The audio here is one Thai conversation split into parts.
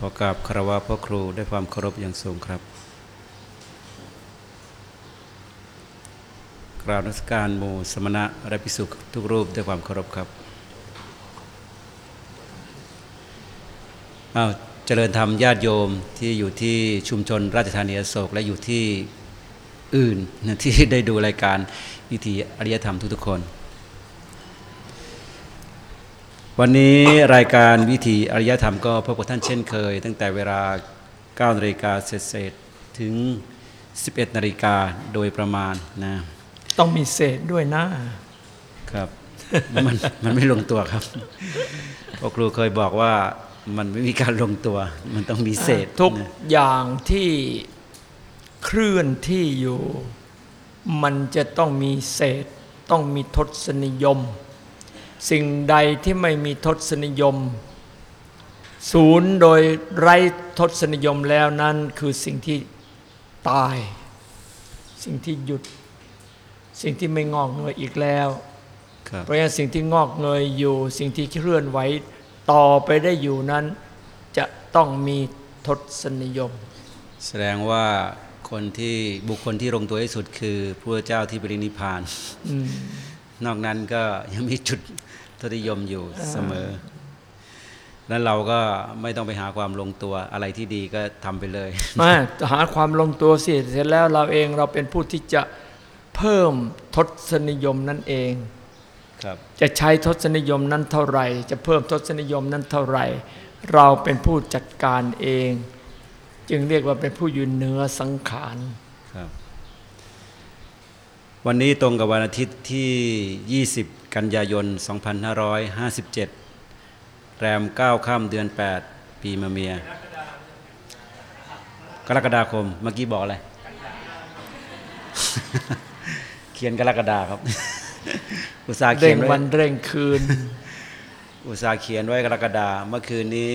ขอกราบคารวะพ่อครูด้วยความเคารพอย่างสูงครับ กราบนักการหมู่สมณะและภิกษุทุกรูปด้วยความเคารพครับอ้าวเจริญธรรมญาติโยมที่อยู่ที่ชุมชนราชธานีอโศกและอยู่ที่อื่นที่ได้ดูรายการวิถีอริยธรรมทุกๆคน วันนี้รายการวิถีอริยธรรมก็พบกับท่านเช่นเคย ตั้งแต่เวลา9นาฬิกาเศษๆถึง 11นาฬิกาโดยประมาณนะ ต้องมีเศษด้วยนะครับ มันมันไม่ลงตัวครับเพราะครูเคยบอกว่ามันไม่มีการลงตัว มันต้องมีเศษ ทุกนะอย่างที่เคลื่อนที่อยู่ มันจะต้องมีเศษ ต้องมีทศนิยม สิ่งใดที่ไม่มีทศนิยม ศูนย์โดยไร้ทศนิยมแล้วนั้นคือสิ่งที่ตาย สิ่งที่หยุด สิ่งที่ไม่งอกเงยอีกแล้วครับเพราะฉะนั้นสิ่งที่งอกเงยอยู่ สิ่งที่เคลื่อนไหวต่อไปได้อยู่นั้น จะต้องมีทศนิยม แสดงว่าคนที่บุคคลที่ลงตัวที่สุดคือพระเจ้าที่ปรินิพพานอืม นอกนั้นก็ยังมีจุดทศนิยมอยู่เสมอแล้วเราก็ไม่ต้องไปหาความลงตัวอะไรที่ดีก็ทำไปเลยมาหาความลงตัวสิเสร็จแล้วเราเองเราเป็นผู้ที่จะเพิ่มทศนิยมนั่นเองครับจะใช้ทศนิยมนั้นเท่าไหร่ จะเพิ่มทศนิยมนั้นเท่าไหร่ เราเป็นผู้จัดการเอง จึงเรียกว่าเป็นผู้อยู่เหนือสังขารครับ วันนี้ตรงกับวันอาทิตย์ที่ 20 กันยายน 2557 แรม 9 ค่ำเดือน 8 ปีมะเมีย กรกฎาคม เมื่อกี้บอกอะไร เขียนกรกฎาครับ อุตสาห์เขีเร่ยงนไว้วันเร่งคืน อุตสาห์เขียนไว้กรกฎาเมื่อคืนนี้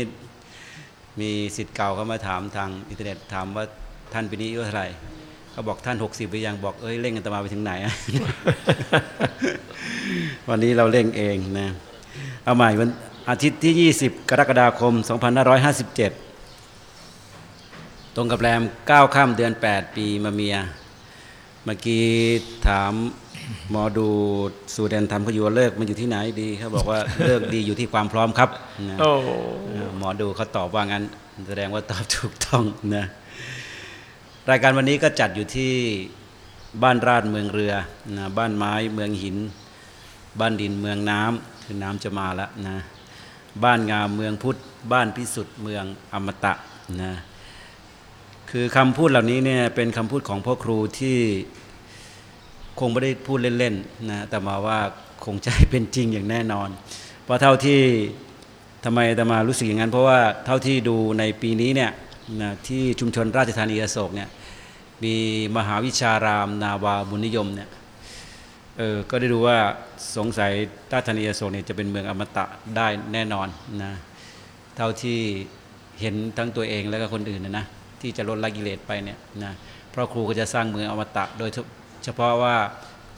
มีสิทธิ์เก่าเขามาถามทางอินเทอร์เน็ตถามว่าท่านปีนี้อายุเท่าไหร่ เขาบอกท่าน60หรือยังบอกเอ้ยเร่งกันตมาไปถึงไหนอะวันนี้เราเร่งเองนะเอาใหม่วันอาทิตย์ที่ 20 กรกฎาคม 2557 ตรงกับแรม9ค่ำเดือน 8 ปีมะเมีย เมื่อกี้ถามหมอดูสูแดนทำเขาอยู่ว่าเลิกมันอยู่ที่ไหนดีเขาบอกว่าเลิกดีอยู่ที่ความพร้อมครับนะโอ้เออหมอดูเขาตอบว่างั้น แสดงว่าตอบถูกต้องนะ รายการวันนี้ก็จัดอยู่ที่บ้านราดเมืองเรือนะบ้านไม้เมืองหิน บ้านดินเมืองน้ำคือน้ำจะมาแล้วนะบ้านงามเมืองพุทธ บ้านพิสุทธิ์เมืองอมตะนะคือคำพูดเหล่านี้เนี่ยเป็นคำพูดของพ่อครูที่คงไม่ได้พูดเล่นๆนะแต่มาว่าคงจะให้เป็นจริงอย่างแน่นอน เพราะเท่าที่ทำไมอาตมารู้สึกอย่างนั้น เพราะว่าเท่าที่ดูในปีนี้เนี่ย นะที่ชุมชนราชธานีอโศกเนี่ยมีมหาวิชารามนาวาบุญนิยมเนี่ยเออก็ได้ดูว่าสงสัยราชธานีอโศกเนี่ยจะเป็นเมืองอมตะได้แน่นอนนะเท่าที่เห็นทั้งตัวเองแล้วก็คนอื่นนะนะที่จะลดละกิเลสไปเนี่ยนะเพราะครูก็จะสร้างเมืองอมตะ โดยเฉพาะว่า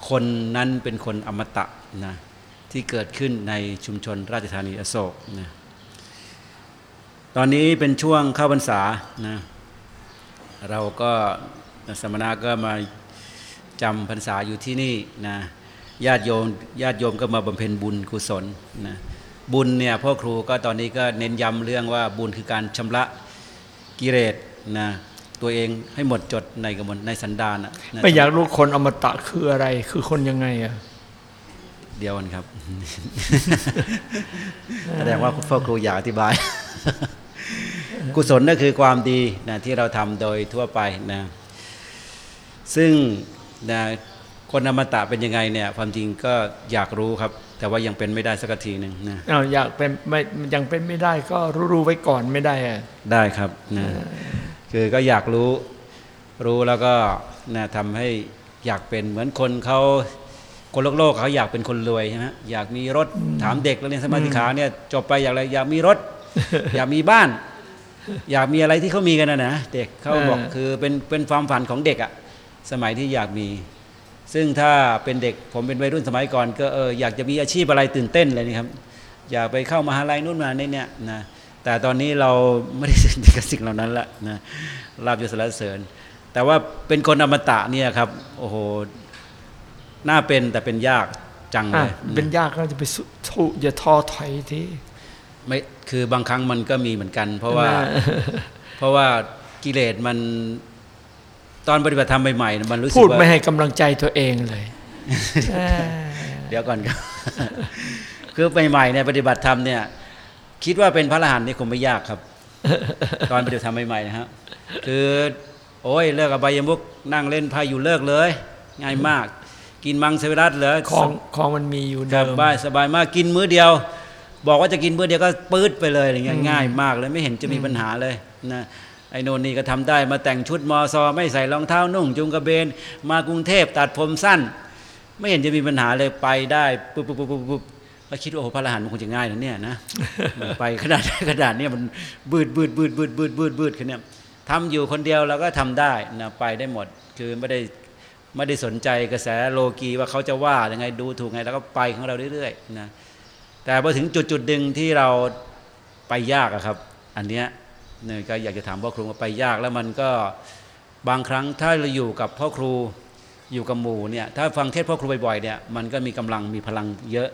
คนนั้นเป็นคนอมตะนะที่เกิดขึ้นในชุมชนราชธานีอโศกนะ ตอนนี้เป็นช่วงเข้าพรรษานะเราก็สมณะก็มาจำพรรษาอยู่ที่นี่นะญาติโยมญาติโยมก็มาบำเพ็ญบุญกุศลนะบุญเนี่ยพ่อครูก็ตอนนี้ก็เน้นย้ำเรื่องว่าบุญคือการชำระกิเลสนะตัวเองให้หมดจดในกระบวนในสันดานนะนะไม่อยากรู้คนอมตะคืออะไรคือคนยังไงอะเดียวกันครับ แสดงว่าพ่อครูอยากอธิบาย กุศลนั่นคือความดีนะที่เราทำโดยทั่วไปนะซึ่งนะคนอมตะเป็นยังไงเนี่ยความจริงก็อยากรู้ครับ แต่ว่ายังเป็นไม่ได้สักทีหนึ่งนะอ้าวอยากเป็นไม่ยังเป็นไม่ได้ก็รู้ๆไว้ก่อนไม่ได้อะได้ครับนะคือก็อยากรู้รู้แล้วก็นะทำให้อยากเป็นเหมือนคนเขาคนโลกโลกเขาอยากเป็นคนรวยใช่ไหมอยากมีรถถามเด็กแล้วเนี่ยนสมาธิขาเนี่ยจบไปอยากอะไรอยากมีรถ อยากมีบ้าน อยากมีอะไรที่เขามีกันนะนะเด็กเขาบอกคือเป็นเป็นความฝันของเด็กอะสมัยที่อยากมี ซึ่งถ้าเป็นเด็กผมเป็นวัยรุ่นสมัยก่อน ก็เอออยากจะมีอาชีพอะไรตื่นเต้นเลยนี่ครับ อยากไปเข้ามหาลัยนู่นมานี่เนี่ยนะแต่ตอนนี้เราไม่ได้สนใจกับสิ่งเหล่านั้นละนะลาบยศสรรเสริญ แต่ว่าเป็นคนอมตะเนี่ยครับโอ้โหน่าเป็นแต่เป็นยากจังเลอะยเป็นยากก็จะไปสู้สู้อย่าท้อถอยที ไม่คือบางครั้งมันก็มีเหมือนกัน เพราะว่านะเพราะว่ากิเลสมัน ตอนปฏิบัติธรรมใหม่ๆมันรู้สึพูกดว่าไม่ให้กำลังใจตัวเองเลยเออเดี๋ยวก่อนครับคือใหม่ๆเนี่ยปฏิบัติธรรมเนี่ย คิดว่าเป็นพระอรหันต์นี่คงไม่ยากครับ ตอนปฏิบัติธรรมใหม่ๆนะครับคือ โอ้ยเลิกอบายมุกนั่งเล่นไพ่อยู่เลิกเลย ง่ายมาก กินมังสวิรัตเหรอของของมันมีอยู่สเดิมบายสบายมากกินมื้อเดียว บอกว่าจะกินมื้อเดียวก็ปื๊ดไปเลยอย่างเงี้ยง่ายมากเลยไม่เห็นจะมีปัญหาเลยนะไอ้โนนนี่ก็ทำได้มาแต่งชุดมอซอไม่ใส่รองเท้านุ่ง จุงกระเบน มากรุงเทพตัดผมสั้น ไม่เห็นจะมีปัญหาเลยไปได้ปุ๊บปุ๊บปุ๊บปุ๊บปุ๊บแล้วคิดว่าโอ้โหพระอรหันต์มันคงจะง่ายนะเนี่ยนะมันไปขนาดขนาดเนี้ยมันบืดบืดบืดบืดบืดบืดบืดขึ้นเนี่ยทำอยู่คนเดียวเราก็ทำได้นะไปได้หมดคือไม่ได้ไม่ได้สนใจกระแสโลกีว่าเขาจะว่ายังไงดูถูกไง แล้วก็ไปของเราเรื่อยๆนะ แต่พอถึงจุดจุดหนึ่งที่เราไปยากอะครับ อันเนี้ยเนี่ยก็อยากจะถามพ่อครูว่าไปยากแล้วมันก็บางครั้งถ้าเราอยู่กับพ่อครูอยู่กับหมู่เนี่ยถ้าฟังเทศพ่อครูบ่อยๆเนี่ยมันก็มีกำลังมีพลังเยอะ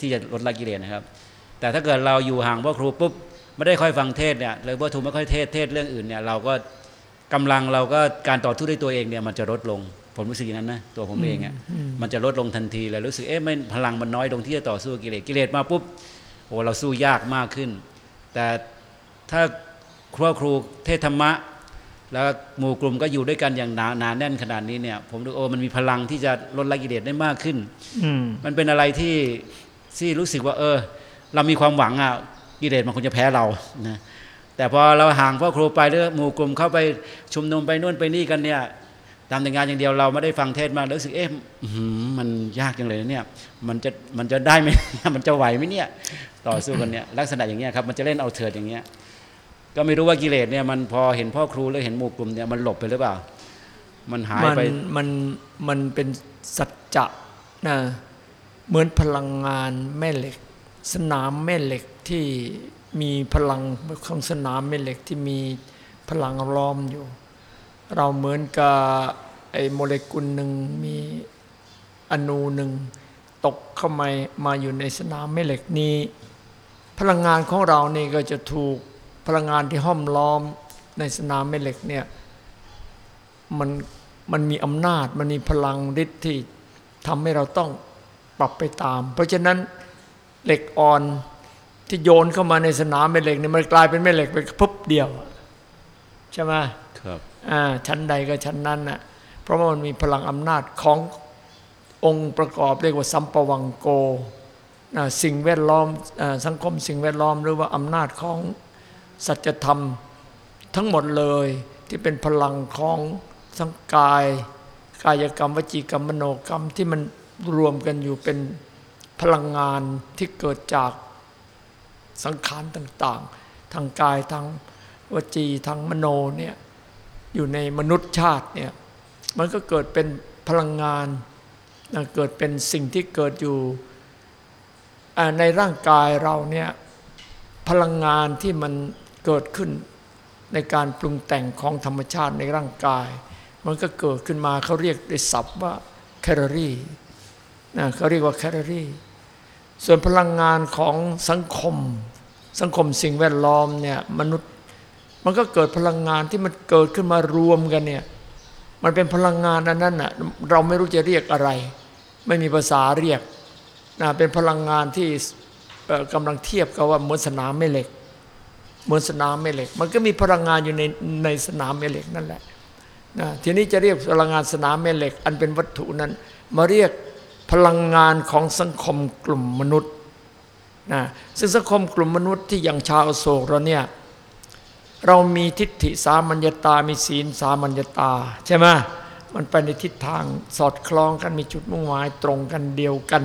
ที่จะลดละกิเลสนะครับ แต่ถ้าเกิดเราอยู่ห่างพ่อครูปุ๊บไม่ได้ค่อยฟังเทศเนี่ยหรือพ่อครูไม่ค่อยเทศเทศเรื่องอื่นเนี่ยเราก็กำลังเราก็การต่อสู้ด้วยตัวเองเนี่ยมันจะลดลง ผมรู้สึกอย่างนั้นนะตัวผมเองอะมันจะลดลงทันทีเลยรู้สึกเอ๊ะไม่พลังมันน้อยลงที่จะต่อสู้กับกิเลสกิเลสมาปุ๊บโอ้เราสู้ยากมากขึ้น แต่ถ้าครูครูเทศธรรมะ แล้วหมู่กลุ่มก็อยู่ด้วยกันอย่างหนาหนาแน่นขนาดนี้เนี่ย ผมดูโอ้มันมีพลังที่จะลดละกิเลสได้มากขึ้นอืมมันเป็นอะไรที่ที่รู้สึกว่า เออ เรามีความหวังอะกิเลสมันคงจะแพ้เรานะแต่พอเราห่างพ่อครูไปหรือหมู่กลุ่มเข้าไปชุมนุมไปนู่นไปนี่กันเนี่ย ทำแต่งานอย่างเดียวเราไม่ได้ฟังเทศมากรู้สึกเอ๊ะมันยากจังเลยเนี่ยมันจะมันจะได้ไหมมันจะไหวไหมเนี่ยต่อสู้กันเนี่ยลักษณะอย่างเงี้ยครับมันจะเล่นเอาเถิดอย่างเงี้ยก็ไม่รู้ว่ากิเลสเนี่ยมันพอเห็นพ่อครูหรือเห็นหมู่กลุ่มเนี่ยมันหลบไปหรือเปล่า มันหายมันไปมันมันเป็นสัจจะนะเหมือนพลังงานแม่เหล็ก สนามแม่เหล็กที่มีพลังของสนามแม่เหล็กที่มีพลังล้อมอยู่ เราเหมือนกับไอ้โมเลกุลหนึ่งมีอนูหนึ่งตกเข้ามามาอยู่ในสนามแม่เหล็กนี้ พลังงานของเรานี่ก็จะถูกพลังงานที่ห้อมล้อมในสนามแม่เหล็กเนี่ยมันมันมีอำนาจมันมีพลังฤทธิ์ที่ทำให้เราต้องปรับไปตาม เพราะฉะนั้นเหล็กอ่อนที่โยนเข้ามาในสนามแม่เหล็กเนี่ยมันกลายเป็นแม่เหล็กไปปุ๊บเดียว ใช่ไหมครับ ชั้นใดก็ชั้นนั้นน่ะเพราะว่ามันมีพลังอำนาจขององค์ประกอบเรียกว่าสัมปวังโกสิ่งแวดล้อมอสังคมสิ่งแวดล้อมหรือว่าอำนาจของสัจธรรมทั้งหมดเลยที่เป็นพลังของสังกาย กายกรรมวจีกรรมมโนกรรมที่มันรวมกันอยู่เป็นพลังงานที่เกิดจากสังขารต่าง ๆ ทางกายทางวจีทางมโนเนี่ย อยู่ในมนุษย์ชาติเนี่ยมันก็เกิดเป็นพลังงานเกิดเป็นสิ่งที่เกิดอยู่ในร่างกายเราเนี่ยพลังงานที่มันเกิดขึ้นในการปรุงแต่งของธรรมชาติในร่างกาย มันก็เกิดขึ้นมาเขาเรียกด้ศัพท์ว่าแคลอรี่นะเขาเรียกว่าแคลอรี่ ส่วนพลังงานของสังคม สังคมสิ่งแวดล้อมเนี่ยมนุษย์ มันก็เกิดพลังงานที่มันเกิดขึ้นมารวมกันเนี่ย มันเป็นพลังงานอันนั้นน่ะเราไม่รู้จะเรียกอะไร ไม่มีภาษาเรียกนะเป็นพลังงานที่เอ่อกำลังเทียบกับว่าเหมือนสนามแม่เหล็ก เหมือนสนามแม่เหล็ก มันก็มีพลังงานอยู่ในในสนามแม่เหล็กนั่นแหละนะทีนี้จะเรียกพลังงานสนามแม่เหล็ก อันเป็นวัตถุนั้น มาเรียกพลังงานของสังคมกลุ่มมนุษย์นะซึ่งสังคมกลุ่มมนุษย์ที่อย่างชาวโศกเราเนี่ย เรามีทิฏฐิสามัญญตา มีศีลสามัญญตา ใช่ไหมมันไปในทิศทางสอดคล้องกันมีจุดมุ่งหมายตรงกันเดียวกัน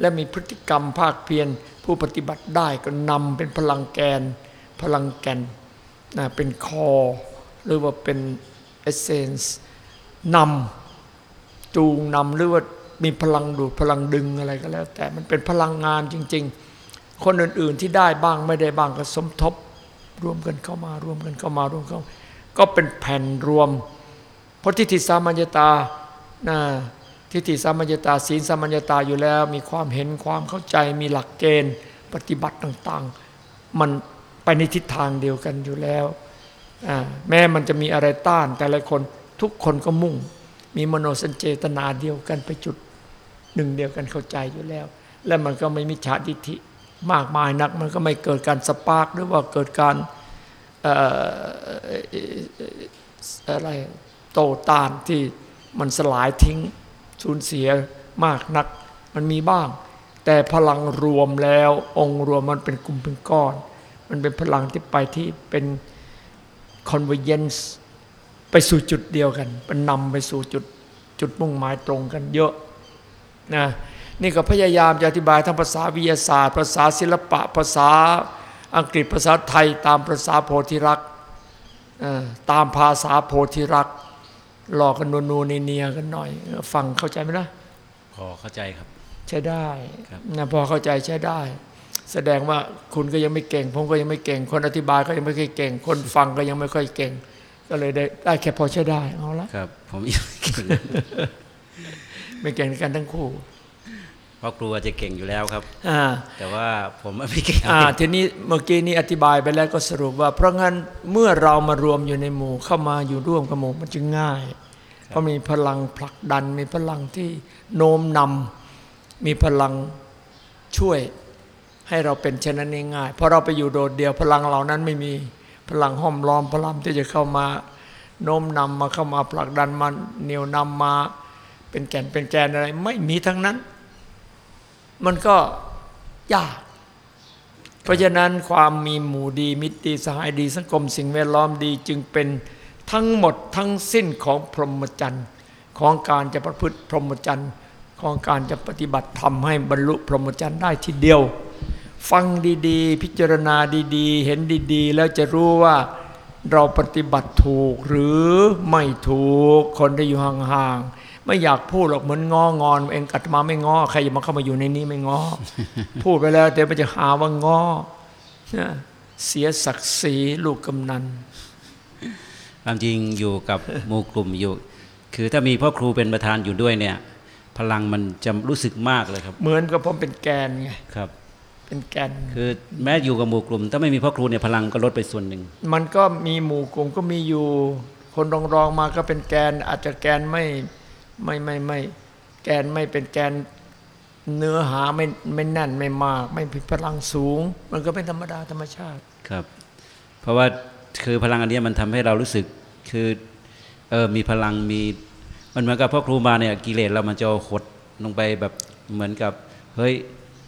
และมีพฤติกรรมภาคเพียรผู้ปฏิบัติได้ก็นำเป็นพลังแกน พลังแกนนะเป็นคอ หรือว่าเป็นเอเซนส์นำจูงนำหรือว่ามีพลังดูดพลังดึงอะไรก็แล้ว แต่มันเป็นพลังงานจริง ๆ คนอื่นๆที่ได้บ้างไม่ได้บ้างก็สมทบ รวมกันเข้ามารวมกันเข้ามารวมเข้า ก็เป็นแผ่นรวมเพราะทิฏฐิสามัญญตานะทิฏฐิสามัญญตาศีลสามัญญตาอยู่แล้ว มีความเห็นความเข้าใจมีหลักเกณฑ์ปฏิบัติต่างๆ มันไปในทิศทางเดียวกันอยู่แล้ว แม้มันจะมีอะไรต้าน แต่ละคนทุกคนก็มุ่ง มีมโนสัญเจตนาเดียวกันไปจุดหนึ่งเดียวกันเข้าใจอยู่แล้ว และมันก็ไม่มิจฉาทิฏฐิ มากมายนัก มันก็ไม่เกิดการสปาร์กหรือว่าเกิดการอะไรโตตานที่มันสลายทิ้งสูญเสียมากนัก มันมีบ้าง แต่พลังรวมแล้วองค์รวมมันเป็นกลุ่มเป็นก้อน มันเป็นพลังที่ไปที่เป็น convergence ไปสู่จุดเดียวกันเป็นนำไปสู่จุดจุดมุ่งหมายตรงกันเยอะนะ นี่ก็พยายามจะอธิบายทั้งภาษาวิทยาศาสตร์ ภาษาศิลปะ ภาษาอังกฤษภาษาไทย ตามภาษาโพธิรักษ์เอ่อตามภาษาโพธิรักษ์หลอกกันนูนๆเนียๆกันหน่อย ฟังเข้าใจไหมนะพอเข้าใจครับ ใช้ได้ครับนะพอเข้าใจใช้ได้ แสดงว่าคุณก็ยังไม่เก่งผมก็ยังไม่เก่ง คนอธิบายก็ยังไม่ค่อยเก่ง คนฟังก็ยังไม่ค่อยเก่ง ก็เลยได้ได้แค่พอใช้ได้เอาละครับ ผมยังไม่เก่งไม่เก่งกันทั้งคู่ เพราะครูอาจจะเก่งอยู่แล้วครับอ่าแต่ว่าผมไม่เก่งอ่าทีนี้เมื่อกี้นี้อธิบายไปแล้วก็สรุปว่า เพราะงั้นเมื่อเรามารวมอยู่ในหมู่เข้ามาอยู่ร่วมกับหมู่มันจึงง่าย เพราะมีพลังผลักดัน มีพลังที่โน้มนำมีพลังช่วยให้เราเป็นเช่นนั้นง่ายๆเพราะเราไปอยู่โดดเดียวพลังเหล่านั้นไม่มีพลังห้อมล้อมพลังที่จะเข้ามาโน้มนำมาเข้ามาผลักดันมาเหนียวนำมาเป็นแก่นเป็นแกนอะไร ไม่มีทั้งนั้น มันก็ยาก เพราะฉะนั้นความมีหมู่ดี มิตรดีสหายดีสังคมสิ่งแวดล้อมดีจึงเป็นทั้งหมดทั้งสิ้นของพรหมจรรย์ของการจะประพฤติพรหมจรรย์ของการจะปฏิบัติธรรมให้บรรลุพรหมจรรย์ได้ทีเดียว ฟังดีๆ พิจารณาดีๆ เห็นดีๆ แล้วจะรู้ว่าเราปฏิบัติถูกหรือไม่ถูกคนที่อยู่ห่างๆ ไม่อยากพูดหรอกเหมือนงองอน เองกัดมาไม่งอ ใครจะมาเข้ามาอยู่ในนี้ไม่งอ พูดไปแล้วเดี๋ยวมันจะหาว่างอนะเสียศักดิ์ศรีลูกกำนันความจริงอยู่กับหมู่กลุ่มอยู่ คือถ้ามีพ่อครูเป็นประธานอยู่ด้วยเนี่ย พลังมันจะรู้สึกมากเลยครับ เหมือนกับผมเป็นแกนไงครับเป็นแกนคือแม้อยู่กับหมู่กลุ่ม ถ้าไม่มีพ่อครูเนี่ยพลังก็ลดไปส่วนหนึ่ง มันก็มีหมู่กลุ่มก็มีอยู่ คนรองรองๆมาก็เป็นแกน อาจจะแกนไม่ ไม่ไม่ไม่แกนไม่เป็นแกนเนื้อหาไม่ไม่แน่นไม่มาก ไม่มีพลังสูง มันก็เป็นธรรมดาธรรมชาติครับ เพราะว่าคือพลังอันเนี้ยมันทำให้เรารู้สึกคือเออมีพลังมีมันเหมือนกับพ่อครูมาเนี่ยกิเลสเรามันจะหดลงไปแบบเหมือนกับเฮ้ย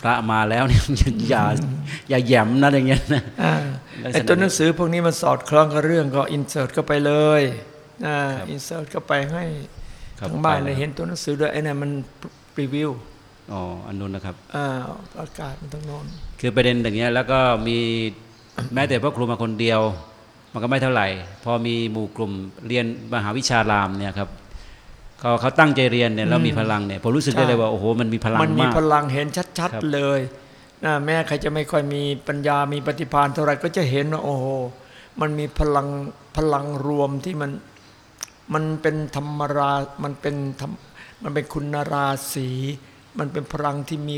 พระมาแล้วเนี่ยอย่าอย่าแหยมนะอย่างเงี้ยนะอ่าลักษณะไอ้ตัวหนังสือพวกนี้มันสอดคล้องกับเรื่องก็อินเสิร์ตเข้าไปเลยอ่าครับอินเสิร์ตเข้าไปให้ครับ ทั้งบ้านไปเลยเห็นตัวหนังสือด้วยไอ้นั่นมันรีวิวอ๋ออันนู้นนะครับอ่าประกาศมันต้องโน้นคือประเด็นอย่างเงี้ยแล้วก็มีแม้แต่พ่อครูมาคนเดียว มันก็ไม่เท่าไหร่ พอมีหมู่กลุ่มเรียนมหาวิชารามเนี่ยครับเขาเขาตั้งใจเรียนเนี่ยแล้วมีพลังเนี่ยผมรู้สึกได้เลยว่าโอ้โหมันมีพลังมันมีมากพลังเห็นชัดครับๆเลยนะแม้ใครจะไม่ค่อยมีปัญญามีปฏิภาณเท่าไหร่ก็จะเห็นว่าโอ้โหมันมีพลังพลังรวมที่มัน มันเป็นธรรมรา มันเป็นธรรมมันเป็นคุณราศี มันเป็นพลังที่มี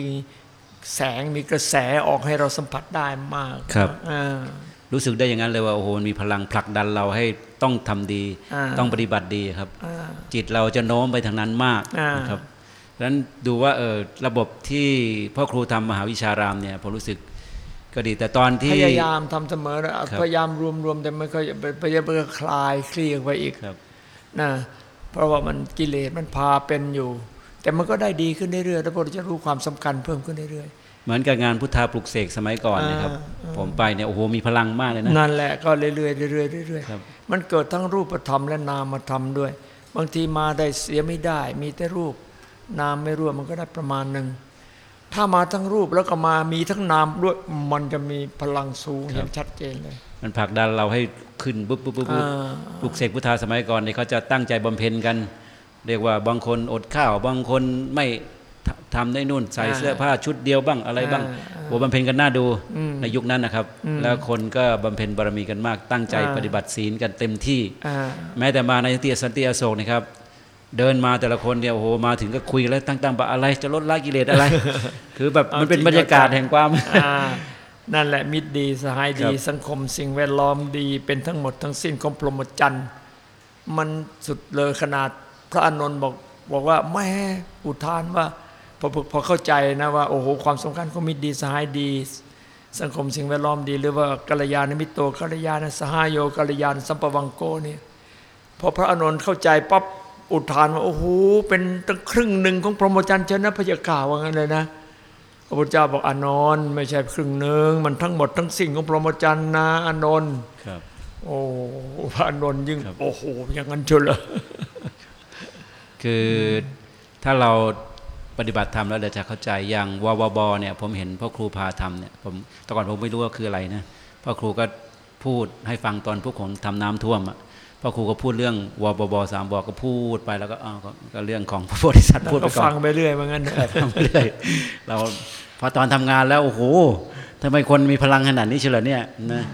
แสงมีกระแสออกให้เราสัมผัสได้มากครับอ่ารู้สึกได้อย่างนั้นเลยว่าโอ้โหมันมีพลังผลักดันเราให้ต้องทำดีอ่าต้องปฏิบัติดีครับอ่าจิตเราจะโน้มไปทางนั้นมากอ่านนะครับดังนั้นดูว่าเออระบบที่พ่อครูทำมหาวิชารามเนี่ยผมรู้สึกก็ดีแต่ตอนที่พยายามทำเสมอนะครับพยายามรวมๆแต่ไม่ค่อยพยายามคลายเคลี่ยออกไปอีกครับ นะเพราะว่ามันกิเลสมันพาเป็นอยู่ แต่มันก็ได้ดีขึ้นเรื่อยๆแล้วพวกเราจะรู้ความสำคัญเพิ่มขึ้นเรื่อยเหมือนกับงานพุทธาปลุกเสกสมัยก่อนนะครับอ่าผมไปเนี่ยโอ้โหมีพลังมากเลยนะๆนั่นแหละก็เรื่อยๆเรื่อยๆเรื่อยครับๆมันเกิดทั้งรูปธรรมและนามธรรมด้วย บางทีมาได้เสียไม่ได้ มีแต่รูป นามไม่ร่วมมันก็ได้ประมาณหนึ่งถ้ามาทั้งรูปแล้วก็มามีทั้งนามด้วยมันจะมีพลังสูงเห็นชัดเจนเลย มันผลักดันเราให้ขึ้นปุ๊บปุ๊บปุ๊บปุ๊บอ่าปลุกเสกพุทธาสมัยก่อนเนี่ยเขาจะตั้งใจบำเพ็ญกัน เรียกว่าบางคนอดข้าว บางคนไม่ททำได้นู่นใส่อ่าเสื้อผ้าชุดเดียวบ้างอะไรบ้างอ่าอ่าโอ้บำเพ็ญกันน่าดูอืมในยุคนั้นนะครับอืมแล้วคนก็บำเพ็ญบารมีกันมาก ตั้งใจอ่าปฏิบัติศีลกันเต็มที่อ่าแม้แต่มาในเตียสันติอโศกนะครับ เดินมาแต่ละคนเนี่ยโอ้โหมาถึงก็คุยกันแล้วตั้งๆบะอะไรจะลดละกิเลสอะไร คือแบบมันเป็นบรรยากาศแห่งความอ่า นั่นแหละมิตรดีสหายดีครับสังคมสิ่งแวดล้อมดี เป็นทั้งหมดทั้งสิ้นของพรหมจรรย์มันสุดเลยขนาดพระอานนท์บอกบอกว่าแม่อุทานว่าพอพอพอเข้าใจนะว่าโอ้โหความสำคัญของมิตรดีสหายดี สังคมสิ่งแวดล้อมดี หรือว่ากัลยาณมิตรโตกัลยาณสหายโยกัลยาณสัมปวังโกเนี่ยพอพระอานนท์เข้าใจปั๊บอุทานว่าโอ้โหเป็นตั้งครึ่งหนึ่งของพรหมจรรย์เชนะพยากาว่างั้นเลยนะพ ระพุทธเจ้าบอกอานนท์ไม่ใช่ครึ่งหนึ่งมันทั้งหมดทั้งสิ่งของพรหมจรรย์นะอานนท์ครับ โอ้พระอานนท์ยิ่งครับโอ้โหอย่างนั้นเชียวเหรอคือถ้าเราปฏิบัติธรรมแล้วเราจะเข้าใจอย่างววบเนี่ยผมเห็นพ่อครูพาทำเนี่ยผมแต่ก่อนผมไม่รู้ว่าคืออะไรนะพ่อครูก็พูดให้ฟังตอนพวกผมทำน้ำท่วมอะพ่อครูก็พูดเรื่องวบบสามบก็พูดไปแล้วก็อ้าวก็ก็เรื่องของพระโพธิสัตว์พูดก็ไปก่อฟันงไปเรื่อยว่างั้นทำไปเรื่อยเรา พอตอนทำงานแล้วโอ้โหทำไมคนมีพลังขนาดนี้เฉลยเนี่ยนะ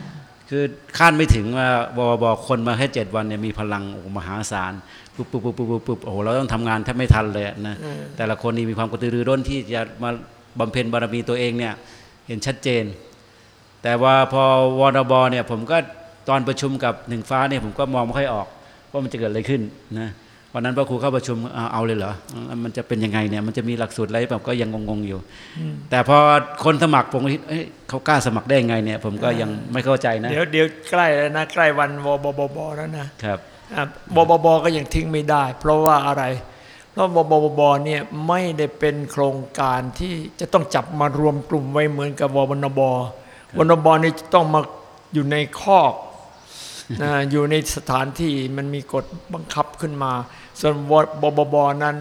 คือคาดไม่ถึงว่าวบคนมาแค่เจ็ดวันเนี่ยมีพลังโอ้โหมหาศาลปุ๊บปุ๊บปุ๊บปุ๊บปุ๊บปุ๊บโอ้โหเราต้องทำงานแทบไม่ทันเลยอะนะแต่ละคนนี่มีความกระตือรือร้นที่จะมาบำเพ็ญบารมีตัวเองเนี่ยเห็นชัดเจน แต่ว่าพอวนบเนี่ยผมก็ตอนประชุมกับหนึ่งฟ้าเนี่ยผมก็มองไม่ค่อยออกว่ามันจะเกิดอะไรขึ้นนะ วันนั้นพระครูเข้าประชุมเอาเอาเลยเหรอเอามันจะเป็นยังไงเนี่ยมันจะมีหลักสูตรอะไรแบบก็ยังงงๆอยู่ แต่พอคนสมัครผมก็คิดเอ้ยเขากล้าสมัครได้ยังไงเนี่ย ผมก็ยังไม่เข้าใจนะ เดี๋ยวเดี๋ยวใกล้แล้วนะใกล้วันวบบบแล้วนะครับอะบบบก็ยังทิ้งไม่ได้ เพราะว่าอะไรเพราะบบบบบเนี่ยไม่ได้เป็นโครงการที่จะต้องจับมารวมกลุ่มไว้เหมือนกับววนบวนบนี่จะต้องมาอยู่ในคอกนะอยู่ในสถานที่มันมีกฎบังคับขึ้นมา ส่วนวบบบนั้น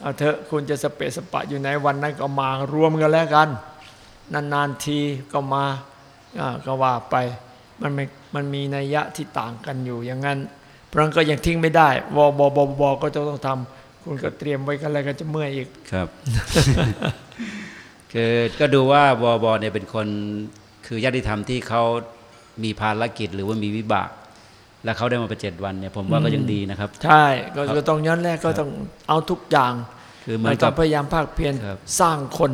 เอาเถอะคุณจะสเปสปะอยู่ในวันนั้นก็มารวมกันแล้วกัน นานๆทีก็มาก็ว่าไปมันม,มันมีนัยยะที่ต่างกันอยู่อย่างนั้น เพราะงั้นก็ยังทิ้งไม่ได้วบบบบบก็จะต้องทำคุณก็เตรียมไว้กันแล้วก็จะเมื่อยอีกครับคือก็ดูว่าวบเนี่ยเป็นคนคือญาติธรรมที่เขามีภารกิจหรือว่ามีวิบาก แล้วเขาได้มาเป็นเจ็ดวันเนี่ยผมว่าก็ยังดีนะครับ ใช่ก็ก็ต้องย้อนแรกก็ต้องเอาทุกอย่าง คือเหมือเรานต้กัอบงพยายามภาคเพียรครับสร้างคน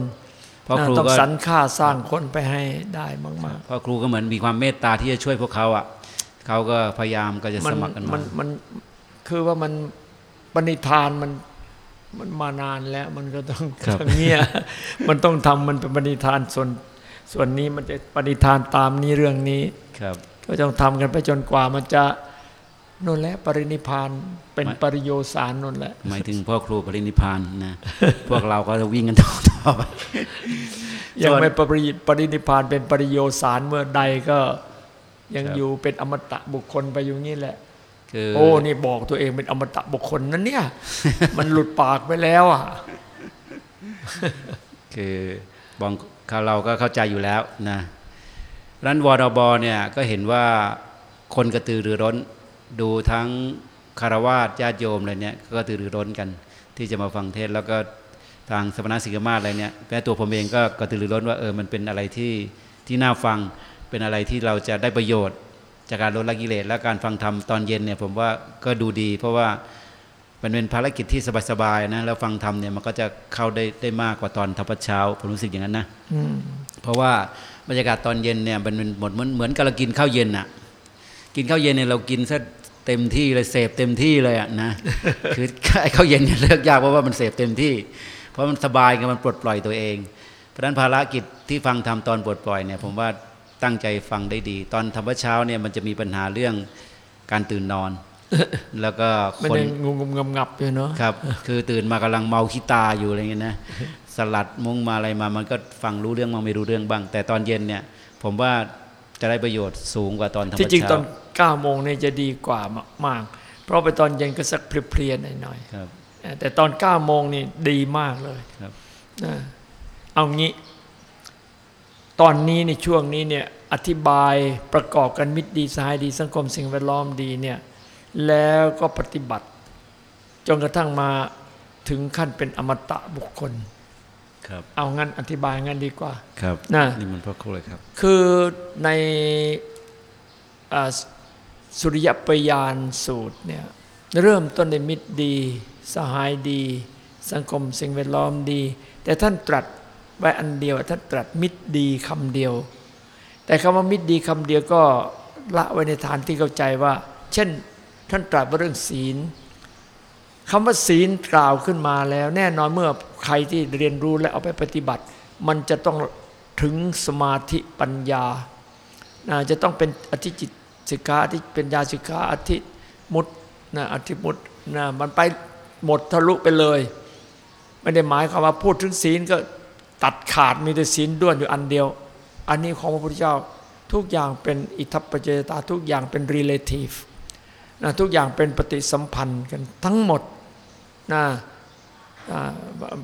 พ่อครูต้องก็สรรค่าสร้างคนไปให้ได้มากพ่อครูก็เหมือนมีความเมตตาที่จะช่วยพวกเขาอะเขาก็พยายามก็จะๆมัสมัครกันมัมานมันคือว่ามันปณิธานมันมันมานานแล้วมันก็ต้องครับอย่างเงี้ยมันต้องทำมันเป็นปณิธานส่วน ส่วนนี้มันจะปณิธานตามนี้เรื่องนี้ครับ ก็ต้องทำกันไปจนกว่ามันจะนั่นแหละปรินิพพานเป็นไม่ปริโยสารนั่นแหละหมายถึงพ่อครูปรินิพพานนะพวกเราก็จะวิ่งกันต่อต่อไปยังส่วนไม่ปริปรินิพพานเป็นปริโยสารเมื่อใดก็ยังครับอยู่เป็นอมตะบุคคลไปอยู่งี้แหละคือโอ้นี่บอกตัวเองเป็นอมตะบุคคลนั้นเนี่ย มันหลุดปากไปแล้วอะคือบองเราก็เข้าใจอยู่แล้วนะ ร้านวดบเนี่ยก็เห็นว่าคนกระตือรือร้นดูทั้งคารวาสญาติโยมอะไรเนี่ยก็กระตือรือร้นกัน ที่จะมาฟังเทศน์แล้วก็ทางสมณสิกขามาศอะไรเนี่ยแม้ตัวผมเองก็กระตือรือร้นว่าเออมันเป็นอะไรที่ที่น่าฟังเป็นอะไรที่เราจะได้ประโยชน์ จากการลดละกิเลสและการฟังธรรมตอนเย็นเนี่ยผมว่าก็ดูดี เพราะว่ามันเป็นภารกิจที่สบายๆนะแล้วฟังธรรมเนี่ยมันก็จะเข้าได้ได้มากกว่าตอนทัพเช้าผมรู้สึกอย่างนั้นนะอืมเพราะว่า บรรยากาศตอนเย็นเนี่ยมันเป็นหมดเหมือนเหมือนกับเรากินข้าวเย็นอะกินข้าวเย็นเนี่ยเรากินซะเต็มที่เลยเสพเต็มที่เลยอะนะคือไอ้ข้าวเย็นเนี่ยเลิกยากเพราะว่ามันเสพเต็มที่ เพราะมันสบายไงมันปลดปล่อยตัวเอง เพราะฉะนั้นภารกิจที่ฟังทำตอนปลดปล่อยเนี่ยผมว่าตั้งใจฟังได้ดี ตอนทำวัดเช้าเนี่ยมันจะมีปัญหาเรื่องการตื่นนอน แล้วก็ไม่คนได้งงงงับๆอยู่เนาะครับ คือตื่นมากำลังเมาขี้ตาอยู่อะไรเงี้ยนะ สลัดมุ้งมาอะไรมา มันก็ฟังรู้เรื่องบ้างไม่รู้เรื่องบ้าง แต่ตอนเย็นเนี่ย ผมว่าจะได้ประโยชน์สูงกว่าตอนธรรมที่จริงเช้าตอนเก้าโมงเนี่ยจะดีกว่ามากๆเพราะไปตอนเย็นก็สักเพลียๆหน่อยครับๆแต่ตอนเก้าโมงนี่ดีมากเลยครับนะเอางี้ ตอนนี้ในช่วงนี้เนี่ยอธิบายประกอบกันมิตรดีสหายดีสังคมสิ่งแวดล้อมดีเนี่ยแล้วก็ปฏิบัติ จนกระทั่งมาถึงขั้นเป็นอมตะบุคคล ครับเอางั้นอธิบายงั้นดีกว่าครับน่ะนี่มันพระครูเลยครับ คือในอ่าสุริยปยานสูตรเนี่ยเริ่มต้นในมิตรดี สหายดี สังคมสิ่งแวดล้อมดี แต่ท่านตรัสไว้อันเดียวท่านตรัสมิตรดีคำเดียว แต่คำว่ามิตรดีคำเดียวก็ละไว้ในฐานที่เข้าใจว่า เช่น ท่านตรัสว่าเรื่องศีล คำว่าศีลกล่าวขึ้นมาแล้ว แน่นอนเมื่อใครที่เรียนรู้และเอาไปปฏิบัติ มันจะต้องถึงสมาธิปัญญา จะต้องเป็นอธิจิตสิกขาอธิเป็นญาสิกขาอธิมุตนะอธิมุตนะมันไปหมดทะลุไปเลย ไม่ได้หมายความว่าพูดถึงศีลก็ตัดขาดมีแต่ศีลด้วนอยู่อันเดียว อันนี้ของพระพุทธเจ้าทุกอย่างเป็นอิทัปปัจจยตาทุกอย่างเป็น relative นะทุกอย่างเป็นปฏิสัมพันธ์กันทั้งหมด นะ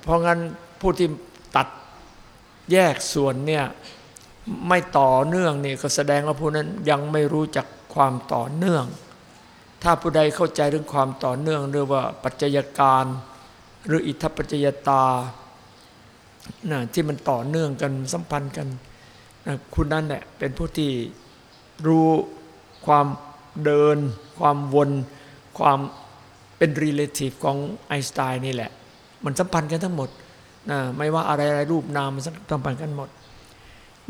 เพราะงั้นผู้ที่ตัดแยกส่วนเนี่ยไม่ต่อเนื่องนี่ก็แสดงว่าผู้นั้นยังไม่รู้จักความต่อเนื่อง ถ้าผู้ใดเข้าใจเรื่องความต่อเนื่องเรียกว่าปัจจัยการ หรืออิทัปปัจจยตานะที่มันต่อเนื่องกันสัมพันธ์กันนะคุณนั่นแหละเป็นผู้ที่รู้ความเดิน ความวน ความ เป็น relative ของไอน์สไตน์นี่แหละ มันสัมพันธ์กันทั้งหมดนะไม่ว่าอะไรอะไรรูปนามมันสัมพันธ์กันหมด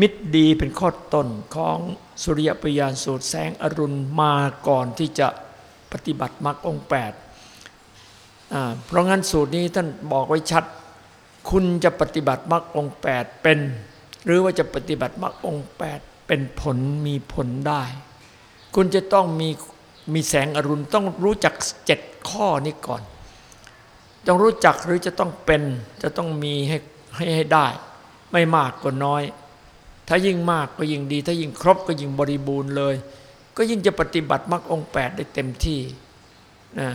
มิตรดีเป็นข้อต้นของสุริยปยานสูตรแสงอรุณมาก่อนที่จะปฏิบัติมรรคองค์แปดอ่าเพราะงั้นสูตรนี้ท่านบอกไว้ชัด คุณจะปฏิบัติมรรคองค์แปดเป็น หรือว่าจะปฏิบัติมรรคองค์แปดเป็นผลมีผลได้ คุณจะต้องมี มีแสงอรุณต้องรู้จักเจ็ดข้อนี้ก่อน ต้องรู้จักหรือจะต้องเป็นจะต้องมีให้ให้ให้ได้ ไม่มากก็น้อย ถ้ายิ่งมากก็ยิ่งดี ถ้ายิ่งครบก็ยิ่งบริบูรณ์เลย ก็ยิ่งจะปฏิบัติมรรคองค์แปดได้เต็มที่นะ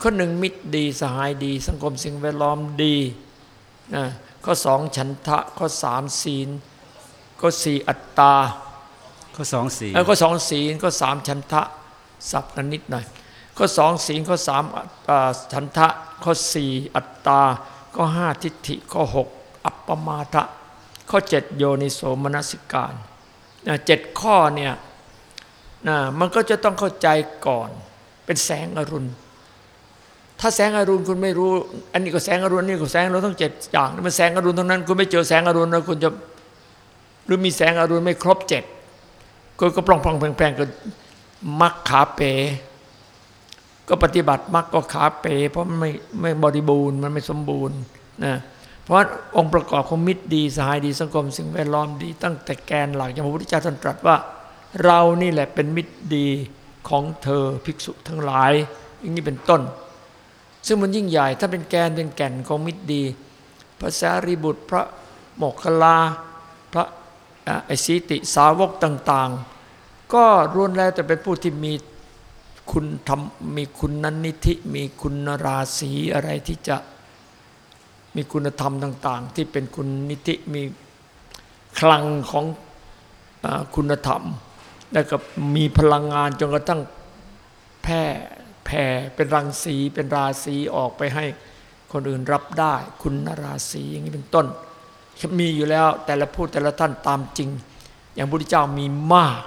ข้อหนึ่งมิตรดีสหายดี สังคมสิ่งแวดล้อมดีนะข้อสองฉันทะข้อสามศีลข้อสี่อัตตาข้อสองสี่แล้วก็สองศีลก็สามฉันทะ สับกันนิดหน่อยก็สองศีลก็สามฉันทะข้อสี่อัตตาก็ห้าทิฏฐิข้อหกอัปปมาทะ ข้อเจ็ดโยนิโสมนสิการนเจ็ดข้อเนี่ยนะมันก็จะต้องเข้าใจก่อน เป็นแสงอรุณ ถ้าแสงอรุณคุณไม่รู้ อันนี้ก็แสงอรุณนี่ก็แสงอรุณทั้งเจ็ดอย่างมันแสงอรุณทั้งนั้นคุณไม่เจอแสงอรุณแล้วคุณจะหรือมีแสงอรุณไม่ครบเจ็ดก็ก็ปลองพลองแพงๆก็ มักขาเป ก็ปฏิบัติมักก็ขาเป เพราะมันไม่ไม่บริบูรณ์มันไม่สมบูรณ์นะเพราะองค์ประกอบของมิตรดีสหายดีสังคม สิ่งแวดล้อมดี ตั้งแต่แกนหลักอย่างพระพุทธเจ้าท่านตรัสว่า เรานี่แหละเป็นมิตรดีของเธอภิกษุทั้งหลาย อย่างนี้เป็นต้น ซึ่งมันยิ่งใหญ่ถ้าเป็นแกนเป็นแก่นของมิตรดี พระสารีบุตรพระโมคคัลลาพระอ่าไอสีติสาวกต่าง ๆ ก็ล้วนแล้วแต่เป็นผู้ที่มีคุณธรรมมีคุณนันนิธิ มีคุณราศีอะไรที่จะมีคุณธรรมต่าง ๆ ที่เป็นคุณนิธิมีคลังของอคุณธรรม แล้วก็มีพลังงานจนกระทั่งแพร่แผ่เป็นรังสีเป็นราศีออกไปให้คนอื่นรับได้ คุณราศีอย่างนี้เป็นต้น มีอยู่แล้วแต่ละผู้แต่ละท่านตามจริง อย่างพระพุทธเจ้ามีมาก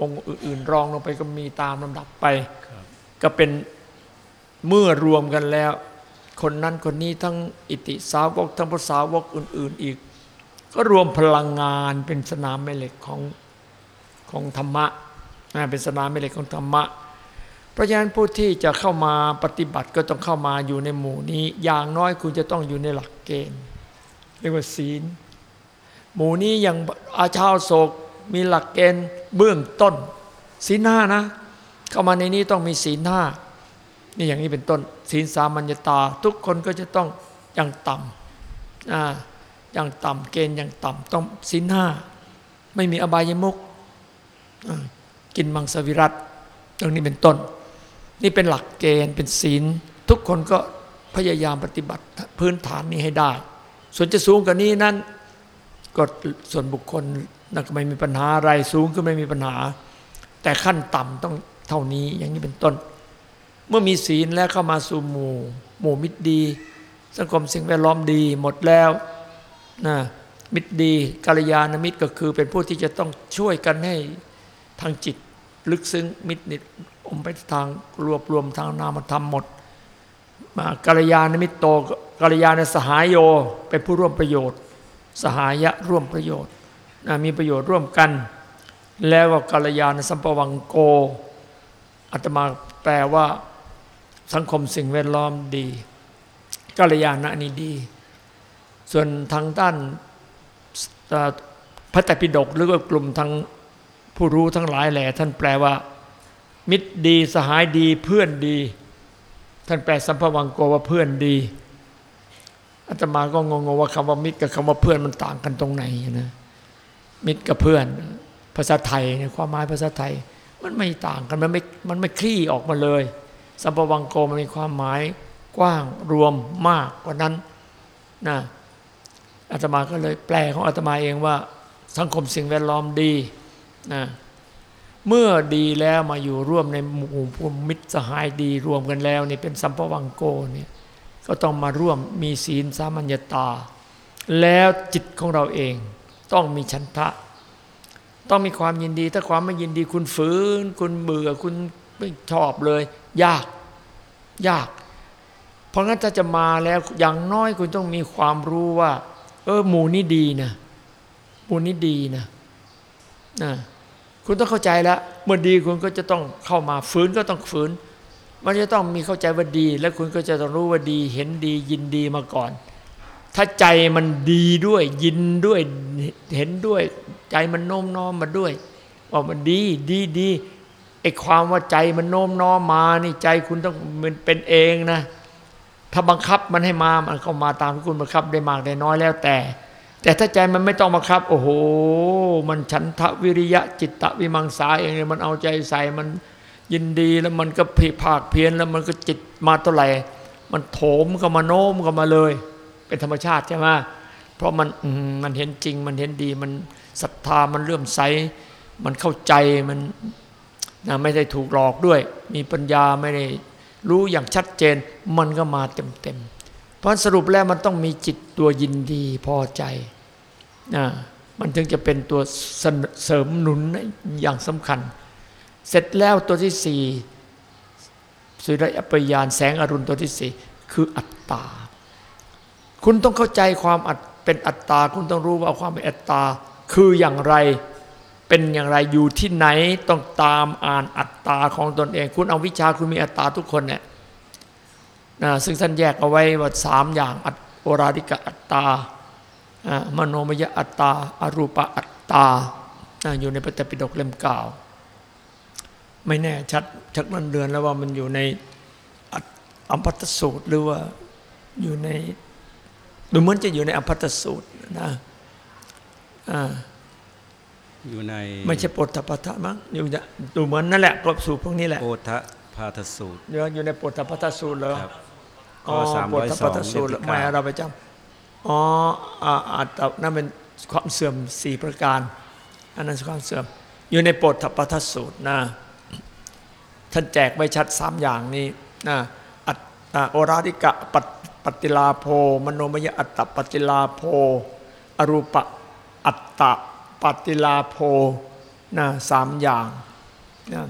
องค์อื่นๆ รองลงไปก็มีตามลำดับไป ก็เป็นเมื่อรวมกันแล้ว คนนั้นคนนี้ทั้งอิติสาวกทั้งภาษาวกอื่น ๆอีก ก็รวมพลังงานเป็นสนามแม่เหล็กของของธรรมะนะเป็นสนามแม่เหล็กของธรรมะ เพราะฉะนั้นผู้ที่จะเข้ามาปฏิบัติก็ต้องเข้ามาอยู่ในหมู่นี้ อย่างน้อยคุณจะต้องอยู่ในหลักเกณฑ์ เรียกว่าศีล หมู่นี้อย่างอาชาวโศก มีหลักเกณฑ์เบื้องต้นศีลห้านะ เข้ามาในนี้ต้องมีศีลห้านี่อย่างนี้เป็นต้นศีลสามัญญตา ทุกคนก็จะต้องอย่างต่ำอ่าอย่างต่ำเกณฑ์อย่างต่ำต้องศีลห้าไม่มีอบายมุกกินมังสวิรัตตรงนี้เป็นต้น นี่เป็นหลักเกณฑ์เป็นศีล ทุกคนก็พยายามปฏิบัติพื้นฐานนี้ให้ได้ ส่วนจะสูงกว่านี้นั้นก็ส่วนบุคคล นั่นก็ไม่มีปัญหาอะไรสูงก็ไม่มีปัญหา แต่ขั้นต่ำต้องเท่านี้อย่างนี้เป็นต้น เมื่อมีศีลแล้วเข้ามาสู่หมู่ หมู่มิตรดี สังคมสิ่งแวดล้อมดีหมดแล้วนะมิตรดีกัลยาณมิตรก็คือเป็นผู้ที่จะต้องช่วยกันให้ทางจิต ลึกซึ้งมิตรนิดอมไปทางรวบรวมทางนามธรรมหมดมากัลยาณมิตรโตกัลยาณสหายโยเป็นผู้ร่วมประโยชน์ สหายะร่วมประโยชน์ มีประโยชน์ร่วมกัน แล้วก็กัลยาณสัมปวังโกอาตมาแปลว่าสังคมสิ่งแวดล้อมดีกัลยาณนี่ดี ส่วนทางด้านพระตรปิฎกหรือว่ากลุ่มทางผู้รู้ทั้งหลายแหล่ท่านแปลว่า มิตรดีสหายดีเพื่อนดี ท่านแปลสัมภวังโกว่าเพื่อนดีอาตมาก็งงว่าคำว่ามิตรกับคำว่าเพื่อนมันต่างกันตรงไหนนะ มิตรกับเพื่อน ภาษาไทยในความหมายภาษาไทย มันไม่ต่างกันมันไม่มันไม่คลี่ออกมาเลย สัมภวังโกมันมีความหมายกว้างรวมมากกว่านั้นนะอาตมาก็เลยแปลของอาตมาเองว่า สังคมสิ่งแวดล้อมดีนะเมื่อดีแล้วมาอยู่ร่วมในหมู่ภูมิตรสหายดีรวมกันแล้วนี่เป็นสัมภวังโกเนี่ยก็ต้องมาร่วมมีศีลสามัญญาตา แล้วจิตของเราเอง ต้องมีชันทะ ต้องมีความยินดี ถ้าความไม่ยินดีคุณฝืน คุณเบื่อคุณไม่ชอบเลย ยาก ยาก เพราะงั้นถ้าจะมาแล้วอย่างน้อยคุณต้องมีความรู้ว่า เออหมู่นี้ดีนะหมู่นี้ดีนะนะคุณต้องเข้าใจแล้วเมื่อดีคุณก็จะต้องเข้ามาฝืนก็ต้องฝืน มันจะต้องมีเข้าใจว่าดี แล้วคุณก็จะต้องรู้ว่าดี เห็นดียินดีมาก่อน ถ้าใจมันดีด้วยยินด้วยเห็นด้วย ใจมันโน้มน้อมมาด้วยว่ามันดีดีดีไอ้ความว่าใจมันโน้มน้อมมานี่ใจคุณต้องมันเป็นเองนะ ถ้าบังคับมันให้มามันเข้ามาตามที่คุณบังคับได้มากได้น้อยแล้วแต่ แต่ถ้าใจมันไม่ต้องบังคับ โอ้โห มันฉันทะวิริยะจิตตะวิมังสาเองมันเอาใจใส่มันยินดีแล้วมันก็ผิภาคเพียนแล้วมันก็จิตมาเท่าไหร่มันโถมก็มาโน้มก็มาเลย เป็นธรรมชาติใช่ไหมเพราะมันมันเห็นจริง มันเห็นดีมันศรัทธามันเลื่อมใส มันเข้าใจมันนะไม่ได้ถูกหลอกด้วย มีปัญญาไม่ได้รู้อย่างชัดเจน มันก็มาเต็มๆเพราะสรุปแล้วมันต้องมีจิตตัวยินดีพอใจนะมันถึงจะเป็นตัวเสริมหนุนอย่างสำคัญ เสร็จแล้วตัวที่สี่สุริยปยานแสงอรุณตัวที่สี่คืออัตตา คุณต้องเข้าใจความอัตเป็นอัตตา คุณต้องรู้ว่าความเป็นอัตตา คืออย่างไร เป็นอย่างไรอยู่ที่ไหนต้องตามอ่านอัตตาของตนเอง คุณเอาวิชาคุณมีอัตตาทุกคนเนี่ยนะซึ่งท่านแยกเอาไว้ว่าสามอย่างอัตโอราดิกะอัตตามโนมยอัตตาอารูปะอัตตาอยู่ในปฏิปิฎกเล่มเก่าไม่แน่ชัดชักนันเดือนแล้วว่ามันอยู่ในอัมพัตสูตรหรือว่าอยู่ใน ดูเหมือนจะอยู่ในอัมพัตสูตรนะอยู่ในไม่ใช่ปฐปทะมั้งอยู่ดูเหมือนนั่นแหละกรบสูตรพวกนี้แหละโปทะพาทสูตรอยู่ในปฐปทสูตรเหรออ๋อปฐปทสูตรไม่เราไปจำอ๋ออาจนั่นเป็นความเสื่อมสี่ประการ อันนั้นความเสื่อม อยู่ในปฐปทสูตรนะท่านแจกไว้ชัดสามอย่างนี้นะโอราธิกะป ปฏิลาโพมโนมยอัตตปฏิลาโพอรูปะอัตตปฏิลาโพนะสามอย่างนะ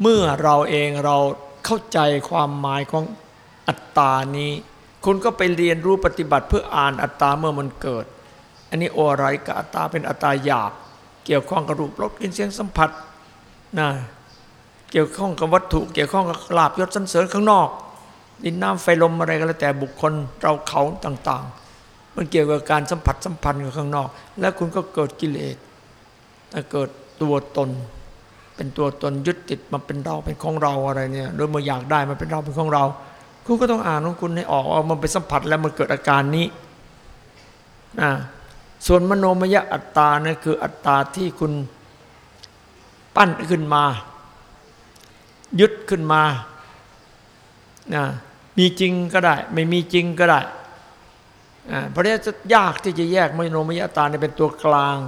เมื่อเราเองเราเข้าใจความหมายของอัตตานี้ คุณก็ไปเรียนรู้ปฏิบัติเพื่ออ่านอัตตาเมื่อมันเกิด อันนี้โอไรกะอัตตาเป็นอัตตาหยาบ เกี่ยวข้องกับรูปรสกลิ่นเสียงสัมผัสนะเกี่ยวข้องกับวัตถุ เกี่ยวข้องกับลาบยศสันเสริญข้างนอก ดินน้ำไฟลมอะไรก็แล้วแต่บุคคลเราเขาต่าง ๆ มันเกี่ยวกับการสัมผัสสัมพันธ์กับข้างนอก แล้วคุณก็เกิดกิเลสเกิดตัวตน เป็นตัวตนยึดติดมาเป็นเราเป็นของเราอะไรเนี่ยโดยมาอยากได้มันเป็นเราเป็นของเรา คุณก็ต้องอ่านของคุณให้ออกเอามันไปสัมผัสแล้วมันเกิดอาการนี้นะส่วนมโนมยอัตตานี่คืออัตตาที่คุณปั้นขึ้นมา ยึดขึ้นมานะ มีจริงก็ได้ ไม่มีจริงก็ได้เพราะนี้จะยากที่จะแยกมโนมยตาเนี่ยเป็นตัวกลาง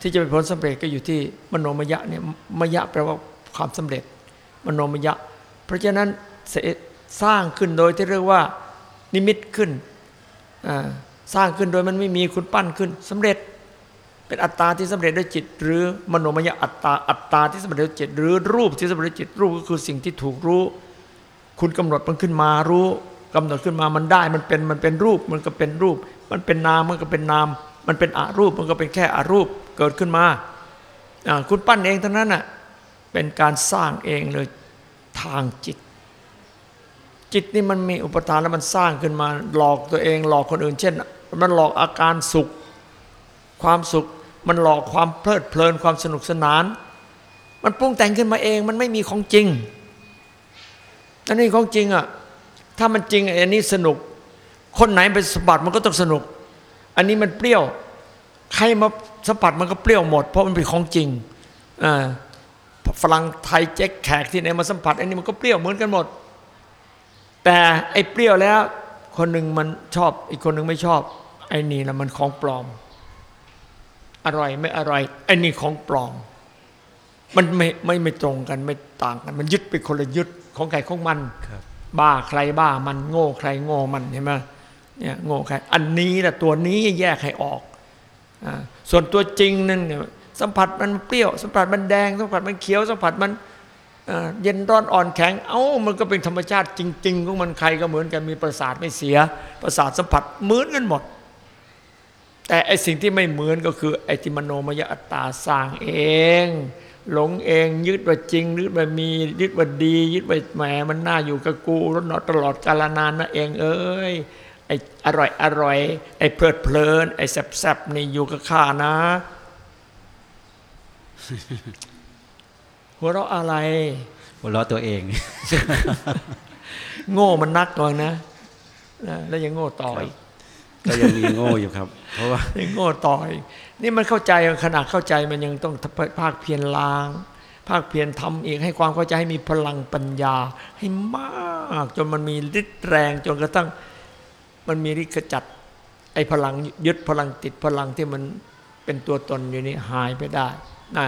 ที่จะเป็นผลสำเร็จก็อยู่ที่มโนมยะเนี่ยมยะแปลว่าความสำเร็จ มโนมยะ เพราะฉะนั้นสร้างขึ้นโดยที่เรียกว่านิมิตขึ้นสร้างขึ้นโดยมันไม่มีคุณปั้นขึ้นสำเร็จเป็นอัตตาที่สำเร็จด้วยจิต หรือมโนมยอัตตาอัตตาที่สำเร็จด้วยจิต หรือรูปที่สำเร็จด้วยจิตรูปก็คือสิ่งที่ถูกรู้ คุณกำหนดมันขึ้นมารู้กำหนดขึ้นมามันได้มันเป็นมันเป็นรูปมันก็เป็นรูป มันเป็นนามมันก็เป็นนาม มันเป็นอารูปมันก็เป็นแค่อารูปเกิดขึ้นมาคุณปั้นเองทั้งนั้นน่ะเป็นการสร้างเองเลยทางจิต จิตนี่มันมีอุปทานแล้วมันสร้างขึ้นมาหลอกตัวเอง หลอกคนอื่น เช่น มันหลอกอาการสุข ความสุข มันหลอกความเพลิดเพลินความสนุกสนาน มันปรุงแต่งขึ้นมาเองมันไม่มีของจริง อันนี้ของจริงอะถ้ามันจริงอันนี้สนุก คนไหนไปสัมผัสมันก็ต้องสนุก อันนี้มันเปรี้ยว ใครมาสัมผัสมันก็เปรี้ยวหมด เพราะมันเป็นของจริงอ่าฝรั่งไทยเจ๊กแขกที่ไหนมาสัมผัส อันนี้มันก็เปรี้ยวเหมือนกันหมด แต่ไอ้เปรี้ยวแล้ว คนหนึ่งมันชอบ อีกคนหนึ่งไม่ชอบ ไอ้นี่นะมันของปลอม อร่อยไม่อร่อยไอ้นี่ของปลอม มันไม่ไม่ไม่ตรงกันไม่ต่างกัน มันยึดไปคนละยึด ของใครของมันบ้าใครบ้ามันโง่ใครโง่มันเห็นไหมเนี่ยโง่ใครอันนี้แหละตัวนี้แยกให้ออกอส่วนตัวจริงนั่นเนี่ยสัมผัสมันเปรี้ยว สัมผัสมันแดง สัมผัสมันเขียว สัมผัสมันเย็นร้อนอ่อนแข็ง เอ้ามันก็เป็นธรรมชาติจริง ๆ ของมันใครก็เหมือนกันมีประสาทไม่เสีย ประสาทสัมผัสเหมือนกันหมด แต่ไอสิ่งที่ไม่เหมือนก็คือไอที่มโนมยอัตตาสร้างเอง หลงเองยึดว่าจริงยึดว่ามียึดว่าดี ยึดว่าแหมมันน่าอยู่กับกูรถนอตลอดกาลนานนะเองเอ้ยไออร่อยอร่อยไอเพลิดเพลิน ไอแสบๆนี่อยู่กับข้านะ หัวเราะอะไร หัวเราะตัวเอง โง่มันนักก่อนนะแล้วยังโง่ต่อยก็ยังมีโง่อยู่ครับ เพราะว่ายังโง่ต่อย นี่มันเข้าใจขนาดเข้าใจมันยังต้องภาคเพียรล้าง ภาคเพียรทำอีกให้ความเข้าใจให้มีพลังปัญญา ให้มากจนมันมีฤทธิ์แรงจนกระทั่งมันมีฤทธิ์ขจัดไอ้พลังยึดพลังติดพลังที่มันเป็นตัวตนอยู่นี่หายไปได้นะ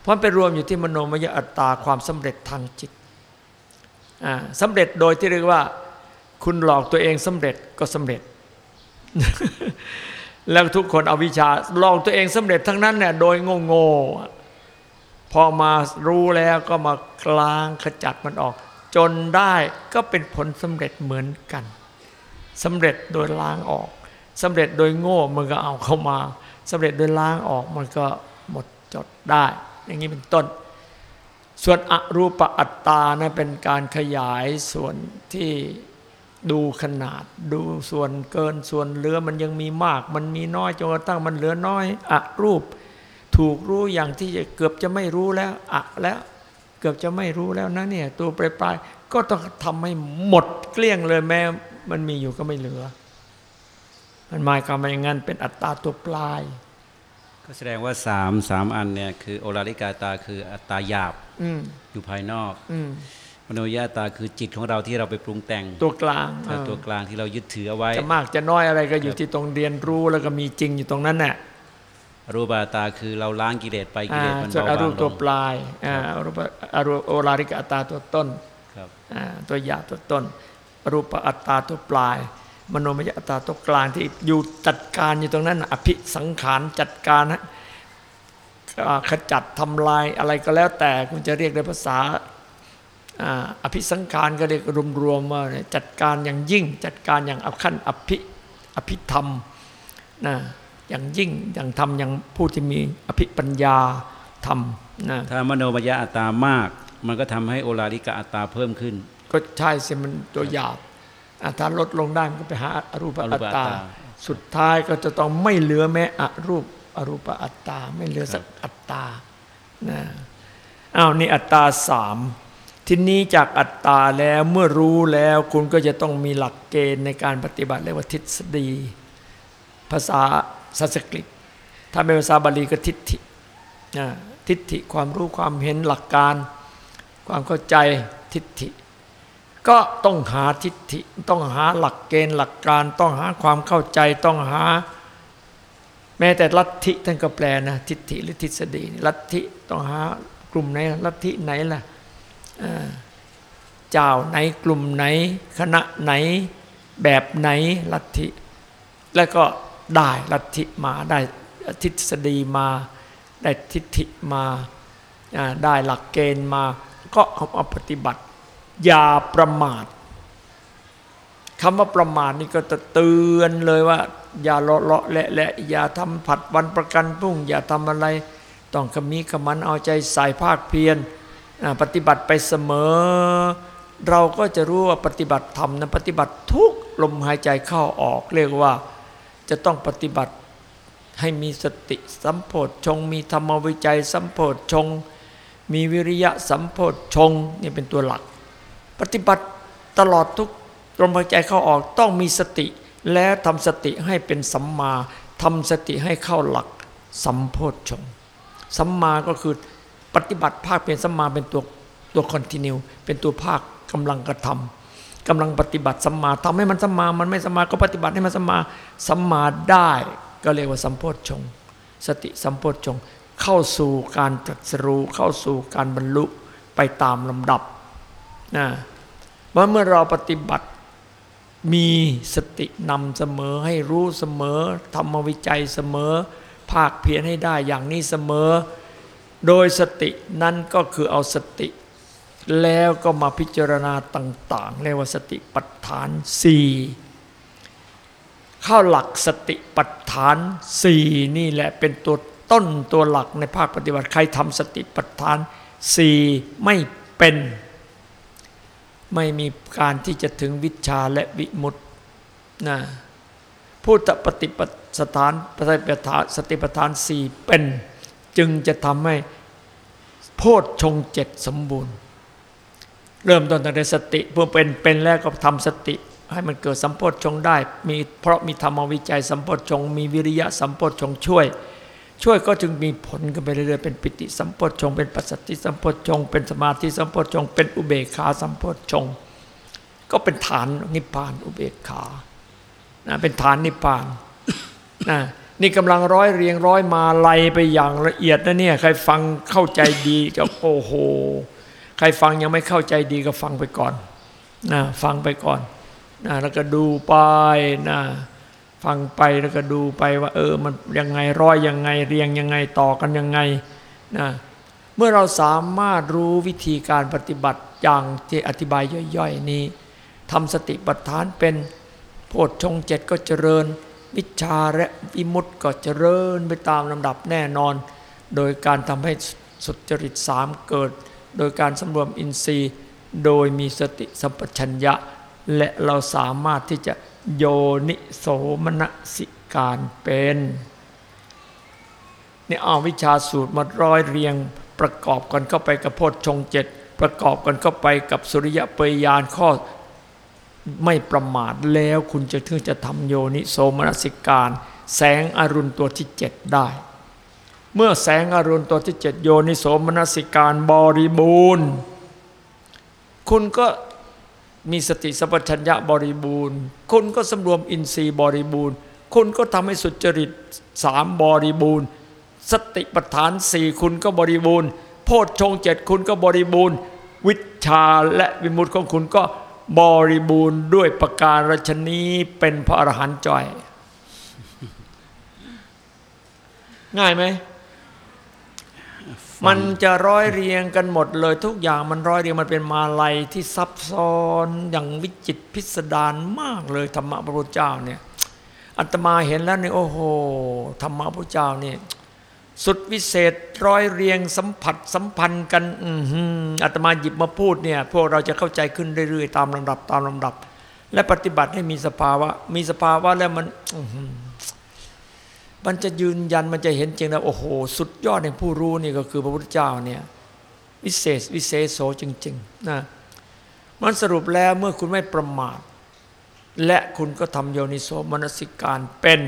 เพราะไปรวมอยู่ที่มโนมยอัตตาความสำเร็จทางจิตสำเร็จโดยที่เรียกว่า คุณหลอกตัวเองสำเร็จก็สำเร็จ แล้วทุกคนเอาวิชาลอกตัวเองสำเร็จทั้งนั้นเนี่ยโดยโง่ๆพอมารู้แล้วก็มากลางขจัดมันออก จนได้ก็เป็นผลสำเร็จเหมือนกันสำเร็จโดยล้างออกสำเร็จโดยโง่มันก็เอาเข้ามาสำเร็จโดยล้างออกมันก็หมดจดได้ อย่างนี้เป็นต้น ส่วนอรูปอัตตานะเป็นการขยายส่วนที่ ดูขนาด ดูส่วนเกินส่วนเหลือมันยังมีมาก มันมีน้อยจนกระทั่งมันเหลือน้อยอรูป ถูกรู้อย่างที่เกือบจะไม่รู้แล้วอะแล้ว เกือบจะไม่รู้แล้วนะเนี่ย ตัวปลายๆก็ต้องทำให้หมดเกลี้ยงเลยแม้มันมีอยู่ก็ไม่เหลือ มันหมายความว่าอย่างนั้นเป็นอัตตาตัวปลาย ก็แสดงว่าสามสามอันเนี่ยคือโอลาริกาตาคืออัตตาหยาบ อยู่ภายนอก มโนยาตาคือจิตของเราที่เราไปปรุงแต่งตัวกลางตัวกลางที่เรายึดถือเอาไว้จะมากจะน้อยอะไรก็อยู่ที่ตรงเรียนรู้แล้วก็มีจริงอยู่ตรงนั้นแหละรูปาตาคือเราล้างกิเลสไปกิเลสมันเบาบางลงตัวปลายอรูปอรูโอลาริกาตาตัวต้นตัวหยาบตัวต้น รูปอัตตาตัวปลาย มโนมยอัตตาตัวกลางที่อยู่จัดการอยู่ตรงนั้นอภิสังขารจัดการนะขจัดทำลายอะไรก็แล้วแต่คุณจะเรียกในภาษา อภิสังขารก็เรียกรวมๆว่าจัดการอย่างยิ่ง จัดการอย่างอัขั้นอภิอภิธรรมนะอย่างยิ่งอย่างทำอย่างผู้ที่มีอภิปัญญาธรรมนะถ้ามโนมยอัตตามาก มันก็ทำให้โอลาริกะอัตตาเพิ่มขึ้น ก็ใช่สิมันตัวหยาบถ้าลดลงได้มันก็ไปหาอรูปอัตตา สุดท้ายก็จะต้องไม่เหลือแม้อรูปอรูปอัตตา ไม่เหลือสักอัตตานะอ้าวนี่อัตตาสาม ทีนี้จากอัตตาแล้วเมื่อรู้แล้วคุณก็จะต้องมีหลักเกณฑ์ในการปฏิบัติเรียกว่าทิศดีภาษาสันสกฤต ถ้าเป็นภาษาบาลีก็ทิฏฐิทิฏฐิความรู้ความเห็นหลักการ ความเข้าใจทิฏฐิ ก็ต้องหาทิฏฐิต้องหาหลักเกณฑ์หลักการ ต้องหาความเข้าใจต้องหา แม้แต่ลัทธิท่านก็แปลนะทิฏฐิหรือทฤษฎีลัทธิต้องหากลุ่มไหนลัทธิไหนล่ะ เจ้าไหนกลุ่มไหน คณะไหนแบบไหนลัทธิ แล้วก็ได้ลัทธิมาได้ทฤษฎีมา ได้ทิฏฐิมาได้หลักเกณฑ์มา ก็เอามาปฏิบัติ อย่าประมาทคำว่าประมาทนี่ก็จะเตือนเลยว่า อย่าเลาะเลาะแหละแหละอย่าทำผัดวันประกันพรุ่ง อย่าทำอะไร ต้องขมีขมันเอาใจใส่ภาคเพียร ปฏิบัติไปเสมอ เราก็จะรู้ว่าปฏิบัติธรรมนะปฏิบัติทุกลมหายใจเข้าออกเรียกว่าจะต้องปฏิบัติให้มีสติสัมโพธชง มีธรรมวิจัยสัมโพธชง มีวิริยะสัมโพธชงนี่เป็นตัวหลัก ปฏิบัติตลอดทุกลมหายใจเข้าออกต้องมีสติ แล้วทำสติให้เป็นสัมมาทำสติให้เข้าหลักสัมโพธชง สัมมาก็คือ ปฏิบัติภาคเป็นสัมมาเป็นตัวตัวคอนติเนียเป็นตัวภาคกำลังกระทำกำลังปฏิบัติสัมมาทำให้มันสัมมา มันไม่สัมมาก็ปฏิบัติให้มันสัมมาสัมมาได้ ก็เรียกว่าสัมโพธชงสติสัมโพธชงเข้าสู่การตรัสรู้เข้าสู่การบรรลุไปตามลำดับนะเมื่อเมื่อเราปฏิบัติมีสตินำเสมอให้รู้เสมอธรรมวิจัยเสมอ ภาคเพียรให้ได้อย่างนี้เสมอ โดยสตินั้นก็คือเอาสติ แล้วก็มาพิจารณาต่างๆเรียกว่าสติปัฏฐานสี่เข้าหลักสติปัฏฐานสี่นี่แหละเป็นตัวต้นตัวหลักในภาคปฏิบัติใครทำสติปัฏฐานสี่ไม่เป็น ไม่มีการที่จะถึงวิชาและวิมุตตินะผู้ปฏิปสถานปฏิปทานสติปัฏฐานสี่เป็น จึงจะทำให้โพชฌงเจ็ดสมบูรณ์ เริ่มต้นตั้งแต่สติเพื่อเป็นเป็นแล้วก็ทำสติ ให้มันเกิดสัมโพชฌงได้ มีเพราะมีธรรมวิจัยสัมโพชฌงมีวิริยะสัมโพชฌงช่วย ช่วยก็จึงมีผลกันไปเรื่อยๆเป็นปิติสัมโพชฌงเป็นปัสสติสัมโพชฌงเป็นสมาธิสัมโพชฌงเป็นอุเบกขาสัมโพชฌงก็เป็นฐานนิพพานอุเบกขานะเป็นฐานนิพพานนะ นี่กำลังร้อยเรียงร้อยมาไล่ไปอย่างละเอียดนะเนี่ยใครฟังเข้าใจดีจะโอ้โหใครฟังยังไม่เข้าใจดีก็ฟังไปก่อนนะฟังไปก่อนนะแล้วก็ดูไปนะฟังไปแล้วก็ดูไปว่า เออมันยังไงร้อยยังไงเรียงยังไงต่อกันยังไงนะเมื่อเราสามารถรู้วิธีการปฏิบัติอย่างที่อธิบายย่อยๆนี้ทำสติปัฏฐานเป็นโพชฌงเจ็ดก็เจริญ วิชาและวิมุตติก็เจริญไปตามลำดับแน่นอน โดยการทำให้สุจริตสามเกิด โดยการสำรวมอินทรีย์ โดยมีสติสัมปชัญญะ และเราสามารถที่จะโยนิโสมนสิการเป็นนี่เอาวิชาสูตรมาร้อยเรียงประกอบกันเข้าไปกับโพชฌงเจ็ดประกอบกันเข้าไปกับสุริยะเปยยานข้อ ไม่ประมาทแล้วคุณจะถึงจะทำโยนิโสมนสิการ แสงอรุณตัวที่เจ็ดได้ เมื่อแสงอรุณตัวที่เจ็ดโยนิโสมนสิการบริบูรณ์ คุณก็มีสติสัพพัญญะบริบูรณ์ คุณก็สำรวมอินทรีย์บริบูรณ์ คุณก็ทำให้สุจริตสามบริบูรณ์ สติปัฏฐานสี่คุณก็บริบูรณ์ โพชฌงเจ็ดคุณก็บริบูรณ์ วิชาและวิมุตติของคุณก็ บริบูรณ์ด้วยประการฉนี้เป็นพระอรหันต์จ่อย ง่ายไหม มันจะร้อยเรียงกันหมดเลย ทุกอย่างมันร้อยเรียงมันเป็นมาลัยที่ซับซ้อนอย่างวิจิตรพิสดารมากเลยธรรมะพระพุทธเจ้าเนี่ยอัตมาเห็นแล้วเนี่ยโอ้โหธรรมะพระพุทธเจ้าเนี่ย สุดวิเศษร้อยเรียงสัมผัสสัมพันธ์กันอือหือาตมาหยิบมาพูดเนี่ย พวกเราจะเข้าใจขึ้นเรื่อยๆ ตามลำดับตามลำดับ และปฏิบัติให้มีสภาวะ มีสภาวะแล้วมันมันจะยืนยันมันจะเห็นจริงแล้วโอ้โห สุดยอดในผู้รู้นี่ก็คือพระพุทธเจ้าเนี่ยวิเศษวิเศษโสจริงๆนะมันสรุปแล้วเมื่อคุณไม่ประมาท และคุณก็ทำโยนิโสมนสิการเป็น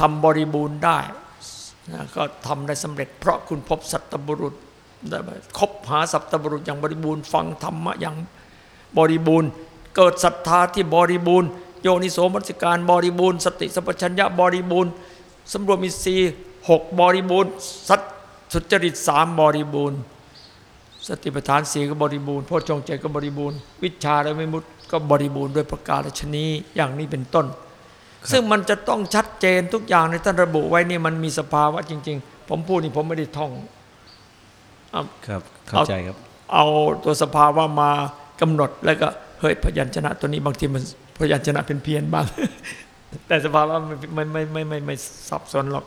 ทำบริบูรณ์ได้ นะก็ทำได้สำเร็จ เพราะคุณพบสัตบุรุษได้คบหาสัตบุรุษอย่างบริบูรณ์ฟังธรรมะอย่างบริบูรณ์ เกิดศรัทธาที่บริบูรณ์ โยนิโสมนสิการบริบูรณ์ สติสัพพัญญะบริบูรณ์สำรวมอินทรีย์หกบริบูรณ์สัตสุจริตสามบริบูรณ์ สติปัฏฐานสี่ก็บริบูรณ์โพชฌงเจก็บริบูรณ์ วิชาและวิมุตติก็บริบูรณ์ด้วยประการฉนี้อย่างนี้เป็นต้น ซึ่งมันจะต้องชัดเจนทุกอย่างในท่านระบุไว้นี่มันมีสภาวะจริง ๆ ผมพูดนี่ผมไม่ได้ท่อง ครับเข้าใจครับ เอาตัวสภาวะมากำหนดแล้วก็เฮ้ยพยัญชนะตัวนี้บางทีมันพยัญชนะเป็นเพี้ยนบ้าง แต่สภาวะมันไม่ไม่ไม่ไม่ไม่สับสนหรอก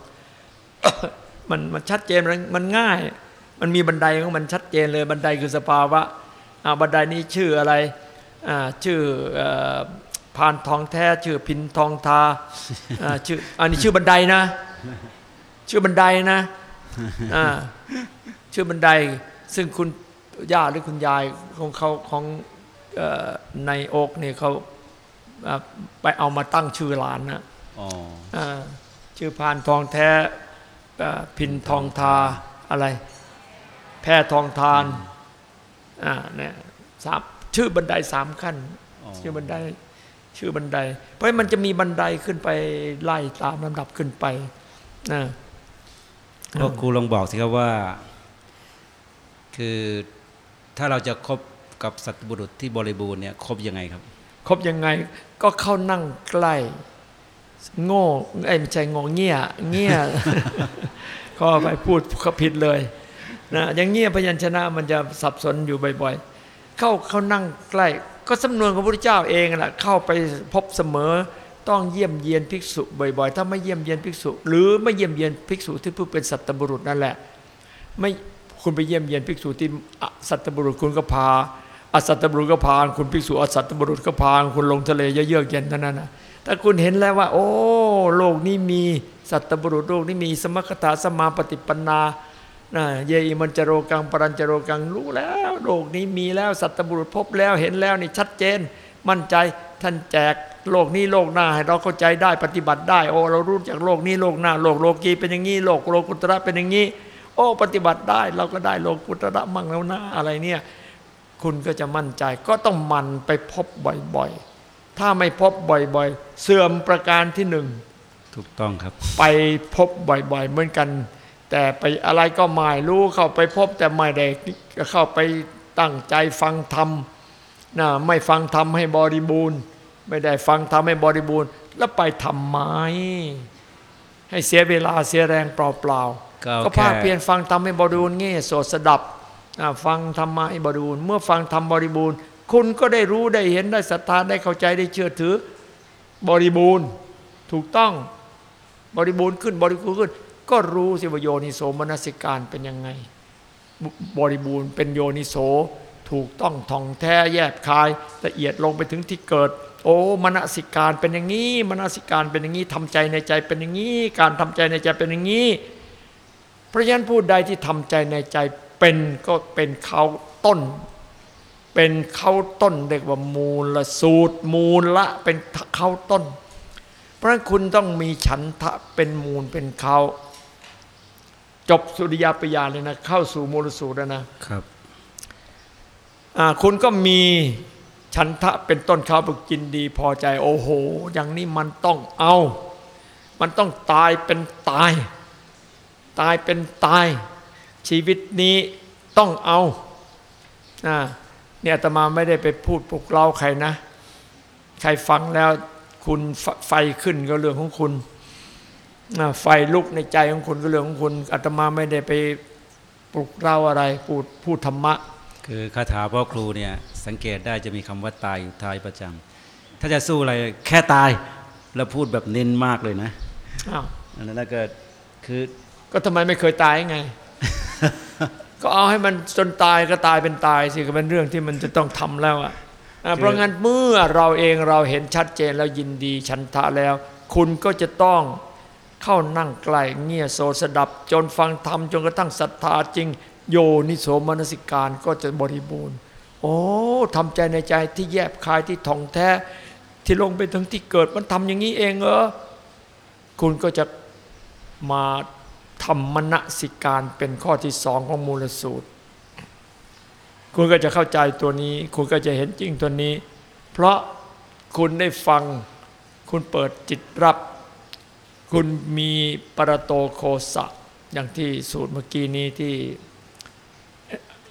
มันมันชัดเจนมันมันง่าย มันมีบันไดของมันชัดเจนเลยบันไดคือสภาวะอ่าบันไดนี้ชื่ออะไรอ่าชื่อเอ่อ พานทองแท้ ชื่อพินทองทาอ่าชื่ออันนี้ชื่อบันไดนะ ชื่อบันไดนะอ่าชื่อบันไดซึ่งคุณย่าหรือคุณยายของเขาของเอ่อในโอกเนี่ยเขาอ่าไปเอามาตั้งชื่อหลานนะอ๋ออ่าชื่อพานทองแท้อ่าพินทองทาอะไร แพรทองทานอ่าเนี่ยสามชื่อบันไดสามขั้นอ๋อชื่อบันได ชื่อบันได เพราะมันจะมีบันไดขึ้นไปไล่ตามลำดับขึ้นไปนะก็ครูลองบอกสิครับว่า คือถ้าเราจะคบกับสัตว์บุรุษที่บริบูรณ์เนี่ยคบยังไงครับครบยังไงก็เข้านั่งใกล้ โง่ไอ้ยไม่ใช่โง่เงี้ยเงี้ยก็ไปพูดเขาผิดเลยนะอย่างเงี้ยพยัญชนะมันจะสับสนอยู่บ่อยๆ เข้าเข้านั่งใกล้ ก็สำนวนของพระพุทธเจ้าเองแหละเข้าไปพบเสมอต้องเยี่ยมเยียนภิกษุบ่อยๆ ถ้าไม่เยี่ยมเยียนภิกษุ หรือไม่เยี่ยมเยียนภิกษุที่ผู้เป็นสัตบุรุษนั่นแหละ ไม่คุณไปเยี่ยมเยียนภิกษุที่สัตบุรุษคุณก็พาอสัตบุรุษก็พาคุณภิกษุอสัตบุรุษก็พาคุณลงทะเลเยือกเย็นเท่านั้นนะถ้าคุณเห็นแล้วว่า โอ้ โลกนี้มีสัตบุรุษโลกนี้มีสมคตาสมาปฏิปันนา นะเยอิมันจโรกังปรัญจโรกังรู้แล้วโลกนี้มีแล้วสัตบุรุษพบแล้วเห็นแล้วนี่ชัดเจน มั่นใจท่านแจกโลกนี้โลกหน้าให้เราเข้าใจได้ปฏิบัติได้ โอ้เรารู้จากโลกนี้โลกหน้า โลกโลกีเป็นอย่างนี้โลกโลกุตระเป็นอย่างนี้ โอ้ปฏิบัติได้เราก็ได้โลกุตระมั่งแล้วนะอะไรเนี่ยคุณก็จะมั่นใจก็ต้องหมันไปพบบ่อยๆ ถ้าไม่พบบ่อยๆ เสื่อมประการที่หนึ่งถูกต้องครับ ไปพบบ่อยๆ เหมือนกัน แต่ไปอะไรก็ไม่รู้เข้าไปพบแต่ไม่ได้เข้าไปตั้งใจฟังธรรมนะไม่ฟังธรรมให้บริบูรณ์ ไม่ได้ฟังธรรมให้บริบูรณ์ แล้วไปทำไมให้เสียเวลาเสียแรงเปล่าๆก็เอาก็ภาคแค่เพียรฟังธรรมให้บริบูรณ์เงี้ยโสดสดับอ่าฟังธรรมะให้บริบูรณ์ เมื่อฟังธรรมบริบูรณ์ คุณก็ได้รู้ได้เห็นได้ศรัทธาได้เข้าใจได้เชื่อถือบริบูรณ์ถูกต้องบริบูรณ์ขึ้นบริบูรณ์ขึ้น ก็รู้สิว่าโยนิโสมนสิการเป็นยังไง บริบูรณ์เป็นโยนิโสถูกต้องท่องแท้แยบคายละเอียดลงไปถึงที่เกิด โอ้มนสิการเป็นอย่างนี้มนสิการเป็นอย่างนี้ทำใจในใจเป็นอย่างนี้ การทำใจในใจเป็นอย่างนี้เพราะฉะนั้นผู้ใดที่ทำใจในใจเป็นก็เป็นเขาต้น เป็นเขาต้นเรียกว่ามูลสูตร มูลละเป็นเขาต้น เพราะฉะนั้นคุณต้องมีฉันทะเป็นมูลเป็นเขา จบสุริยาปยานเลยนะ เข้าสู่มูลสูตรแล้วนะครับอ่าคุณก็มีฉันทะเป็นต้นเขาบึกกินดีพอใจ โอ้โห อย่างนี้มันต้องเอา มันต้องตายเป็นตาย ตายเป็นตาย ชีวิตนี้ต้องเอาอ่าเนี่ยอาตมาไม่ได้ไปพูดปลุกเร้าใครนะ ใครฟังแล้วคุณไฟไฟขึ้นก็เรื่องของคุณอ่า ไฟลุกในใจของคุณก็เรื่องของคุณอาตมาไม่ได้ไปปลุกเร้าอะไรพูดพูดธรรมะ คือคาถาพ่อครูเนี่ยสังเกตได้จะมีคำว่าตายอยู่ท้ายประจำถ้าจะสู้อะไรแค่ตายแล้วพูดแบบเน้นมากเลยนะอ้าวอันนั้นก็คือก็ทำไมไม่เคยตายไง ก็เอาให้มันจนตายก็ตายเป็นตายสิก็เป็นเรื่องที่มันจะต้องทำแล้วอะอ่าเพราะงั้นเมื่อเราเองเราเห็นชัดเจนแล้วยินดีชันทะแล้ว คุณก็จะต้อง เข้านั่งใกล้เงี่ยโสดสดับ จนฟังธรรมจนกระทั่งศรัทธาจริง โยนิโสมนสิการก็จะบริบูรณ์ โอ้ทำใจในใจที่แยบคายที่ท่องแท้ ที่ลงไปถึงที่เกิดมันทำอย่างนี้เองเหรอคุณก็จะมาทำมณสิการเป็นข้อที่สองของมูลสูตร คุณก็จะเข้าใจตัวนี้ คุณก็จะเห็นจริงตัวนี้ เพราะคุณได้ฟังคุณเปิดจิตรับ คุณมีปรโตโฆสะ อย่างที่สูตรเมื่อกี้นี้ที่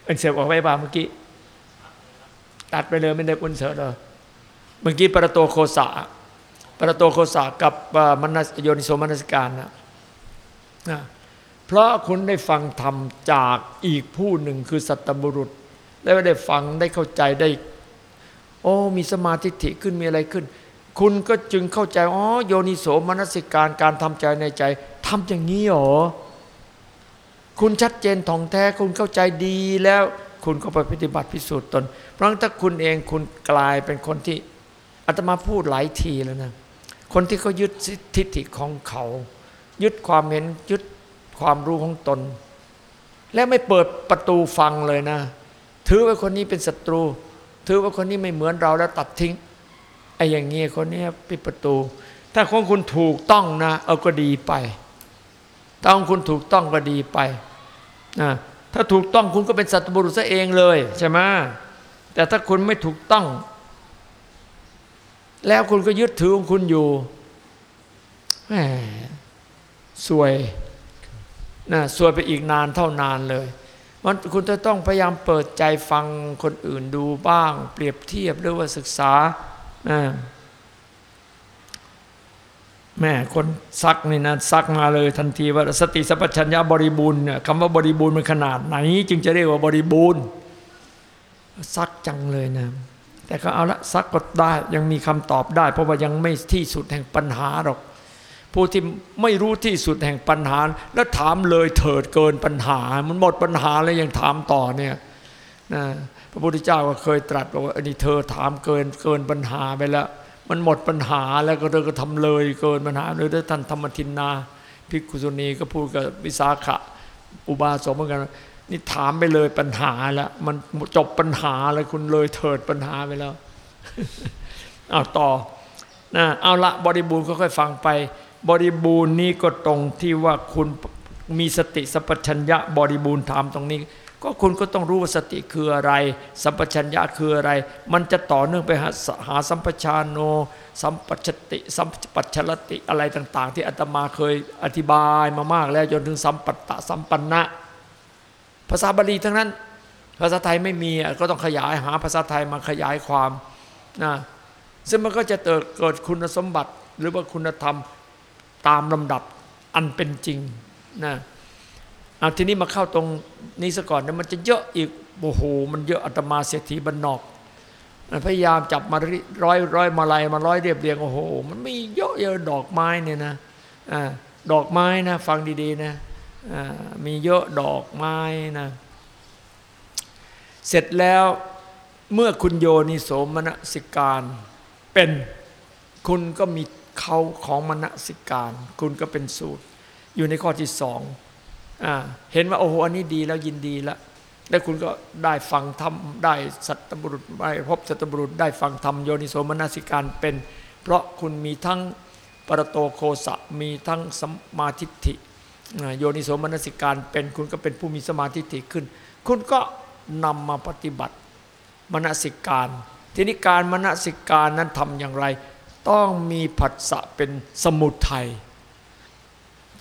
เอ็นเซฟออกไว้บ้างเมื่อกี้ ตัดไปเลยไม่ได้อุนเสริเลยเมื่อกี้ปรโตโฆสะปรโตโฆสะกับมนสโยนิโสมนสิการนะนะเพราะคุณได้ฟังธรรมจากอีกผู้หนึ่งคือสัตบุรุษ แล้วได้ฟังได้เข้าใจได้ โอ้มีสมาธิขึ้นมีอะไรขึ้น คุณก็จึงเข้าใจอ๋อโยนิโสมนสิการการทำใจในใจทำอย่างนี้หรอ คุณชัดเจนท่องแท้คุณเข้าใจดีแล้วคุณก็ไปปฏิบัติพิสูจน์ตน เพราะถ้าคุณเองคุณกลายเป็นคนที่อาตมาพูดหลายทีแล้วนะ คนที่เขายึดทิฏฐิของเขา ยึดความเห็นยึดความรู้ของตน และไม่เปิดประตูฟังเลยนะ ถือว่าคนนี้เป็นศัตรู ถือว่าคนนี้ไม่เหมือนเราแล้วตัดทิ้ง อ้อย่างเงี้ยคนนี้ปิดประตู ถ้าของคุณถูกต้องนะ เอาก็ดีไปถ้าของคุณถูกต้องก็ดีไปนะถ้าถูกต้องคุณก็เป็นสัตบุรุษซะเองเลยใช่ไหมแต่ถ้าคุณไม่ถูกต้อง แล้วคุณก็ยึดถือของคุณอยู่แหมสวยนะสวยไปอีกนานเท่านานเลยมันคุณจะต้องพยายามเปิดใจฟังคนอื่นดูบ้าง เปรียบเทียบหรือว่าศึกษา แม่คนซักนี่นะซักมาเลยทันทีว่าสติสัพพัญญาบริบูรณ์เนี่ยคำว่าบริบูรณ์มันขนาดไหน จึงจะเรียกว่าบริบูรณ์ ซักจังเลยนะ แต่ก็เอาละซักก็ได้ยังมีคำตอบได้ เพราะว่ายังไม่ที่สุดแห่งปัญหาหรอก ผู้ที่ไม่รู้ที่สุดแห่งปัญหา แล้วถามเลยเถิดเกินปัญหา มันหมดปัญหาแล้วยังถามต่อเนี่ยนะ พระพุทธเจ้าก็เคยตรัสบอกว่าอันนี้เธอถามเกินเกินปัญหาไปแล้วมันหมดปัญหาแล้วก็เธอก็ทำเลยเกินปัญหาเลยด้วยท่านธรรมทินนาพิกุสุนีก็พูดกับวิสาขะอุบาสกเหมือนกันนี่ถามไปเลยปัญหาแล้วมันจบปัญหาแล้วคุณเลยเถิดปัญหาไปแล้วเอาต่อนะเอาละบริบูรณ์ค่อยๆฟังไป บริบูรณ์นี้ก็ตรงที่ว่าคุณมีสติสัพพัญญะบริบูรณ์ถามตรงนี้ ก็คุณก็ต้องรู้ว่าสติคืออะไร สัมปชัญญะคืออะไร มันจะต่อเนื่องไปหาหาสัมปชานโน สัมปชติสัมปัชลติอะไรต่าง ๆ ที่อาตมาเคยอธิบายมามากแล้วจนถึงสัมปัตตะสัมปันนะ ภาษาบาลีทั้งนั้น ภาษาไทยไม่มีก็ต้องขยายหาภาษาไทยมาขยายความนะซึ่งมันก็จะเกิดเกิดคุณสมบัติหรือว่าคุณธรรมตามลำดับอันเป็นจริงนะ เอาทีนี้มาเข้าตรงนี้ซะก่อนนะมันจะเยอะอีกโอ้โหมันเยอะอัตมาเศรษฐีบรรนอกพยายามจับมาร้อยร้อยมาลายมาร้อยเรียบเรียงโอ้โห มันมีเยอะเยอะดอกไม้เนี่ยนะดอกไม้นะ ฟังดีๆนะมีเยอะดอกไม้นะเสร็จแล้วเมื่อคุณโยนิโสมนสิการเป็นคุณก็มีเขาของมณสิการ คุณก็เป็นสูตร อยู่ในข้อที่สอง เห็นว่าโอ้โหอันนี้ดีแล้วยินดีแล้วแล้วคุณก็ได้ฟังธรรมได้สัตบุรุษได้พบสัตบุรุษได้ฟังธรรมโยนิโสมนสิการเป็น เพราะคุณมีทั้งปรโตโคสะมีทั้งสมาธิิโยนิโสมนสิการเป็นคุณก็เป็นผู้มีสมาธิิขึ้น คุณก็นำมาปฏิบัติมนสิการ ทีนี้การมนสิการนั้นทำอย่างไร ต้องมีผัสสะเป็นสมุทัย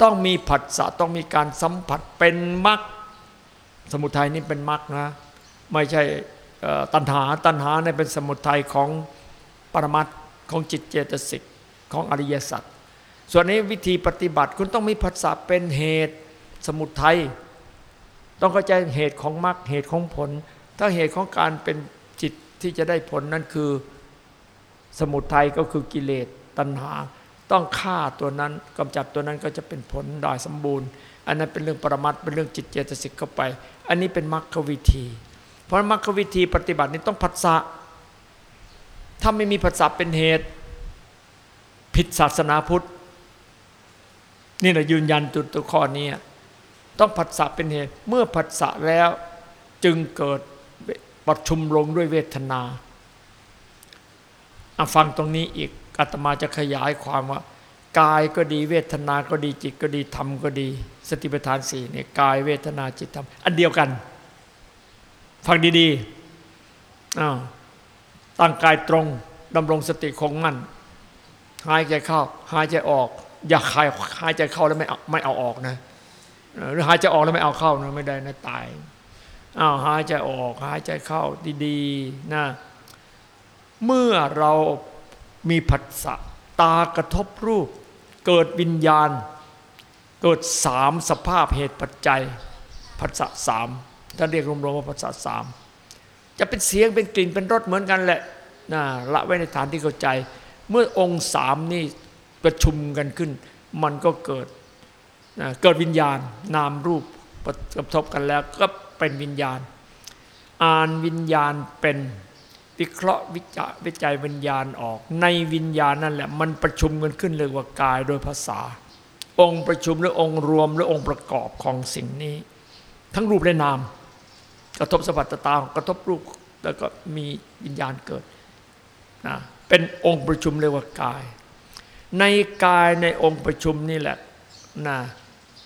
ต้องมีผัสสะต้องมีการสัมผัสเป็นมรรคสมุทัยนี่เป็นมรรคนะ ไม่ใช่ตัณหาตัณหาเนี่ยเป็นสมุทัยของปรมัตของจิตเจตสิกของอริยสัจส่วนนี้วิธีปฏิบัติคุณต้องมีผัสสะเป็นเหตุสมุทัยต้องเข้าใจเหตุของมรรคเหตุของผล ถ้าเหตุของการเป็นจิตที่จะได้ผลนั้นคือสมุทัยก็คือกิเลสตัณหา ต้องฆ่าตัวนั้นกำจัดตัวนั้นก็จะเป็นผลได้สมบูรณ์ อันนั้นเป็นเรื่องปรมัตเป็นเรื่องจิตเจตสิกเข้าไป อันนี้เป็นมรรควิธี เพราะมรรควิธีปฏิบัตินี้ต้องผัสสะถ้าไม่มีผัสสะเป็นเหตุ ผิดศาสนาพุทธ นี่เรายืนยันจุดตัวข้อนี้ต้องผัสสะเป็นเหตุ เมื่อผัสสะแล้วจึงเกิดประชุมลงด้วยเวทนาฟังตรงนี้อีก อาตมาจะขยายความว่ากายก็ดีเวทนาก็ดีจิตก็ดีธรรมก็ดี สติปัฏฐานสี่เนี่ยกายเวทนาจิตธรรมอันเดียวกัน ฟังดีๆอ้าวตั้งกายตรงดำรงสติคงมั่นหายใจเข้าหายใจออก อย่าหายหายใจเข้าแล้วไม่เอาไม่เอาออกนะหรือหายใจออกแล้วไม่เอาเข้านะไม่ได้นะตายอ้าวหายใจออก หายใจเข้าดีๆนะเมื่อเรา มีผัสสะตากระทบรูป เกิดวิญญาณ เกิดสามสภาพเหตุปัจจัยผัสสะสามท่านเรียกรวมๆว่าผัสสะสามจะเป็นเสียงเป็นกลิ่นเป็นรสเหมือนกันแหละนะละไว้ในฐานที่เข้าใจ เมื่อองค์สามนี่ประชุมกันขึ้น มันก็เกิดนะเกิดวิญญาณ นามรูปกระทบกันแล้วก็เป็นวิญญาณ อ่านวิญญาณเป็น วิเคราะห์วิจวิจัยวิญญาณออก ในวิญญาณนั่นแหละ มันประชุมกันขึ้นเรียกว่ากายโดยภาษา องค์ประชุมหรือองค์รวมหรือองค์ประกอบของสิ่งนี้ ทั้งรูปและนาม กระทบสัมผัสตากระทบรูปแล้วก็มีวิญญาณเกิดนะเป็นองค์ประชุมเรียกว่ากาย ในกายในองค์ประชุมนี่แหละนะ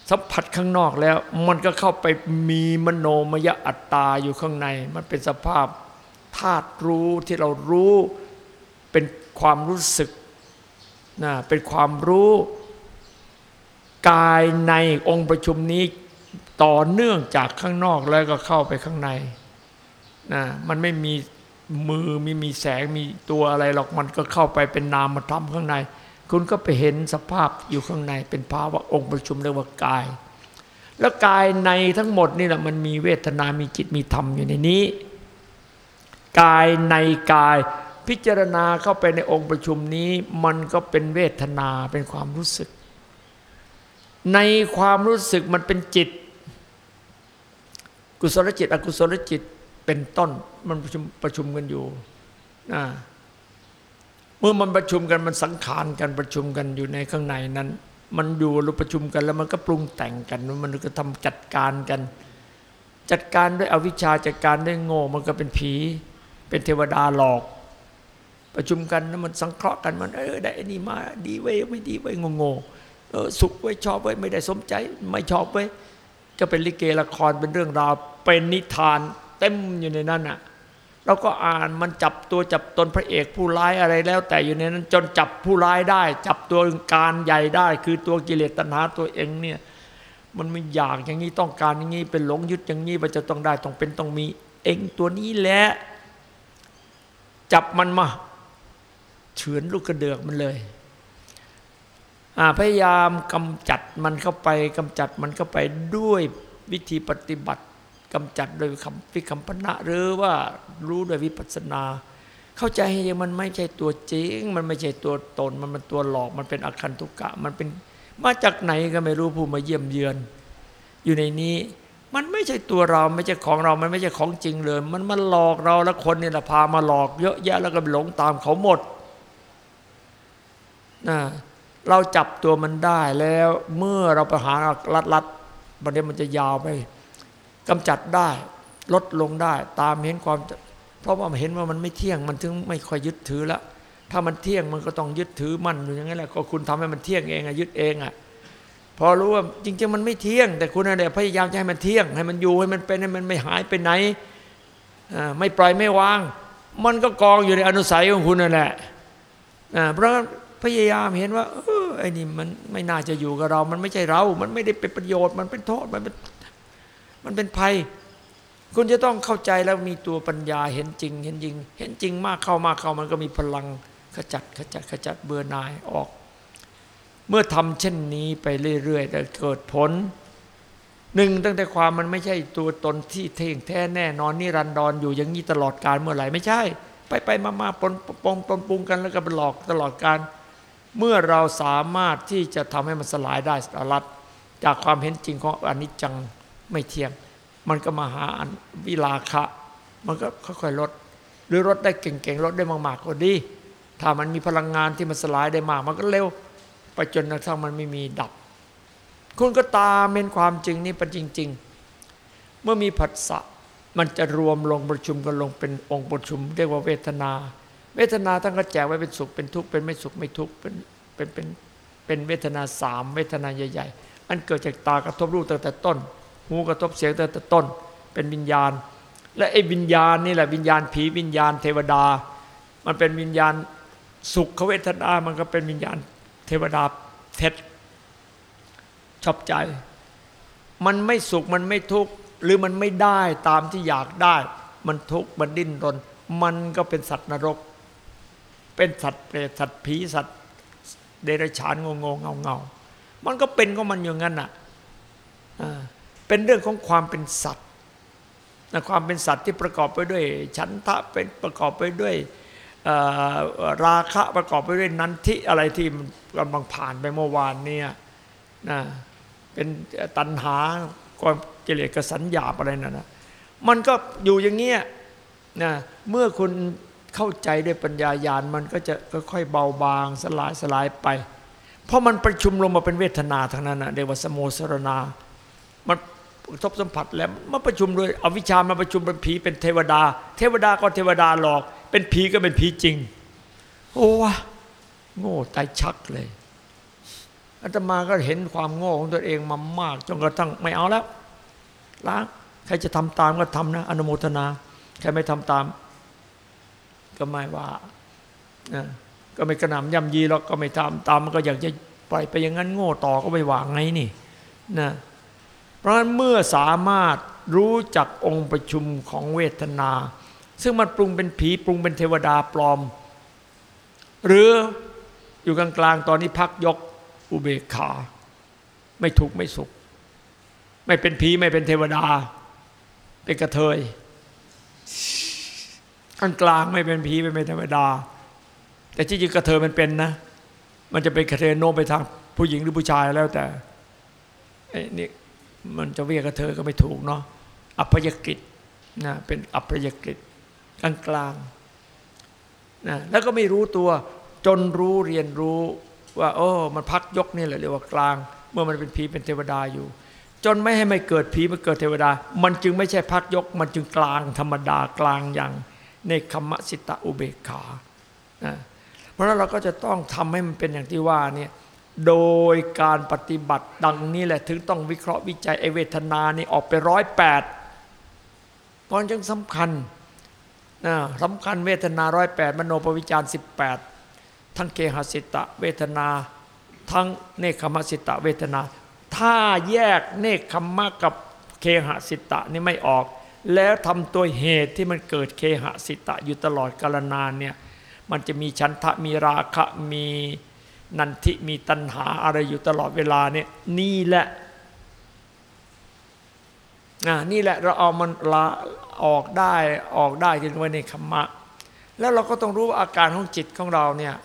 สัมผัสข้างนอกแล้ว มันก็เข้าไปมีมโนมยอัตตาอยู่ข้างใน มันเป็นสภาพ ธาตุรู้ที่เรารู้เป็นความรู้สึกนะเป็นความรู้กายในองค์ประชุมนี้ต่อเนื่องจากข้างนอกแล้วก็เข้าไปข้างในนะมันไม่มีมือมีมีแสงมีตัวอะไรหรอกมันก็เข้าไปเป็นนามธรรมข้างใน คุณก็ไปเห็นสภาพอยู่ข้างใน เป็นภาวะองค์ประชุมเรียกว่ากาย แล้วกายในทั้งหมดนี่แหละมันมีเวทนา มีจิตมีธรรมอยู่ในนี้ กายในกาย พิจารณาเข้าไปในองค์ประชุมนี้ มันก็เป็นเวทนาเป็นความรู้สึก ในความรู้สึกมันเป็นจิต กุศลจิต อกุศลจิตเป็นต้นมันประชุมประชุมกันอยู่นะเมื่อมันประชุมกันมันสังขารกันประชุมกันอยู่ในข้างในนั้น มันอยู่รูประชุมกันแล้วมันก็ปรุงแต่งกันมันก็ทำจัดการกัน จัดการด้วยอวิชชาจัดการด้วยโง่มันก็เป็นผี เป็นเทวดาหลอก ประชุมกันแล้วมันสังเคราะห์กันมันเออได้อันนี้มาดีไว้ไม่ดีไว้งงๆเออสุขไว้ชอบไว้ไม่ได้สมใจ ไม่ชอบไว้ก็เป็นลิเกละครเป็นเรื่องราว เป็นนิทานเต็มอยู่ในนั้นอะเราก็อ่านมันจับตัวจับตนพระเอกผู้ร้ายอะไรแล้ว แต่อยู่ในนั้นจนจับผู้ร้ายได้ จับตัวการใหญ่ได้ คือตัวกิเลสตัณหาตัวเองเนี่ยมันไม่อยากอย่างนี้ต้องการอย่างนี้เป็นหลงยึดอย่างนี้มันจะต้องได้ต้องเป็นต้องมี เองตัวนี้แหละ จับมันมาเฉือนลูกกระเดือกมันเลยพยายามกำจัดมันเข้าไปกำจัดมันเข้าไปด้วยวิธีปฏิบัติกำจัดโดยคำวิคัมพนะหรือว่ารู้โดยวิปัสนา เข้าใจให้มันไม่ใช่ตัวจริง มันไม่ใช่ตัวตนมันเป็นตัวหลอกมันเป็นอคันตุกะ มันเป็นมาจากไหนก็ไม่รู้ผู้มาเยี่ยมเยือน อยู่ในนี้ มันไม่ใช่ตัวเราไม่ใช่ของเรา มันไม่ใช่ของจริงเลย มันมาหลอกเราแล้วคนนี่แหละพามาหลอกเยอะแยะแล้วก็หลงตามเขาหมดนะเราจับตัวมันได้แล้วเมื่อเราไปหาลัดลัดประเด็นมันจะยาวไปกำจัดได้ ลดลงได้ ตามเห็นความ เพราะว่าเห็นว่ามันไม่เที่ยงมันถึงไม่ค่อยยึดถือแล้วถ้ามันเที่ยงมันก็ต้องยึดถือมั่นอยู่อย่างนั้นแหละก็คุณทำให้มันเที่ยงเองอะยึดเองอะ พอรู้ว่าจริง ๆ มันไม่เที่ยง แต่คุณอะไรพยายามจะให้มันเที่ยง ให้มันอยู่ให้มันเป็นให้มันไม่หายไปไหนไม่ปล่อยไม่วาง มันก็กองอยู่ในอนุสัยของคุณนั่นแหละเพราะพยายามเห็นว่าเออไอ้นี่มันไม่น่าจะอยู่กับเรา มันไม่ใช่เรา มันไม่ได้เป็นประโยชน์ มันเป็นโทษ มันเป็นมันเป็นภัย คุณจะต้องเข้าใจแล้วมีตัวปัญญาเห็นจริง เห็นจริง เห็นจริงมากเข้ามากเข้ามันก็มีพลังขจัดขจัดขจัดเบื่อหน่ายออก เมื่อทำเช่นนี้ไปเรื่อยๆจะเกิดผลหนึ่งตั้งแต่ความมันไม่ใช่ตัวตนที่เท่งแท้แน่นอนนี่รันดอนอยู่อย่างนี้ตลอดการเมื่อไหร่ไม่ใช่ ไปไปมามาปนปงปนปรุงกันแล้วก็ไปหลอกตลอดการ เมื่อเราสามารถที่จะทำให้มันสลายได้สลัดจากความเห็นจริงของอนิจจังไม่เที่ยง มันก็มาหาวิลาคะ มันก็ค่อยๆลด หรือลดได้เก่งๆลดได้มากๆก็ดี ถ้ามันมีพลังงานที่มันสลายได้มากมันก็เร็ว ไปจนกระทั่งมันไม่มีดับ คุณก็ตามเป็นความจริงนี่เป็นจริง ๆ เมื่อมีผัสสะมันจะรวมลงประชุมกันลงเป็นองค์ประชุม เรียกว่าเวทนา เวทนาทั้งกระแจกไว้เป็นสุขเป็นทุกข์เป็นไม่สุขไม่ทุกข์เป็นเป็นเป็นเป็นเวทนาสามเวทนาใหญ่ๆอันเกิดจากตากระทบรูปตั้งแต่ต้น หูกระทบเสียงแต่ต้น เป็นวิญญาณ และไอ้วิญญาณนี่แหละวิญญาณผีวิญญาณเทวดา มันเป็นวิญญาณสุขเวทนา มันก็เป็นวิญญาณ เทวดาเท็จชอบใจ มันไม่สุขมันไม่ทุกข์หรือมันไม่ได้ตามที่อยากได้ มันทุกข์มันดิ้นรน มันก็เป็นสัตว์นรก เป็นสัตว์เปรตสัตว์ผีสัตว์ เดรัจฉานงงงเงาเงามันก็เป็นของมันอย่างนั้นน่ะเป็นเรื่องของความเป็นสัตว์ความเป็นสัตว์ที่ประกอบไปด้วย ฉันทะเป็นประกอบไปด้วย ราคะประกอบไปด้วยนันทิอะไรที่กำลังผ่านไปเมื่อวานเนี่ยนะเป็นตัณหาความกิเลสกสัญญาอะไรนั่นนะมันก็อยู่อย่างเงี้ยนะเมื่อคุณเข้าใจด้วยปัญญาญาณมันก็จะค่อยๆเบาบางสลายสลายไป เพราะมันประชุมลงมาเป็นเวทนาทั้งนั้นนะเรียกว่าสโมสรณามันทบสัมผัสแล้วมันประชุมโดยอวิชามาประชุมเป็นผีเป็นเทวดา เทวดาก็เทวดาหลอก เป็นผีก็เป็นผีจริง โอ้วะโง่ตายชักเลยอาตมาก็เห็นความโง่ของตัวเองมามากจนกระทั่งไม่เอาแล้วล้างใครจะทำตามก็ทำนะ อนุโมทนา ใครไม่ทำตาม ก็ไม่ว่านะก็ไม่กระหน่ำย่ำยีหรอกก็ไม่ทำตามมันก็อยากจะปล่อยไปอย่างนั้นโง่ต่อก็ไม่ว่าไงนี่นะเพราะฉะนั้นเมื่อสามารถรู้จักองค์ประชุมของเวทนา ซึ่งมันปรุงเป็นผีปรุงเป็นเทวดาปลอม หรืออยู่กลางๆตอนนี้พักยกอุเบกขา ไม่ทุกข์ไม่สุข ไม่เป็นผีไม่เป็นเทวดา เป็นกระเทยกลางกลางไม่เป็นผีไม่เป็นเทวดา แต่ที่จริงกระเทยมันเป็นนะ มันจะเป็นกระเทยโน้มไปทางผู้หญิงหรือผู้ชายแล้วแต่ไอ้นี่มันจะเรียกกระเทยก็ไม่ถูกเนาะอัพยกฤตนะเป็นอัพยกฤต กลางกลางๆนะแล้วก็ไม่รู้ตัวจนรู้เรียนรู้ว่า โอ้ มันพักยกนี่แหละเรียกว่ากลาง เมื่อมันเป็นผีเป็นเทวดาอยู่ จนไม่ให้ไม่เกิดผีม่เกิดเทวดา มันจึงไม่ใช่พักยก มันจึงกลางธรรมดากลางอย่างในคมสิตะอุเบกขานะเพราะฉะนั้นเราก็จะต้องทำให้มันเป็นอย่างที่ว่าเนี่ยโดยการปฏิบัติดังนี้แหละถึงต้องวิเคราะห์วิจัยไอเวทนานี่ออกไปร้อยแปดเพราะยังสำคัญ สำคัญเวทนาร้อยแปดมโนปวิจารสิบแปดทั้งเคหสิตะเวทนา ทั้งเนคขมสิตะเวทนา ถ้าแยกเนคขมะกับเคหสิตะนี่ไม่ออก แล้วทำตัวเหตุที่มันเกิดเคหสิตะอยู่ตลอดกาลนานเนี่ยมันจะมีชันทะมีราคะมีนันทิมีตัณหาอะไรอยู่ตลอดเวลาเนี่ยนี่แหละ นี่แหละเราเอามันลาออกได้ออกได้จึงไว้ในคัมมะ แล้วเราก็ต้องรู้ว่าอาการของจิตของเราเนี่ย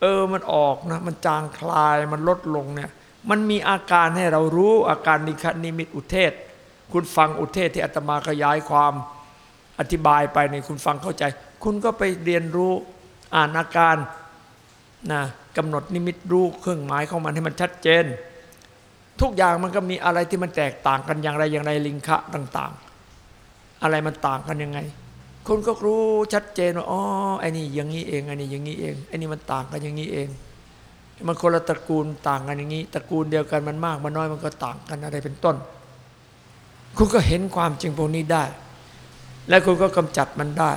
เออมันออกนะมันจางคลายมันลดลงเนี่ย มันมีอาการให้เรารู้อาการนิคนิมิตอุเทศ คุณฟังอุเทศที่อาตมาขยายความอธิบายไปในคุณฟังเข้าใจ คุณก็ไปเรียนรู้อ่านอาการนะกำหนดนิมิตรู้เครื่องหมายของมันให้มันชัดเจน ทุกอย่างมันก็มีอะไรที่มันแตกต่างกันอย่างไรอย่างไรลิงคะต่าง ๆ อะไรมันต่างกันยังไงคุณก็รู้ชัดเจนว่าอ๋อไอ้นี่อย่างนี้เองไอ้นี่อย่างนี้เองไอ้นี่มันต่างกันอย่างนี้เอง มันคนละตระกูลต่างกันอย่างนี้ตระกูลเดียวกันมันมากมันน้อยมันก็ต่างกันอะไรเป็นต้น คุณก็เห็นความจริงพวกนี้ได้ และคุณก็กำจัดมันได้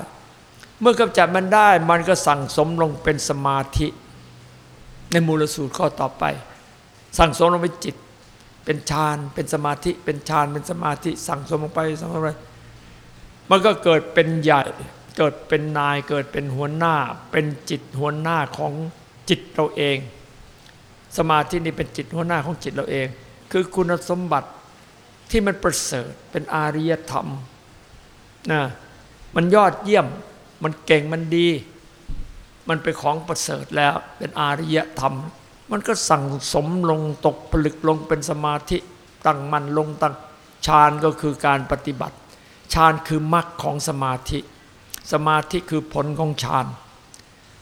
เมื่อกำจัดมันได้มันก็สั่งสมลงเป็นสมาธิ ในมูลสูตรข้อต่อไป สั่งสมลงเป็นจิต เป็นฌานเป็นสมาธิเป็นฌานเป็นสมาธิสั่งสมลงไปสั่งสมลงไปมันก็เกิดเป็นใหญ่ เกิดเป็นนายเกิดเป็นหัวหน้า เป็นจิตหัวหน้าของจิตเราเอง สมาธินี่เป็นจิตหัวหน้าของจิตเราเอง คือคุณสมบัติที่มันประเสริฐเป็นอาริยธรรมนะมันยอดเยี่ยมมันเก่งมันดี มันเป็นของประเสริฐแล้วเป็นอาริยธรรม มันก็สั่งสมลงตกผลึกลงเป็นสมาธิตั้งมันลงตั้งฌานก็คือการปฏิบัติฌานคือมรรคของสมาธิ สมาธิคือผลของฌาน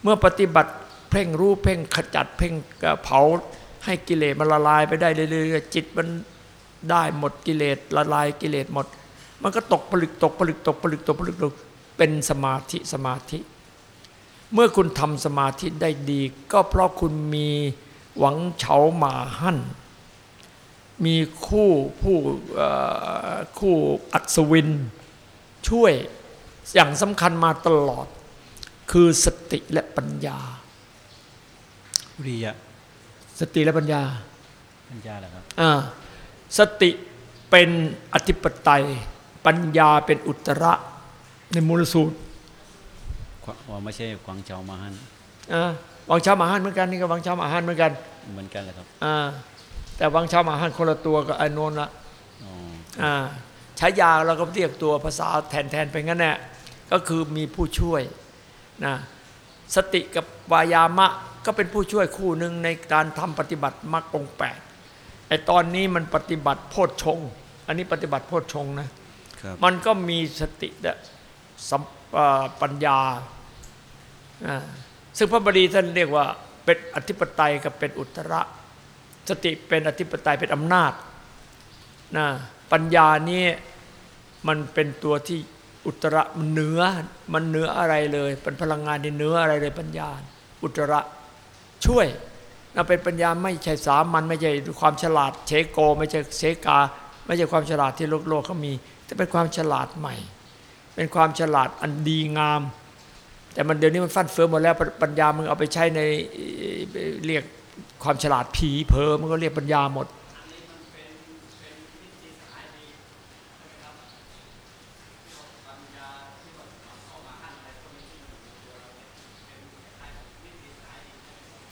เมื่อปฏิบัติเพ่งรู้เพ่งขจัดเพ่งเผาให้กิเลสมันละลายไปได้เรื่อยๆจิตมันได้หมดกิเลสละลายกิเลสหมด มันก็ตกผลึกตกผลึกตกผลึกตกผลึกตกเป็นสมาธิสมาธิ เมื่อคุณทำสมาธิได้ดี ก็เพราะคุณมี หวังเฉาหมาหั่น มีคู่ผู้คู่อัศวิน ช่วยอย่างสำคัญมาตลอด คือสติและปัญญาวิริยะสติและปัญญา ปัญญาเหรอครับอ่าสติเป็นอธิปไตย ปัญญาเป็นอุตระในมูลสูตรขวอ๋อไม่ใช่ขวางเจ้ามาฮันอ่า วังชามอาหารเหมือนกันนี่ก็วังชามอาหารเหมือนกัน เหมือนกันเลยครับอ่าแต่วังชามอาหารคนละตัวกับไอ้โนนละอ๋ออ่าใช้ยาเราก็เรียกตัวภาษาแทนๆไปงั้นแหละก็คือมีผู้ช่วยนะสติกับวายามะก็เป็นผู้ช่วยคู่หนึ่งในการทำปฏิบัติมรรคองค์แปดไอตอนนี้มันปฏิบัติโพชฌงค์อันนี้ปฏิบัติโพชฌงค์นะครับมันก็มีสติและสัมเอ่อปัญญาอ่า ซึ่งพระบดีท่านเรียกว่าเป็นอธิปไตยกับเป็นอุตระ สติเป็นอธิปไตยเป็นอำนาจนะปัญญานี่มันเป็นตัวที่อุตระมันเหนือมันเหนืออะไรเลย เป็นพลังงานที่เหนืออะไรเลยปัญญา อุตระช่วยนะเป็นปัญญาไม่ใช่สามัญไม่ใช่ความฉลาดเชโก ไม่ใช่เสกา ไม่ใช่ความฉลาดที่โลกโลกเขามีแต่เป็นความฉลาดใหม่ เป็นความฉลาดอันดีงาม แต่มันเดี๋ยวนี้มันฟั่นเฟือหมดแล้วปัญญามึงเอาไปใช้ในเรียกความฉลาดผีเพอมันก็เรียกปัญญาหมด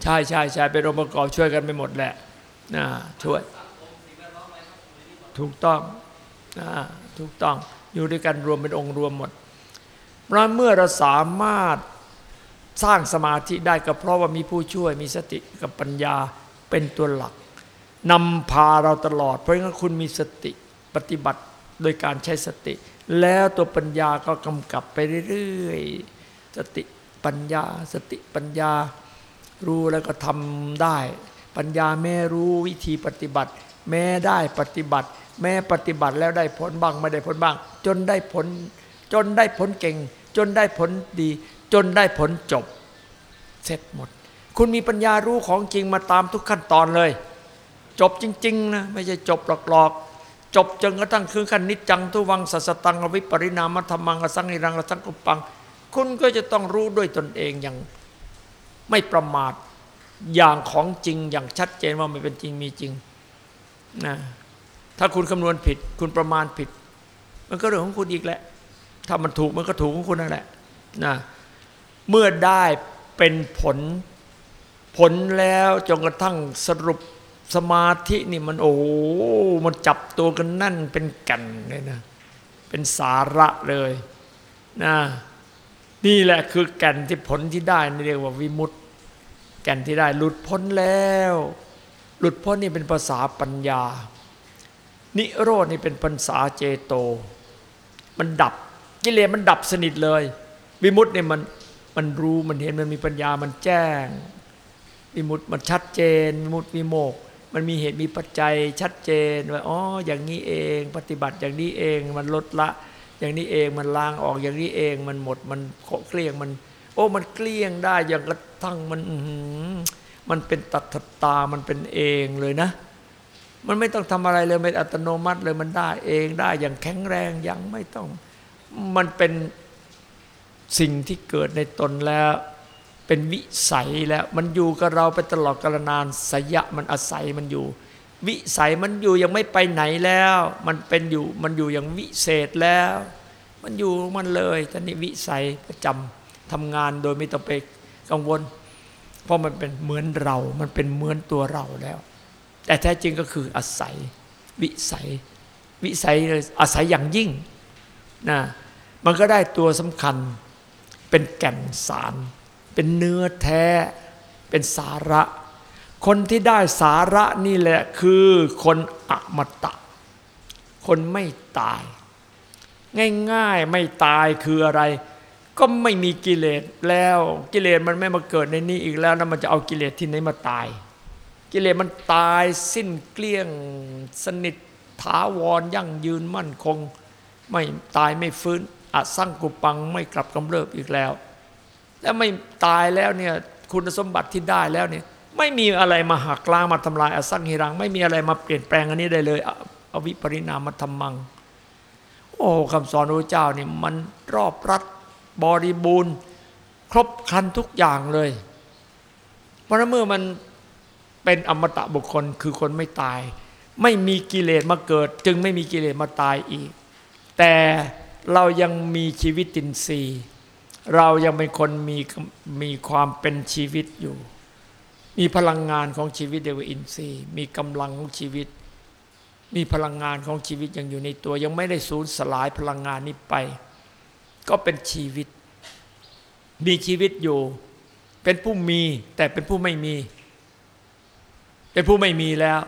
ใช่ใช่ใช่เป็นองค์ประกอบช่วยกันไปหมดแหละนะช่วย ถูกต้องนะถูกต้องอยู่ด้วยกันรวมเป็นองค์รวมหมด เพราะเมื่อเราสามารถสร้างสมาธิได้ก็เพราะว่ามีผู้ช่วยมีสติกับปัญญาเป็นตัวหลักนำพาเราตลอด เพราะงั้นคุณมีสติปฏิบัติโดยการใช้สติ แล้วตัวปัญญาก็กำกับไปเรื่อยๆสติปัญญา สติปัญญา รู้แล้วก็ทำได้ ปัญญาแม่รู้วิธีปฏิบัติ แม้ได้ปฏิบัติ แม้ปฏิบัติแล้วได้ผลบ้างไม่ได้ผลบ้าง จนได้ผล จนได้ผลเก่ง จนได้ผลดี จนได้ผลจบ เสร็จหมด คุณมีปัญญารู้ของจริงมาตามทุกขั้นตอนเลย จบจริง ๆ นะ ไม่ใช่จบหลอกๆจบจนกระทั่งคือขั้นนิจจังทุวังสัสตังอวิปริณามธรรมังอสังนิรังอสังกุปัง คุณก็จะต้องรู้ด้วยตนเองอย่างไม่ประมาทอย่างของจริงอย่างชัดเจนว่ามันเป็นจริงมีจริงนะถ้าคุณคำนวณผิด คุณประมาณผิด มันก็เรื่องของคุณอีกแหละ ถ้ามันถูกมันก็ถูกของคุณนั่นแหละนะเมื่อได้เป็นผลผลแล้วจนกระทั่งสรุปสมาธินี่มันโอ้มันจับตัวกันนั่นเป็นกันเลยนะ เป็นสาระเลยนะนี่แหละคือแก่นที่ผลที่ได้นี่เรียกว่าวิมุตติแก่นที่ได้หลุดพ้นแล้ว หลุดพ้นนี่เป็นภาษาปัญญา นิโรธนี่เป็นภาษาเจโต มันดับ กิเลสมันดับสนิทเลย วิมุตติเนี่ยมันมันรู้มันเห็นมันมีปัญญามันแจ้ง วิมุตติมันชัดเจน วิมุตติวิโมก มันมีเหตุมีปัจจัยชัดเจนว่าอ๋ออย่างนี้เอง ปฏิบัติอย่างนี้เองมันลดละ อย่างนี้เองมันล้างออกอย่างนี้เองมันหมดมันเกลี้ยงมัน โอ้มันเกลี้ยงได้อย่างกระทั่งมันมันเป็นตัทตามันเป็นเองเลยนะมันไม่ต้องทำอะไรเลยเป็นอัตโนมัติเลยมันได้เองได้อย่างแข็งแรงย่างไม่ต้อง มันเป็นสิ่งที่เกิดในตนแล้ว เป็นวิสัยแล้วมันอยู่กับเราไปตลอดกาลนานสยะมันอาศัยมันอยู่ วิสัยมันอยู่ยังไม่ไปไหนแล้ว มันเป็นอยู่มันอยู่อย่างวิเศษแล้ว มันอยู่มันเลยตอนนี้วิสัยประจำทำงานโดยไม่ต้องไปกังวล เพราะมันเป็นเหมือนเรา มันเป็นเหมือนตัวเราแล้ว แต่แท้จริงก็คืออาศัย วิสัย วิสัยอาศัยอย่างยิ่งนะ มันก็ได้ตัวสำคัญ เป็นแก่นสาร เป็นเนื้อแท้ เป็นสาระ คนที่ได้สาระนี่แหละคือคนอมตะ คนไม่ตาย ง่ายๆไม่ตายคืออะไร ก็ไม่มีกิเลสแล้วกิเลสมันไม่มาเกิดในนี้อีกแล้วนะมันจะเอากิเลสที่ไหนมาตาย กิเลสมันตายสิ้นเกลี้ยงสนิทถาวรยั่งยืนมั่นคง ไม่ตายไม่ฟื้น อสังกุปังไม่กลับกำเริบอีกแล้ว แล้วไม่ตายแล้วเนี่ยคุณสมบัติที่ได้แล้วเนี่ยไม่มีอะไรมาหักล้างมาทำลายอสังหิรัง ไม่มีอะไรมาเปลี่ยนแปลงอันนี้ได้เลยออวิปริณามธรรมัง โอ้คำสอนพระเจ้าเนี่ยมันรอบรัดบริบูรณ์ ครบครันทุกอย่างเลย เพราะเมื่อมันเป็นอมตะบุคคลคือคนไม่ตาย ไม่มีกิเลสมาเกิด จึงไม่มีกิเลสมาตายอีก แต่ เรายังมีชีวิตตินทรีย์เรายังเป็นคนมีมีความเป็นชีวิตอยู่ มีพลังงานของชีวิตเดวอินทรีย์ มีกำลังของชีวิต มีพลังงานของชีวิตยังอยู่ในตัว ยังไม่ได้สูญสลายพลังงานนี้ไป ก็เป็นชีวิต มีชีวิตอยู่ เป็นผู้มีแต่เป็นผู้ไม่มี เป็นผู้ไม่มีแล้ว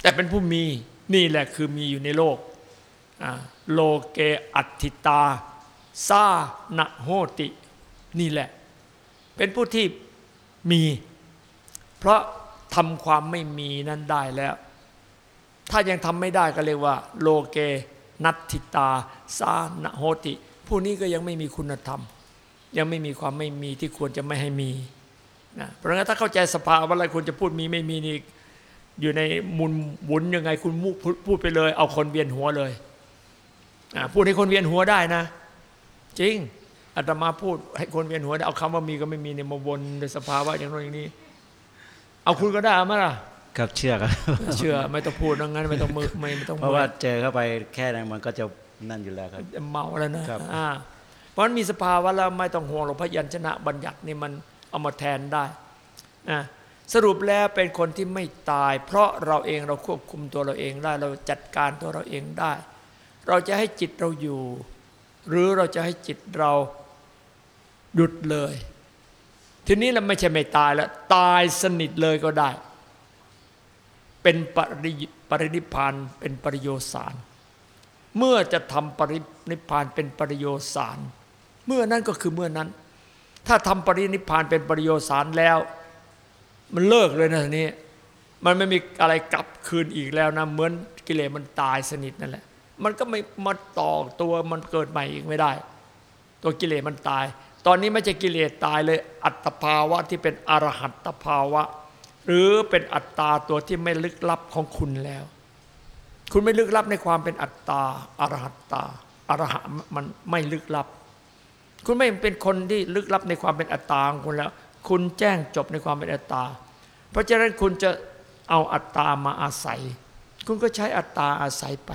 แต่เป็นผู้มีนี่แหละคือมีอยู่ในโลก โลเกอัตถิตาซานะโหติ นี่แหละ เป็นผู้ที่มี เพราะทำความไม่มีนั้นได้แล้ว ถ้ายังทำไม่ได้ก็เรียกว่า โลเกนัตถิตาสานะโหติ ผู้นี้ก็ยังไม่มีคุณธรรม ยังไม่มีความไม่มีที่ควรจะไม่ให้มีนะเพราะงั้นถ้าเข้าใจสภาวะอะไรควรจะพูดมีไม่มีนี่อยู่ในมุนหมุนยังไงคุณมุพูดพูดไปเลย เอาคนเวียนหัวเลย พูดให้คนเวียนหัวได้นะ จริงอาตมาพูดให้คนเวียนหัวได้เอาคำว่ามีก็ไม่มีในยมาวนในสภาวะอย่างโน้นอย่างนี้ เอาคุณก็ได้เอามาล่ะครับเชื่อครับเชื่อไม่ต้องพูดดังนั้นไม่ต้องมือไม่ไม่ต้องเพราะว่าเจอเข้าไปแค่นั้นมันก็จะนั่นอยู่แล้วครับเมาแล้วนะครับอ่าเพราะฉะนั้นมีสภาวะแล้วไม่ต้องห่วงหรอกพยัญชนะบัญญัตินี่มันเอามาแทนได้นะสรุปแล้วเป็นคนที่ไม่ตาย เพราะเราเองเราควบคุมตัวเราเองได้ เราจัดการตัวเราเองได้ เราจะให้จิตเราอยู่ หรือเราจะให้จิตเราหยุดเลย ทีนี้เราไม่ใช่ไม่ตายแล้ว ตายสนิทเลยก็ได้ เป็นปริปรินิพานเป็นปริโยสาร เมื่อจะทำปรินิพานเป็นปริโยสาร เมื่อนั้นก็คือเมื่อนั้น ถ้าทำปรินิพพานเป็นปริโยสารแล้ว มันเลิกเลยนะทีนี้มันไม่มีอะไรกลับคืนอีกแล้วนะเหมือนกิเลสมันตายสนิทนั่นแหละ มันก็ไม่มาต่อตัวมันเกิดใหม่อีกไม่ได้ ตัวกิเลสมันตาย ตอนนี้ไม่ใช่กิเลสตายเลย อัตภาวะที่เป็นอรหัตภาวะ หรือเป็นอัตตาตัวที่ไม่ลึกลับของคุณแล้ว คุณไม่ลึกลับในความเป็นอัตตาอรหัตตาอรหะมันไม่ลึกลับ คุณไม่เป็นคนที่ลึกลับในความเป็นอัตตาของคุณแล้ว คุณแจ้งจบในความเป็นอัตตา เพราะฉะนั้นคุณจะเอาอัตตามาอาศัย คุณก็ใช้อัตตาอาศัยไป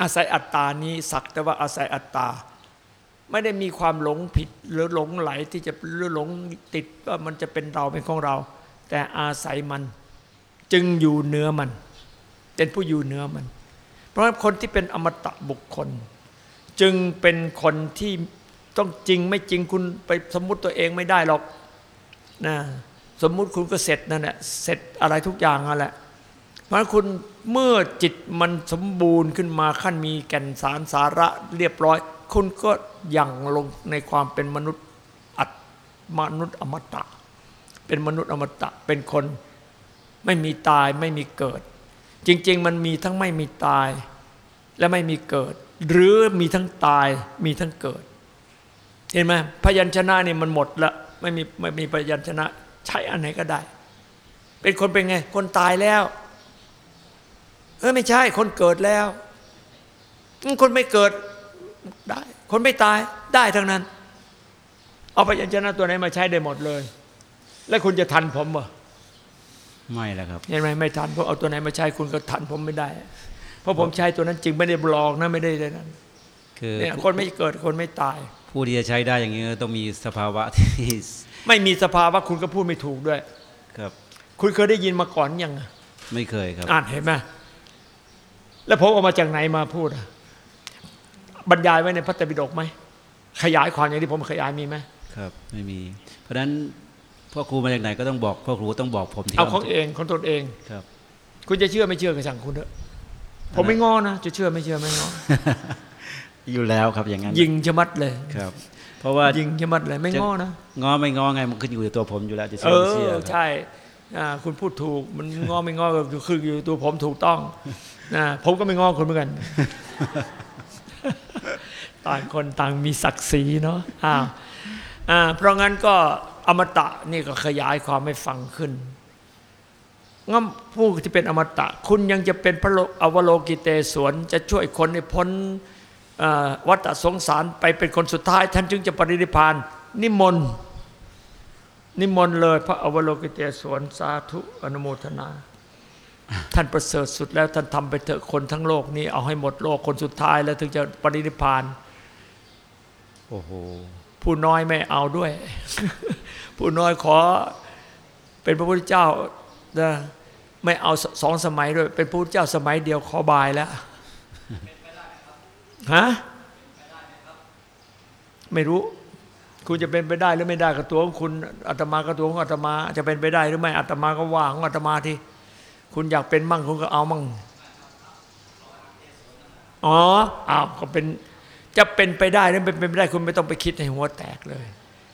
อาศัยอัตตานี้สักแต่ว่าอาศัยอัตตา ไม่ได้มีความหลงผิดหรือหลงไหลที่จะหรือหลงติดว่ามันจะเป็นเราเป็นของเรา แต่อาศัยมันจึงอยู่เหนือมัน เป็นผู้อยู่เหนือมัน เพราะฉะนั้นคนที่เป็นอมตะบุคคล จึงเป็นคนที่ต้องจริงไม่จริงคุณไปสมมุติตัวเองไม่ได้หรอกนะสมมุติคุณก็เสร็จนั่นแหละเสร็จอะไรทุกอย่างนั่นแหละ เพราะคุณเมื่อจิตมันสมบูรณ์ขึ้นมาขั้นมีแก่นสารสาระเรียบร้อย คุณก็ยังลงในความเป็นมนุษย์อัตมนุษย์อมตะ เป็นมนุษย์อมตะเป็นคนไม่มีตายไม่มีเกิด จริง ๆ มันมีทั้งไม่มีตายและไม่มีเกิด หรือมีทั้งตายมีทั้งเกิด เห็นไหมพยัญชนะนี่มันหมดละไม่มีไม่มีพยัญชนะ ใช้อันไหนก็ได้ เป็นคนเป็นไง คนตายแล้ว เออไม่ใช่ คนเกิดแล้วอืมคนไม่เกิดได้ คนไม่ตายได้ทั้งนั้น เอาพยัญชนะตัวไหนมาใช้ได้หมดเลย แล้วคุณจะทันผมเหรอไม่แล้วครับเห็นไหมไม่ทันเพราะเอาตัวไหนมาใช้คุณก็ทันผมไม่ได้ เพราะผมใช้ตัวนั้นจริงไม่ได้บลอกนะไม่ได้เลยนั้นคือเนี่ยคนไม่เกิดคนไม่ตาย ผู้ที่จะใช้ได้อย่างนี้ก็ต้องมีสภาวะที่ไม่มีสภาวะคุณก็พูดไม่ถูกด้วย ครับ คุณเคยได้ยินมาก่อนยังอะไม่เคยครับ อ่านเห็นไหม แล้วผมเอามาจากไหนมาพูดอะบรรยายไว้ในพระไตรปิฎกไหมขยายความอย่างที่ผมขยายมีไหมครับไม่มี เพราะฉะนั้นพ่อครูมาจากไหนก็ต้องบอกพ่อครูต้องบอกผมที่เอาว่าของเองของตนเองครับ คุณจะเชื่อไม่เชื่อก็สั่งคุณเถอะผมไม่งอนะจะเชื่อไม่เชื่อไม่งออยู่แล้วครับอย่างนั้น ยิงชะมัดเลยครับ เพราะว่ายิงชะมัดเลยไม่งอนะง้อไม่ง้อไงมันขึ้นอยู่กับตัวผมอยู่แล้วจะเอเชื่อไม่เชื่ออครับใช่อ่าคุณพูดถูกมันงอไม่งอก็คืออยู่ตัวผมถูกต้อง นะผมก็ไม่งอคุณเหมือนกัน ต่างคนต่างมีศักดิ์ศรีเนาะอ้าวอ่าเพราะงั้นก็อมตะนี่ก็ขยายความให้ฟังขึ้นงั้นผู้ที่เป็นอมตะ คุณยังจะเป็นพระโอวโลกิเตศวน จะช่วยคนให้พ้นวัฏสงสารไปเป็นคนสุดท้าย ท่านจึงจะปรินิพาน นิมนต์นิมนต์เลย พระอวโลกิเตศวนสาธุอนุโมทนา ท่านประเสริฐสุดแล้วท่านทำไปเถอะคนทั้งโลกนี้เอาให้หมดโลกคนสุดท้ายแล้วถึงจะปรินิพพานโอ้โหผู้น้อยไม่เอาด้วย ผู้น้อยขอเป็นพระพุทธเจ้านะไม่เอาสสองสมัยด้วย เป็นพระพุทธเจ้าสมัยเดียวขอบายแล้วฮะไม่รู้ คุณจะเป็นไปได้หรือไม่ได้กับตัวของคุณอาตมากับตัวของอาตมา จะเป็นไปได้หรือไม่อาตมาก็ว่าของอาตมาที่ คุณอยากเป็นมั่งคุณก็เอามั่งอ๋ออ้าวก็เป็นจะเป็นไปได้หรือไม่เป็นไปได้คุณไม่ต้องไปคิดให้หัวแตกเลย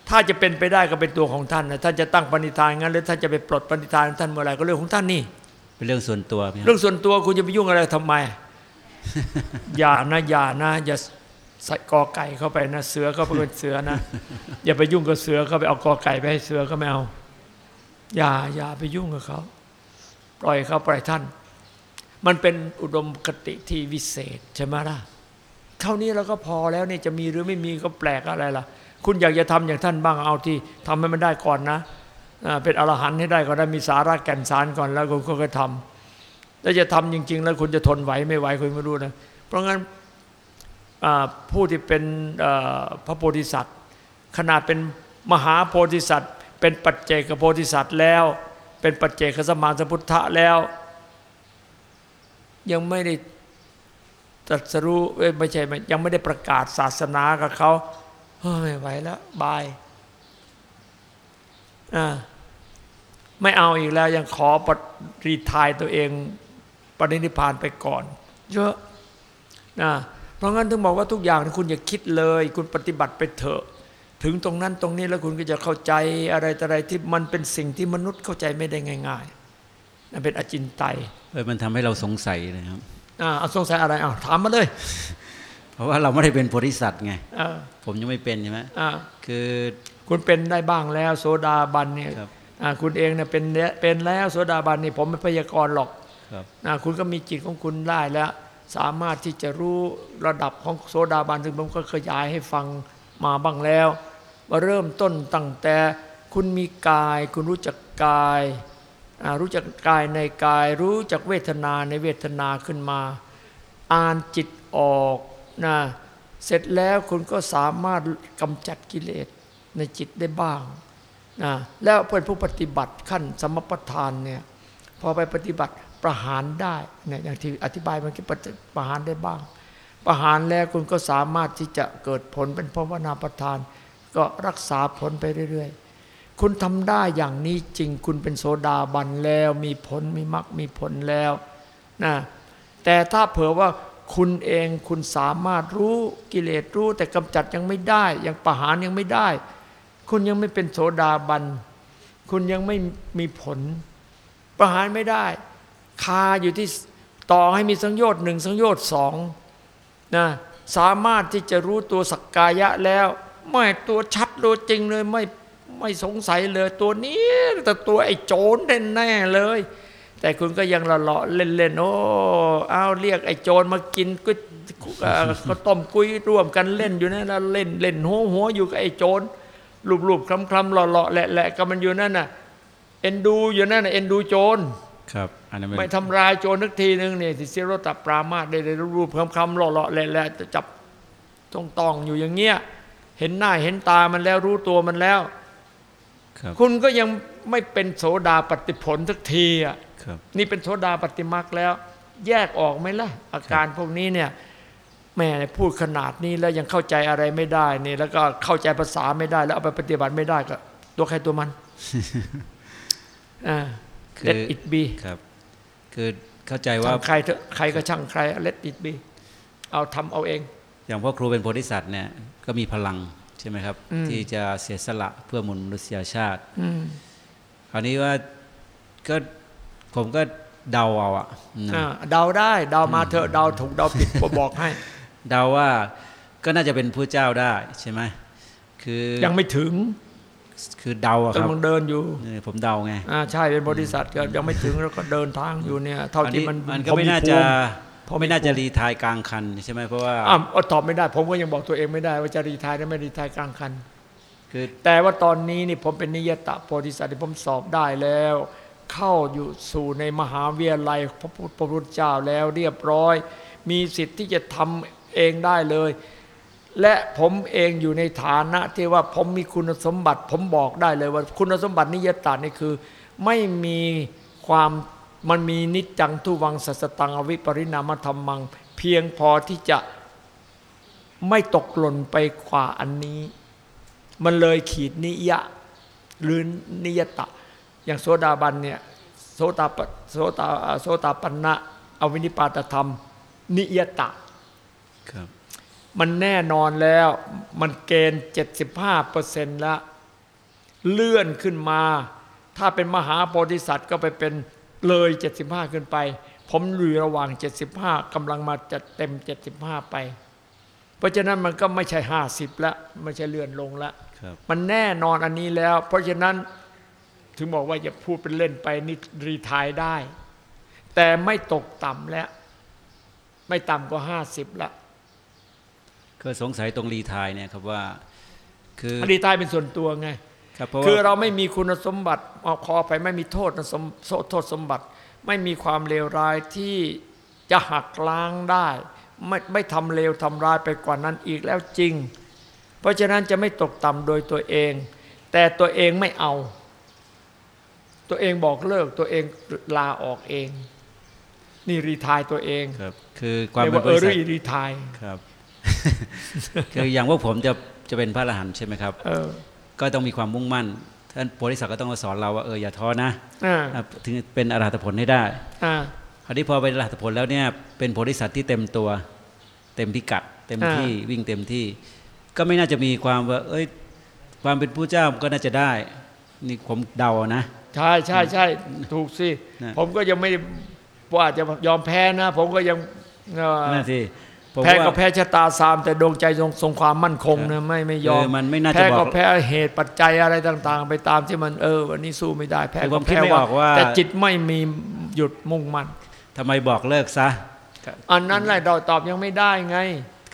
ถ้าจะเป็นไปได้ก็เป็นตัวของท่านนะท่านจะตั้งปณิธานงั้นหรือท่านจะไปปลดปณิธานของท่านเมื่อไหร่ก็เรื่องของท่านนี่ เป็นเรื่องส่วนตัวไหมคเรื่รัอบงส่วนตัวคุณจะไปยุ่งอะไรทำไม อย่านะอย่านะอย่าใส่กอไก่เข้าไปนะ เสือเข้าไปเป็นเสือนะอย่าไปยุ่งกับเสือเขาไปเอากอไก่ไปให้เสือก็ไม่เอาอย่าอย่าไปยุ่งกับเขา ปล่อยเขาปล่อยท่าน มันเป็นอุดมคติที่วิเศษใช่ไหมล่ะเท่านี้เราก็พอแล้วเนี่ยจะมีหรือไม่มีก็แปลกอะไรล่ะ คุณอยากจะทำอย่างท่านบ้างเอาที่ทำให้มันได้ก่อนนะเป็นอรหันต์ให้ได้ก่อนได้มีสาระแก่นสารก่อนแล้วคุณก็ทำแล้วจะทำจริง ๆ แล้วคุณจะทนไหวไม่ไหวคุณไม่รู้นะเพราะงั้นผู้ที่เป็นพระโพธิสัตว์ ขนาดเป็นมหาโพธิสัตว์ เป็นปัจเจกโพธิสัตว์แล้ว เป็นปัจเจกสมาสมพุทธะแล้ว ยังไม่ได้ตรัสรู้ไม่ใช่ไม่ยังไม่ได้ประกาศศาสนากับเขาเฮ้ยไม่ไหวแล้วบายอ่าไม่เอาอีกแล้วยังขอปรีทายตัวเองปรินิพานไปก่อน เยอะนะเพราะงั้นถึงบอกว่าทุกอย่างคุณอย่าคิดเลย คุณปฏิบัติไปเถอะ ถึงตรงนั้นตรงนี้แล้วคุณก็จะเข้าใจอะไรต่ออะไรที่มันเป็นสิ่งที่มนุษย์เข้าใจไม่ได้ง่ายๆนั่นเป็นอจินไตยเออมันทำให้เราสงสัยนะครับอ่าเอาสงสัยอะไรอ่าถามมาเลย เพราะว่าเราไม่ได้เป็นโพธิสัตว์ไงอ่าผมยังไม่เป็นใช่ไหมอ่าคือคุณเป็นได้บ้างแล้วโสดาบันเนี่ยครับอ่าคุณเองเนี่ยเป็นแล้วเป็นแล้วโสดาบันนี่ผมไม่พยากรณ์หรอกครับอ่าคุณก็มีจิตของคุณได้แล้ว สามารถที่จะรู้ระดับของโสดาบันซึ่งผมก็ขยายให้ฟัง มาบ้างแล้วว่าเริ่มต้นตั้งแต่คุณมีกาย คุณรู้จักกาย รู้จักกายในกาย รู้จักเวทนาในเวทนาขึ้นมา อ่านจิตออกนะเสร็จแล้วคุณก็สามารถกำจัดกิเลสในจิตได้บ้างนะแล้วเป็นผู้ปฏิบัติขั้นสมปทานเนี่ยพอไปปฏิบัติประหารได้เนี่ยอย่างที่อธิบายมันคือประหารได้บ้าง ประหารแล้วคุณก็สามารถที่จะเกิดผลเป็นภาวนาประทาน ก็รักษาผลไปเรื่อย ๆ คุณทำได้อย่างนี้จริงคุณเป็นโสดาบันแล้วมีผลมีมรรคมีผลแล้วนะแต่ถ้าเผื่อว่าคุณเองคุณสามารถรู้กิเลสรู้แต่กำจัดยังไม่ได้ ยังประหารยังไม่ได้ คุณยังไม่เป็นโสดาบัน คุณยังไม่มีผล ประหารไม่ได้ คาอยู่ที่ต่อให้มีสังโยชน์หนึ่งสังโยชน์สอง นะสามารถที่จะรู้ตัวสักกายะแล้ว ไม่ตัวชัดตัวจริงเลยไม่ไม่สงสัยเลยตัวนี้แต่ตัวไอ้โจรแน่เลย แต่คุณก็ยังละเลาะเล่นๆโอ้เอาเรียกไอ้โจรมากินก็ก็ต้มกุ้ยร่วมกันเล่นอยู่นั่นแล้วเล่นเล่นหัวหัวอยู่กับไอ้โจรรูปๆคลำๆหล่อๆแหละๆก็มันอยู่นั่นน่ะเอ็นดูอยู่นั่นน่ะเอ็นดูโจร ครับอันนั้นเป็นไม่ทำลายโจรทักทีนึงเนี่ยที่เสียรตับปรามาสได้เลยรูปๆคำๆหล่อๆแหละๆจะจับต้องตองๆอยู่อย่างเงี้ยเห็นหน้าเห็นตามันแล้วรู้ตัวมันแล้วครับคุณก็ยังไม่เป็นโสดาปฏิผลสักทีอะครับนี่เป็นโสดาปฏิมักแล้ว แยกออกไหมล่ะ อาการพวกนี้เนี่ยแม่พูดขนาดนี้แล้วยังเข้าใจอะไรไม่ได้นี่แล้วก็เข้าใจภาษาไม่ได้ แล้วเอาไปปฏิบัติไม่ได้ก็ ตัวใครตัวมันอ่า คือ let it be ครับ คือเข้าใจว่าช่างใครเถอะใครก็ช่างใคร let it be เอาทำเอาเอง อย่างพ่อครูเป็นโพธิสัตว์เนี่ยก็มีพลังใช่ไหมครับอืมที่จะเสียสละเพื่อมนุษยชาติอืมคราวนี้ว่าก็ผมก็เดาเอาอะนะอ่าเดาได้เดามาเถอะเดาถูกเดาผิดผมบอกให้ เดาว่าก็น่าจะเป็นพุทธเจ้าได้ใช่ไหมคือยังไม่ถึง คือเดาอะครับกำลังเดินอยู่เออผมเดาไงอ่าใช่เป็นบริษัทก็ยังไม่ถึงแล้วก็เดินทางอยู่เนี่ยเท่าที่มันมันก็พอไม่น่าจะภูมิไม่น่าจะีไทายกลางคันใช่ไหมเพราะว่าอ่าตอบไม่ได้ ผมก็ยังบอกตัวเองไม่ได้ ว่าจะ retire หรือไม่ retire กลางคันคือแต่ว่าตอนนี้นี่ผมเป็นนิยตะโพธิสัตว์ที่ผมสอบได้แล้ว เข้าอยู่สู่ในมหาวิทยาลัยพระพุทธพระพุทธเจ้าแล้วเรียบร้อย มีสิทธิ์ที่จะทำเองได้เลย และผมเองอยู่ในฐานะที่ว่าผมมีคุณสมบัติ ผมบอกได้เลยว่าคุณสมบัตินิยตานี่คือ ไม่มีความมันมีนิจจังทุวังสัสตังอวิปริณามธรรมัง เพียงพอที่จะไม่ตกหล่นไปกว่าอันนี้ มันเลยขีดนิยะหรือนิยตะ อย่างโสดาบันเนี่ยโสตาโสตาโสตาปันนะอวินิปาตธรรม นิยตะครับ มันแน่นอนแล้ว มันเกณฑ์ 75เปอร์เซ็นต์ละเลื่อนขึ้นมา ถ้าเป็นมหาโพธิสัตว์ก็ไปเป็นเลย 75 ขึ้นไป ผมอยู่ระหว่าง 75กำลังมาจะเต็ม 75 ไป เพราะฉะนั้นมันก็ไม่ใช่ 50 ละ ไม่ใช่เลื่อนลงละครับมันแน่นอนอันนี้แล้ว เพราะฉะนั้นถึงบอกว่าอย่าพูดเป็นเล่นไปนี่รีทายได้ แต่ไม่ตกต่ำแล้ว ไม่ต่ำกว่า 50 ละ ก็สงสัยตรงรีไทายเนี่ยครับว่า คือรีทายเป็นส่วนตัวไงครับเพราะคือว่าเราไม่มีคุณสมบัติเอาคอไปไม่มีโทษสมโทษสมบัติ ไม่มีความเลวร้ายที่จะหักล้างได้ ไม่ไม่ทำเลวทำร้ายไปกว่านั้นอีกแล้วจริง เพราะฉะนั้นจะไม่ตกต่ำโดยตัวเอง แต่ตัวเองไม่เอา ตัวเองบอกเลิกตัวเองลาออกเอง นี่รีทายตัวเองครับคือความเรียกเป็นว่าบเออริษัทรีรีทายครับ คืออย่างพวกผมจะจะเป็นพระอรหันต์ใช่ไหมครับเออก็ต้องมีความมุ่งมั่นท่านโพธิสัตว์ก็ต้องมาสอนเราว่าเอออย่าท้อนะอ่าอะถึงเป็นอรหัตผลให้ได้อ่าคราวนี้พอเป็นอรหัตผลแล้วเนี่ยเป็นโพธิสัตว์ที่เต็มตัว เต็มพิกัด เต็มอ่าที่วิ่งเต็มที่ ก็ไม่น่าจะมีความว่า เอ้ย ความเป็นผู้เจ้าก็น่าจะได้ นี่ผมเดานะใช่ใช่ใช่ถูกสินะผมก็ยังไม่ว่าจะยอมแพ้นะ ผมก็ยังเอ่อนั่นสิผม แพ้ก็ว่าแพ้ชะตาสามแต่ดวงใจทรงทรงความมั่นคงนะไม่ไม่ยอมเออมันไม่น่าจะแพ้บก็อกแพ้เหตุปัจจัยอะไรต่าง ๆ ไปตามที่มันเออวันนี้สู้ไม่ได้แพ้คือผก็มคิดแพ้ไม่ออกว่าแต่จิตไม่มีหยุดมุ่งมั่นทำไมบอกเลิกซะอันนั้นแหละเราตอบยังไม่ได้ไง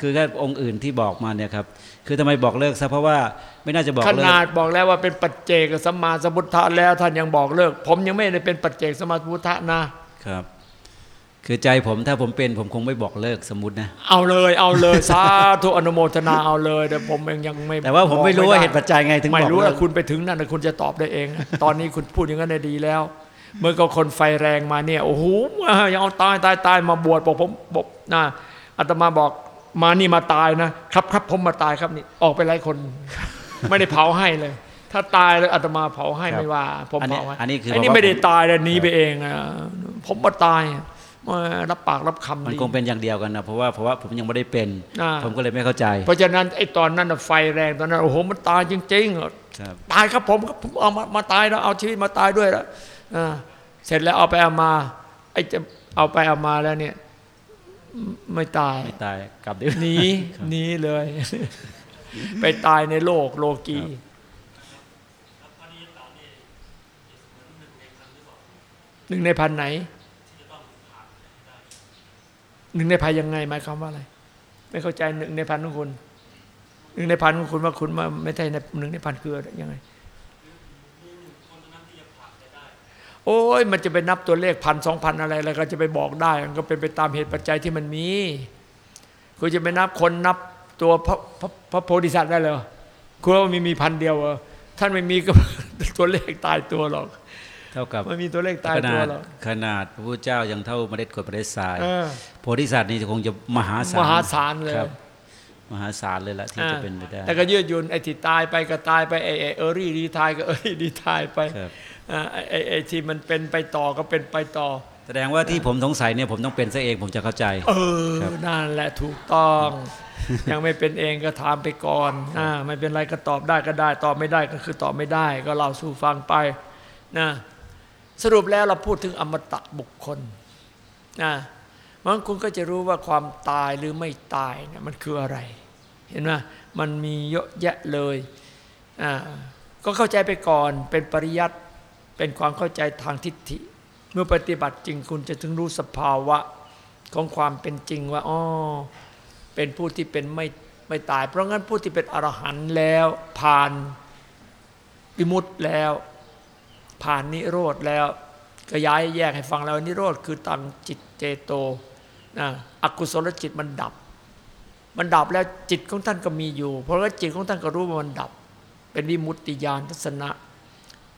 คือแค่องค์อื่นที่บอกมาเนี่ยครับคือทำไมบอกเลิกซะเพราะว่าไม่น่าจะบอกขเลิกนาดบอกแล้วว่าเป็นปัจเจกสัมมาสัมพุทธะแล้วท่านยังบอกเลิก ผมยังไม่ได้เป็นปัจเจกสัมมาสัมพุทธะนะครับ คือใจผมถ้าผมเป็นผมคงไม่บอกเลิกสมมตินะ เอาเลยเอาเลยสาธุอนุโมทนาเอาเลยแต่ผมเองยังไม่แต่ว่าผมไม่รู้ว่าบอกเหตุปัจจัยไงถึงไม่บอกรู้เลิว่ากคุณไปถึงนั่นนะคุณจะตอบได้เอง ตอนนี้คุณพูดอย่างนั้นได้ดีแล้ว เมื่อก็คนไฟแรงมาเนี่ยโอ้โหยังเอาตายตายตายมาบวชบอกผมบอกนะอาตมาบอกมานี่มาตายนะครับครับผมมาตายครับนี่ออกไปไล่คน ไม่ได้เผาให้เลย ถ้าตายแล้วอาตมาเผาให้ครับไม่ว่า ผมอันนี้เผาให้อันนี้คือไอ้นี่บอกว่าไม่ได้ตายเลยหนีไปเองนะผมมาตายมา รับปากรับคำมันดีคงเป็นอย่างเดียวกันนะเพราะว่าเพราะว่าผมยังไม่ได้เป็นอ่าผมก็เลยไม่เข้าใจ เพราะฉะนั้นไอ้ตอนนั้นน่ะไฟแรงตอนนั้นโอ้โหมันตายจริงๆครับตายครับผมครับผมเอามามาตายแล้วเอาชีวิตมาตายด้วยแล้วอ่าเสร็จแล้วเอาไปเอามาไอ้จะเอาไปเอามาแล้วเนี่ย ไม่ไม่ตายไม่ตายกลับดีหนีหนีเลย ไปตายในโลกโลกีครับหนึ่งในพันไหน หนึ่งในพันยังไงหมายความว่าอะไร ไม่เข้าใจหนึ่งในพันของคุณหนึ่งในพันของคุณว่าคุณมาไม่ใช่ในหนึ่งในพันคือยังไงโอ้ยมันจะไปนับตัวเลขพันสองพันอะไรอะไรก็จะไปบอกได้มันก็เป็นไปตามเหตุปัจจัยที่มันมีคุณจะไปนับคนนับตัวพระพระพระโพธิสัตว์ได้เลยคุณว่ามีมีพันเดียวเหรอท่านไม่มีก็ตัวเลขตายตัวหรอก เท่ากับไม่มีตัวเลขตายขตันาวดหรอกขนาดพระพุทธเจ้ายังเท่าเมล็ดกรวดเมล็ดทรายเออโพธิสัตว์นี่คงจะมหาศาลมหาศาลเลยครับมหาศาลเลยละที่จะเป็นไปได้แต่ก็ยืดหยุ่นไอ้ที่ตายไปก็ตายไปไอ้ไอ้ early retire ก็ early retire ไปครับอ่าไอ้ไอ้ไอ้ที่มันเป็นไปต่อก็เป็นไปต่อ แสดงว่าที่ผมสงสัยเนี่ยผมต้องเป็นซะเองผมจะเข้าใจ เออครับนั่นแหละถูกต้อง ยังไม่เป็นเองก็ถามไปก่อนอ่าไม่เป็นไรก็ตอบได้ก็ได้ ตอบไม่ได้ก็คือตอบไม่ได้ ก็เล่าสู่ฟังไปนะ สรุปแล้วเราพูดถึงอมตะบุคคลนะมันคุณก็จะรู้ว่าความตายหรือไม่ตายเนี่ยมันคืออะไร เห็นไหมมันมีเยอะแยะเลยอ่าก็เข้าใจไปก่อนเป็นปริยัติเป็นความเข้าใจทางทิฏฐิ เมื่อปฏิบัติจริงคุณจะถึงรู้สภาวะของความเป็นจริงว่าอ๋อเป็นผู้ที่เป็นไม่ไม่ตาย เพราะงั้นผู้ที่เป็นอรหันต์แล้วผ่านวิมุตต์แล้ว ผ่านนิโรธแล้วก็ย้ายแยกให้ฟังแล้วนิโรธคือตังจิตเจโตนะอกุศลจิตมันดับ มันดับแล้วจิตของท่านก็มีอยู่ เพราะว่าจิตของท่านก็รู้ว่ามันดับ เป็นวิมุตติญาณทัศนะ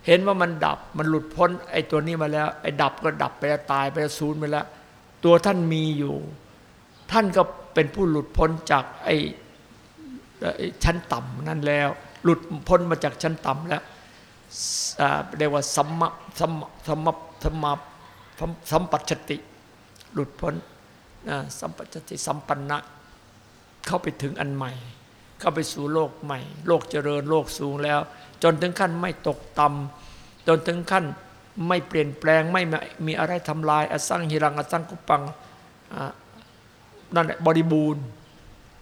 เห็นว่ามันดับมันหลุดพ้นไอ้ตัวนี้มาแล้วไอ้ดับก็ดับไปแล้วตายไปแล้วศูนย์ไปแล้ว ตัวท่านมีอยู่ ท่านก็เป็นผู้หลุดพ้นจากไอ้ชั้นต่ำนั่นแล้ว หลุดพ้นมาจากชั้นต่ำแล้ว เรียกว่าสัมมะสัมสัมมะสัมมะสัมปัชติ หลุดพ้นสัมปัชติสัมปันนะเข้าไปถึงอันใหม่ เข้าไปสู่โลกใหม่ โลกเจริญโลกสูงแล้ว จนถึงขั้นไม่ตกต่ำจนถึงขั้นไม่เปลี่ยนแปลงไม่มีอะไรทำลายอสังหิรังอสังกุปังนั่นแหละบริบูรณ์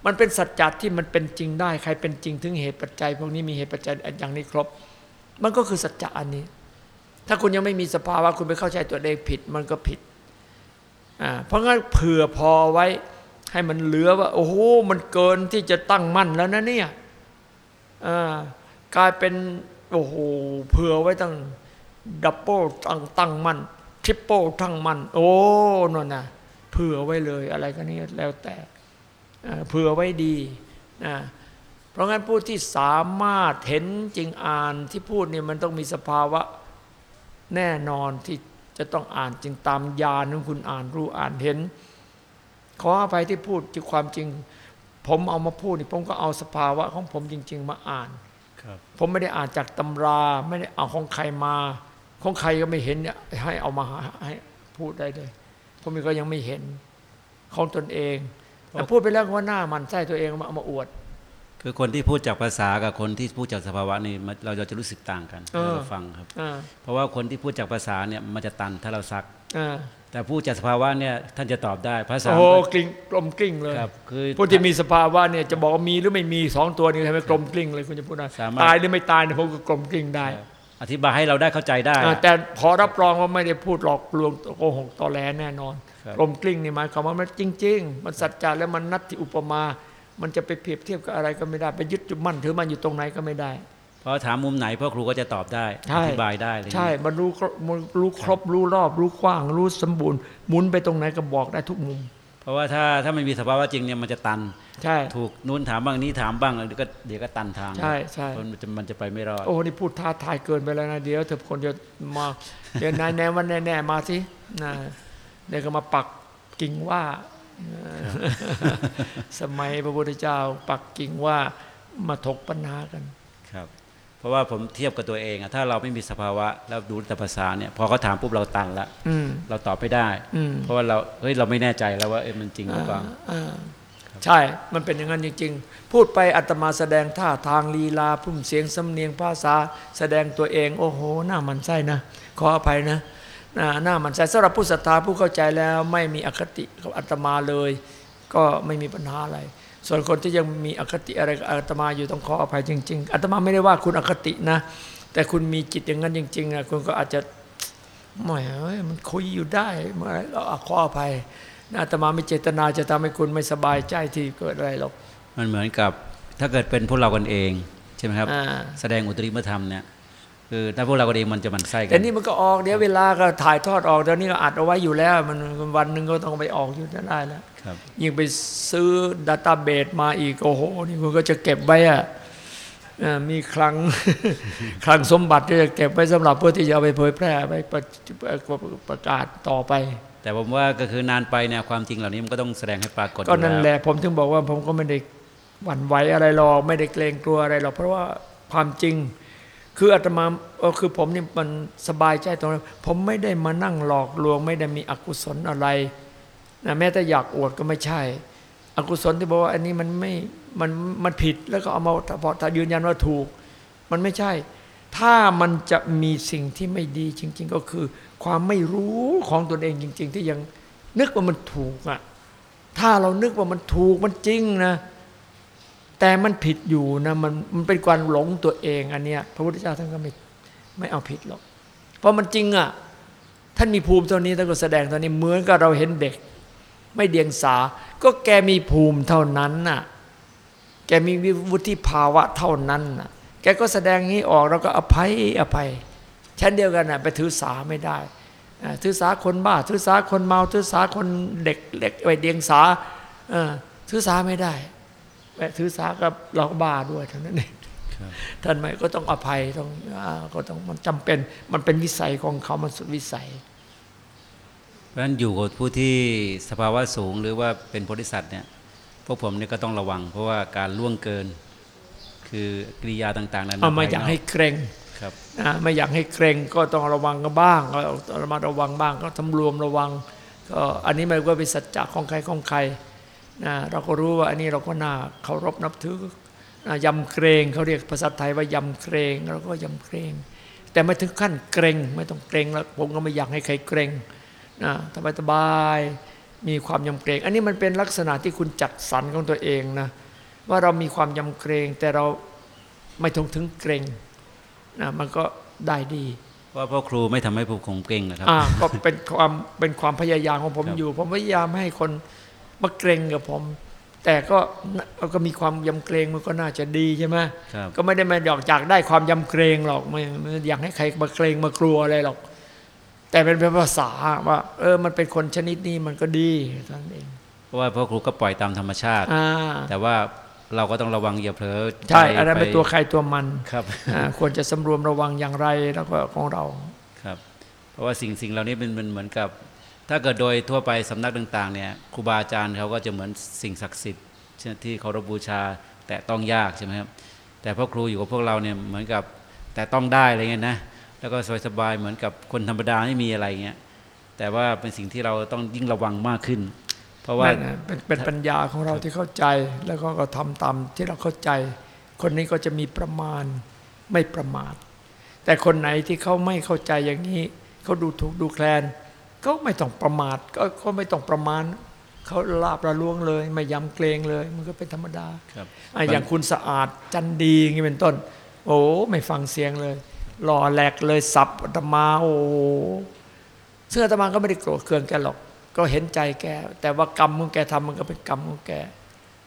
มันเป็นสัจจะที่มันเป็นจริงได้ ใครเป็นจริงถึงเหตุปัจจัย พวกนี้มีเหตุปัจจัยอย่างนี้ครบ มันก็คือสัจจะอันนี้ ถ้าคุณยังไม่มีสภาวะคุณไปเข้าใจตัวเองผิด มันก็ผิดอ่าเพราะงั้นเผื่อพอไว้ให้มันเหลือว่า โอ้โหมันเกินที่จะตั้งมั่นแล้วนะเนี่ยอ่ากลายเป็นโอ้โหเผื่อไว้ตั้ง double ตั้งตั้งมั่น triple ตั้งมั่นโอ้นั่นนะเผื่อไว้เลยอะไรก็นี้แล้วแต่เผื่อไว้ดีนะ เพราะงั้นผู้ที่สามารถเห็นจริงอ่านที่พูดเนี่ยมันต้องมีสภาวะแน่นอนที่จะต้องอ่านจริงตามญาณของคุณอ่านรู้อ่านเห็น ขออภัยที่พูดจริงความจริง ผมเอามาพูดนี่ผมก็เอาสภาวะของผมจริง ๆ มาอ่านครับผมไม่ได้อ่านจากตำราไม่ได้เอาของใครมา ของใครก็ไม่เห็นเนี่ยให้เอามาให้พูดได้เลยผมก็ยังไม่เห็นของตนเองแต่พูดไปแล้วว่าหน้ามันใส่ตัวเองมาเอามาอวด คือคนที่พูดจากภาษากับคนที่พูดจากสภาวะนี่มันเราจะรู้สึกต่างกันเออเราฟังครับอ่าเพราะว่าคนที่พูดจากภาษาเนี่ยมันจะตันถ้าเราซักอ่าแต่พูดจากสภาวะเนี่ยท่านจะตอบได้ภาษาโอ้โหกลิ้งกลมกลิ้งเลยครับคือผู้ที่มีสภาวะเนี่ยจะบอกว่ามีหรือไม่มีสองตัวนี้ทำให้กลมกลิ้งเลยคุณจะพูดนะสามารถตายหรือไม่ตายเนี่ยผมก็กลมกลิ้งได้ อธิบายให้เราได้เข้าใจได้อ่าแต่พอรับรองว่าไม่ได้พูดหลอกลวงโกหกตอแหลแน่นอนครับกลมกลิ้งนี่หมายความว่ามันจริง ๆ มันสัจจะแล้วมันนัตติอุปมา มันจะไปเปรียบเทียบกับอะไรก็ไม่ได้ ไปยึดจุดมั่นถือมันอยู่ตรงไหนก็ไม่ได้ เพราะถามมุมไหนพ่อครูก็จะตอบได้ใช่อธิบายได้เลยใช่มันรู้ครบมันรู้ครบรู้รอบ รู้กว้าง รู้สมบูรณ์หมุนไปตรงไหนก็บอกได้ทุกมุม เพราะว่าถ้าถ้าไม่มีสภาวะจริงเนี่ยมันจะตันใช่ถูกนู้นถามบ้างนี้ถามบ้างเดี๋ยวก็เดี๋ยวก็ตันทางใช่ใช่มันจะมันจะไปไม่รอดโอ้นี่พูดท้าทายเกินไปแล้วนะเดี๋ยวเธอคนจะมาเดี๋ยวนายแน่วันแน่ๆมาสินะเดี๋ยวก็มาปักกิ่งว่า สมัยพระพุทธเจ้าปักกิ่งว่ามาถกปัญหากันครับ เพราะว่าผมเทียบกับตัวเองอะถ้าเราไม่มีสภาวะแล้วดูแต่ภาษาเนี่ยพอเขาถามปุ๊บเราตันละอืมเราตอบไม่ได้อืมเพราะว่าเราเฮ้ยเราไม่แน่ใจแล้วว่าเอ้ยมันจริงหรือเปล่าอ่าใช่ มันเป็นอย่างนั้นจริงๆ พูดไปอาตมาแสดงท่าทางลีลาพุ่มเสียงสำเนียงภาษา แสดงตัวเอง โอ้โห หน้ามันไส้นะ ขออภัยนะ หน้าหน้ามันไส้สำหรับผู้ศรัทธาผู้เข้าใจแล้วไม่มีอคติกับอาตมาเลย ก็ไม่มีปัญหาอะไร ส่วนคนที่ยังมีอคติอะไรกับอาตมาอยู่ต้องขออภัยจริง ๆอาตมาไม่ได้ว่าคุณอคตินะ แต่คุณมีจิตอย่างนั้นจริงๆนะคุณก็อาจจะแหมเอ้ยมันคุยอยู่ได้เมื่อไหรก็อะขออภัยนะอาตมาไม่เจตนาจะทำให้คุณไม่สบายใจที่เกิดอะไรหรอกมันเหมือนกับถ้าเกิดเป็นพวกเรากันเองใช่ไหมครับอ่าแสดงอุตริมธรรมเนี่ย คือถ้าพวกเรากันเองมันจะหมันไส้กัแต่นี่มันก็ออกเดี๋ยวเวลาก็ถ่ายทอดออกเดี๋ยวนี้ก็อัดเอาไว้อยู่แล้ว มันวันหนึ่งก็ต้องไปออกอยู่ได้แล้วครับยิ่งไปซื้อดัตต้าเบสมาอีกโอ้โหนี่คุณก็จะเก็บไว้อะอ่ามีคลังคลังสมบัติที่จะเก็บไว้สำหรับเพื่อที่จะเอาไปเผยแพร่ไปประประกาศต่อไป แต่ผมว่าก็คือนานไปเนี่ยความจริงเหล่านี้มันก็ต้องแสดงให้ปรากฏก็นั่นอยู่แหละผมถึงบอกว่าผมก็ไม่ได้หวั่นไหวอะไรหรอกไม่ได้เกรงกลัวอะไรหรอกเพราะว่าความจริง คืออาตมาคือผมนี่มันสบายใจตรงนั้นผมไม่ได้มานั่งหลอกลวง ไม่ได้มีอกุศลอะไรนะแม้แต่อยากอวดก็ไม่ใช่ อกุศลที่บอกว่า อันนี้มันไม่มันมันผิดแล้วก็เอามาพอถ้ายืนยันว่าถูก มันไม่ใช่ ถ้ามันจะมีสิ่งที่ไม่ดีจริง ๆ ก็คือ ความไม่รู้ของตนเองจริง ๆ ที่ยังนึกว่ามันถูกอะถ้าเรานึกว่ามันถูกมันจริงนะ แต่มันผิดอยู่นะมันมันเป็นการหลงตัวเองอันเนี้ยพระพุทธเจ้าท่านก็ไม่ไม่เอาผิดหรอก เพราะมันจริงอะท่านมีภูมิเท่านี้ท่านก็แสดงเท่านี้เหมือนกับเราเห็นเด็ก ไม่เดียงสา ก็แกมีภูมิเท่านั้นน่ะ แกมีวุฒิภาวะเท่านั้นน่ะ แกก็แสดงนี้ออกเราก็อภัยอภัยเช่นเดียวกันน่ะไปถือสาไม่ได้อ่าถือสาคนบ้าถือสาคนเมาถือสาคนเด็กเล็กไว้เดียงสาถือสาไม่ได้ แม้ถือสากับเราก็บ้าด้วยเท่านั้นเองครับท่านไม่ก็ต้องอภัยต้องอ่าก็ต้องมันจำเป็นมันเป็นวิสัยของเขามันสุดวิสัยเพราะฉะนั้นอยู่กับผู้ที่สภาวะสูงหรือว่าเป็นโพธิสัตว์เนี่ยพวกผมเนี่ยก็ต้องระวัง เพราะว่าการล่วงเกิน คือกริยาต่างๆ นั้นเอามาอยากให้เกรงครับนะไม่อยากให้เกรงก็ต้องระวังกันบ้างก็ระมัดระวังบ้างก็ทำรวมระวังก็อันนี้มันก็เป็นสัจจะของใครของใคร นะเราก็รู้ว่าอันนี้เราก็น่าเคารพนับถือนะยำเกรงเขาเรียกภาษาไทยว่ายำเกรงเราก็ยำเกรง แต่ไม่ถึงขั้นเกรงไม่ต้องเกรงแล้วผมก็ไม่อยากให้ใครเกรงนะสบายสบายๆมีความยำเกรง อันนี้มันเป็นลักษณะที่คุณจัดสรรของตัวเองนะว่าเรามีความยำเกรง แต่เราไม่ถึงถึงเกรงนะมันก็ได้ดีว่าพ่อครูไม่ทำให้ผู้ผมเก่งนะครับอ่าก็เป็นความเป็นความพยายามของผมครับอยู่ ผมพยายามไม่ให้คน มาเกรงกับผม แต่ก็น่ะก็มีความยำเกรงมันก็น่าจะดีใช่ไหมครับก็ไม่ได้มาอยากอยากได้ความยำเกรงหรอกไม่ไม่อยากให้ใครมาเกรงมากลัวอะไรหรอก แต่เป็นภาษาว่า เออมันเป็นคนชนิดนี้มันก็ดีเท่านั้นเองเพราะว่าพ่อครูก็ปล่อยตามธรรมชาติอ่าแต่ว่าเราก็ต้องระวังอย่าเผลอใช่ใจอะไรเป็นปตัวใครตัวมันครับอ่าควรจะสำรวมระวังอย่างไรแล้วก็ของเราครับ เพราะว่าสิ่งสิ่งเหล่านี้เป็นเป็นเหมือนกับ ถ้าเกิดโดยทั่วไปสำนักต่างๆเนี่ยครูบาอาจารย์เขาก็จะเหมือนสิ่งศักดิ์สิทธิ์ที่เคารพบูชาแต่ต้องยากใช่ไหมครับแต่พ่อครูอยู่กับพวกเราเนี่ยเหมือนกับแต่ต้องได้อะไรเงี้ยนะแล้วก็สบายๆเหมือนกับคนธรรมดาไม่มีอะไรเงี้ยแต่ว่าเป็นสิ่งที่เราต้องยิ่งระวังมากขึ้น เพราะว่าเป็นเป็นปัญญาของเราที่เข้าใจแล้วก็ก็ทำตามที่เราเข้าใจ คนนี้ก็จะมีประมาณไม่ประมาทแต่คนไหนที่เขาไม่เข้าใจอย่างนี้เขาดูถูกดูแคลน ก็ไม่ต้องประมาทก็ก็ไม่ต้องประมาณเขาลาบระลวงเลย ไม่ยำเกรงเลย มันก็เป็นธรรมดาครับอะอย่างคุณสะอาดจันดีอย่างนี้เป็นต้น โอ้ไม่ฟังเสียงเลย หล่อแหลกเลยสับอาตมาโอ้ซึ่งอาตมาก็ไม่ได้โกรธเคืองแกหรอก ก็เห็นใจแก แต่ว่ากรรมของแกทำมันก็เป็นกรรมของแก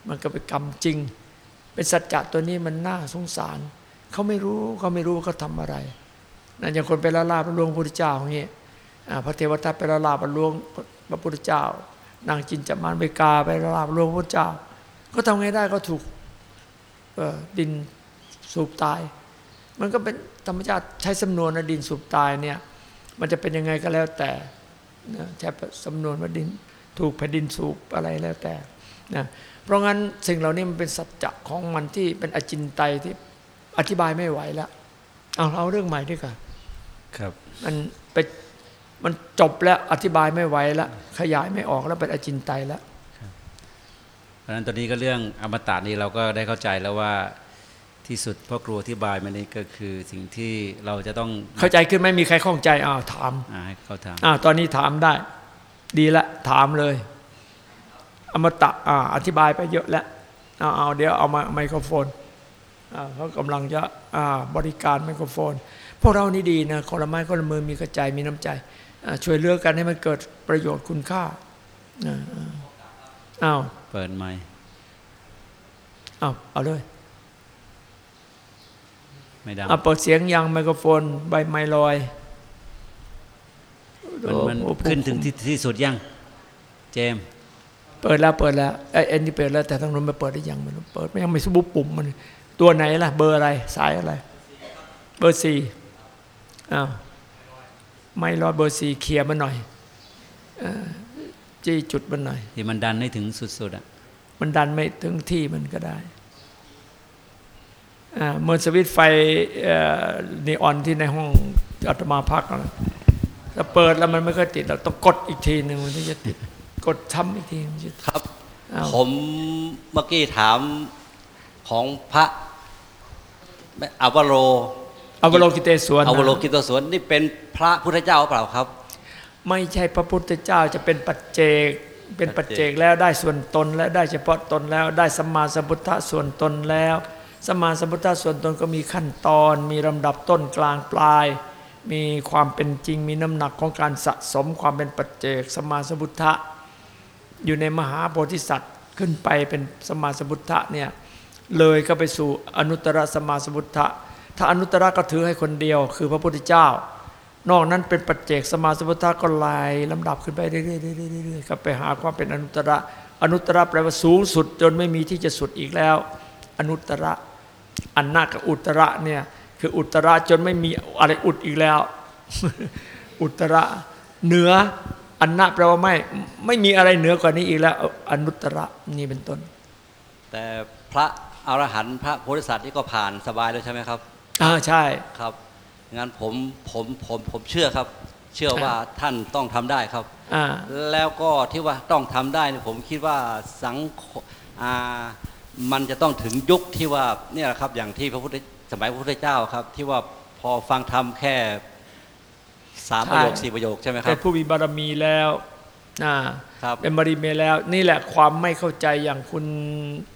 มันก็เป็นกรรมจริง เป็นสัจจะตัวนี้มันน่าสงสาร เขาไม่รู้เขาไม่รู้ว่าเขาทำอะไรนั่นอย่างคนไปละลาบละลวงพระพุทธเจ้าอย่างนี้อ่า พระเทวทัตไปละลาบละลวงพระพุทธเจ้า นางจินจามานเบกาไปละลาบละลวงพระพุทธเจ้า ก็ทำไงได้ก็ถูกเอ่อดินสูบตาย มันก็เป็นธรรมชาติใช้สำนวนนะดินสูบตายเนี่ยมันจะเป็นยังไงก็แล้วแต่นะใช้สำนวนว่าดินถูกแผ่นดินสูบอะไรแล้วแต่นะเพราะงั้นสิ่งเหล่านี้มันเป็นสัจจะของมันที่เป็นอจินไตยที่อธิบายไม่ไหวแล้วเอาเอาเรื่องใหม่ดีกว่าครับ มันไป มันจบแล้วอธิบายไม่ไหวแล้วขยายไม่ออกแล้วเป็นอจินไตยแล้วเพราะฉะนั้นตอนนี้ก็เรื่องอมตะนี้เราก็ได้เข้าใจแล้วว่าที่สุดพ่อครูอธิบายมานี่ก็คือสิ่งที่เราจะต้องเข้าใจขึ้นไหม่มีใครข้องใจอ้าวถามอ่าให้เขาถามอ้าวตอนนี้ถามได้ ดีละถามเลย อมตะอ่าอธิบายไปเยอะแล้วเอาเอาเดี๋ยวเอามาไมโครโฟนอ่าเขากำลังจะอ่าบริการไมโครโฟน พวกเรานี่ดีนะคนละไม้คนละมือมีกระจายมีน้ำใจอ่า ช่วยเหลือกกันให้มันเกิดประโยชน์คุณค่าอ่าอ่าอ้าวเปิดไมค์อ้าวเอาเลยไม่ดังอะเปิดเสียงยังไมโครโฟน ใบไม้ลอยมันมันโอ้โหขึ้นถึงที่ที่สุดยัง เจมส์เปิดแล้วเปิดแล้วไอ้เอ็นนี่เปิดแล้ว แต่ทางนู้นไม่เปิดได้ยังไมันเปิดไม่ยังไม่สบุบปุ่มมัน ตัวไหนล่ะ เบอร์อะไร สายอะไร เบอร์สี่อ้าว ไม่รอเบอร์สี่เคลียร์มันหน่อยเอ่อจี้จุดมันหน่อยที่มันดันให้ถึงสุดๆอะมันดันไม่ถึงที่มันก็ได้อ่าเมื่อสวิตช์ไฟเอ่อนีออนที่ในห้องอาตมาพักนะถ้าเปิดแล้วมันไม่ค่อยติดเราต้องกดอีกทีหนึ่งมันถึงจะติดกดช้ำอีกทีมันจะครับอ้าวผมเมื่อกี้ถามของพระอวโร อวโลกิเตศวรนะอวโรกิตสวนนี่เป็นพระพุทธเจ้าเปล่าครับ ไม่ใช่พระพุทธเจ้าจะเป็นปัจเจกเป็นปัจเจกปัจเจกแล้วได้ส่วนตนและได้เฉพาะตนแล้วได้สัมมาสัมพุทธะส่วนตนแล้วสัมมาสัมพุทธะส่วนตนก็มีขั้นตอน มีลำดับต้นกลางปลาย มีความเป็นจริงมีน้ำหนักของการสะสมความเป็นปัจเจกสัมมาสัมพุทธะอยู่ในมหาโพธิสัตว์ขึ้นไปเป็นสัมมาสัมพุทธะเนี่ยเลยก็ไปสู่อนุตตรสัมมาสัมพุทธะ ถ้าอนุตตรก็ถือให้คนเดียว คือพระพุทธเจ้า นอกนั้นเป็นปัจเจกสมมาสัมพุทธะก็ไล่ลำดับขึ้นไปเรื่อยๆๆๆก็ไปหาความเป็นอนุตตรอนุตตรแปลว่าสูงสุดจนไม่มีที่จะสุดอีกแล้ว อนุตตรอันนากับอุตตระเนี่ยคืออุตตระจนไม่มีอะไรอุดอีกแล้ว อุตตระเหนืออันนาแปลว่าไม่ไม่มีอะไรเหนือกว่านี้อีกแล้ว อนุตตระนี่เป็นต้น แต่พระอรหันต์พระโพธิสัตว์นี่ก็ผ่านสบายเลยใช่ไหมครับ อ่าใช่ครับงั้นผมผมผมผมเชื่อครับ เชื่อว่าท่านต้องทำได้ครับอ่าแล้วก็ที่ว่าต้องทำได้เนี่ยผมคิดว่าสังคอ่ามันจะต้องถึงยุคที่ว่าเนี่ยแหละครับอย่างที่พระพุทธสมัยพระพุทธเจ้าครับ ที่ว่าพอฟังธรรมแค่สามประโยคสี่ประโยคใช่ไหมครัเป็บนผู้มีบารมีแล้วอ่าครับเป็นบารมีแล้ว นี่แหละความไม่เข้าใจอย่างคุณ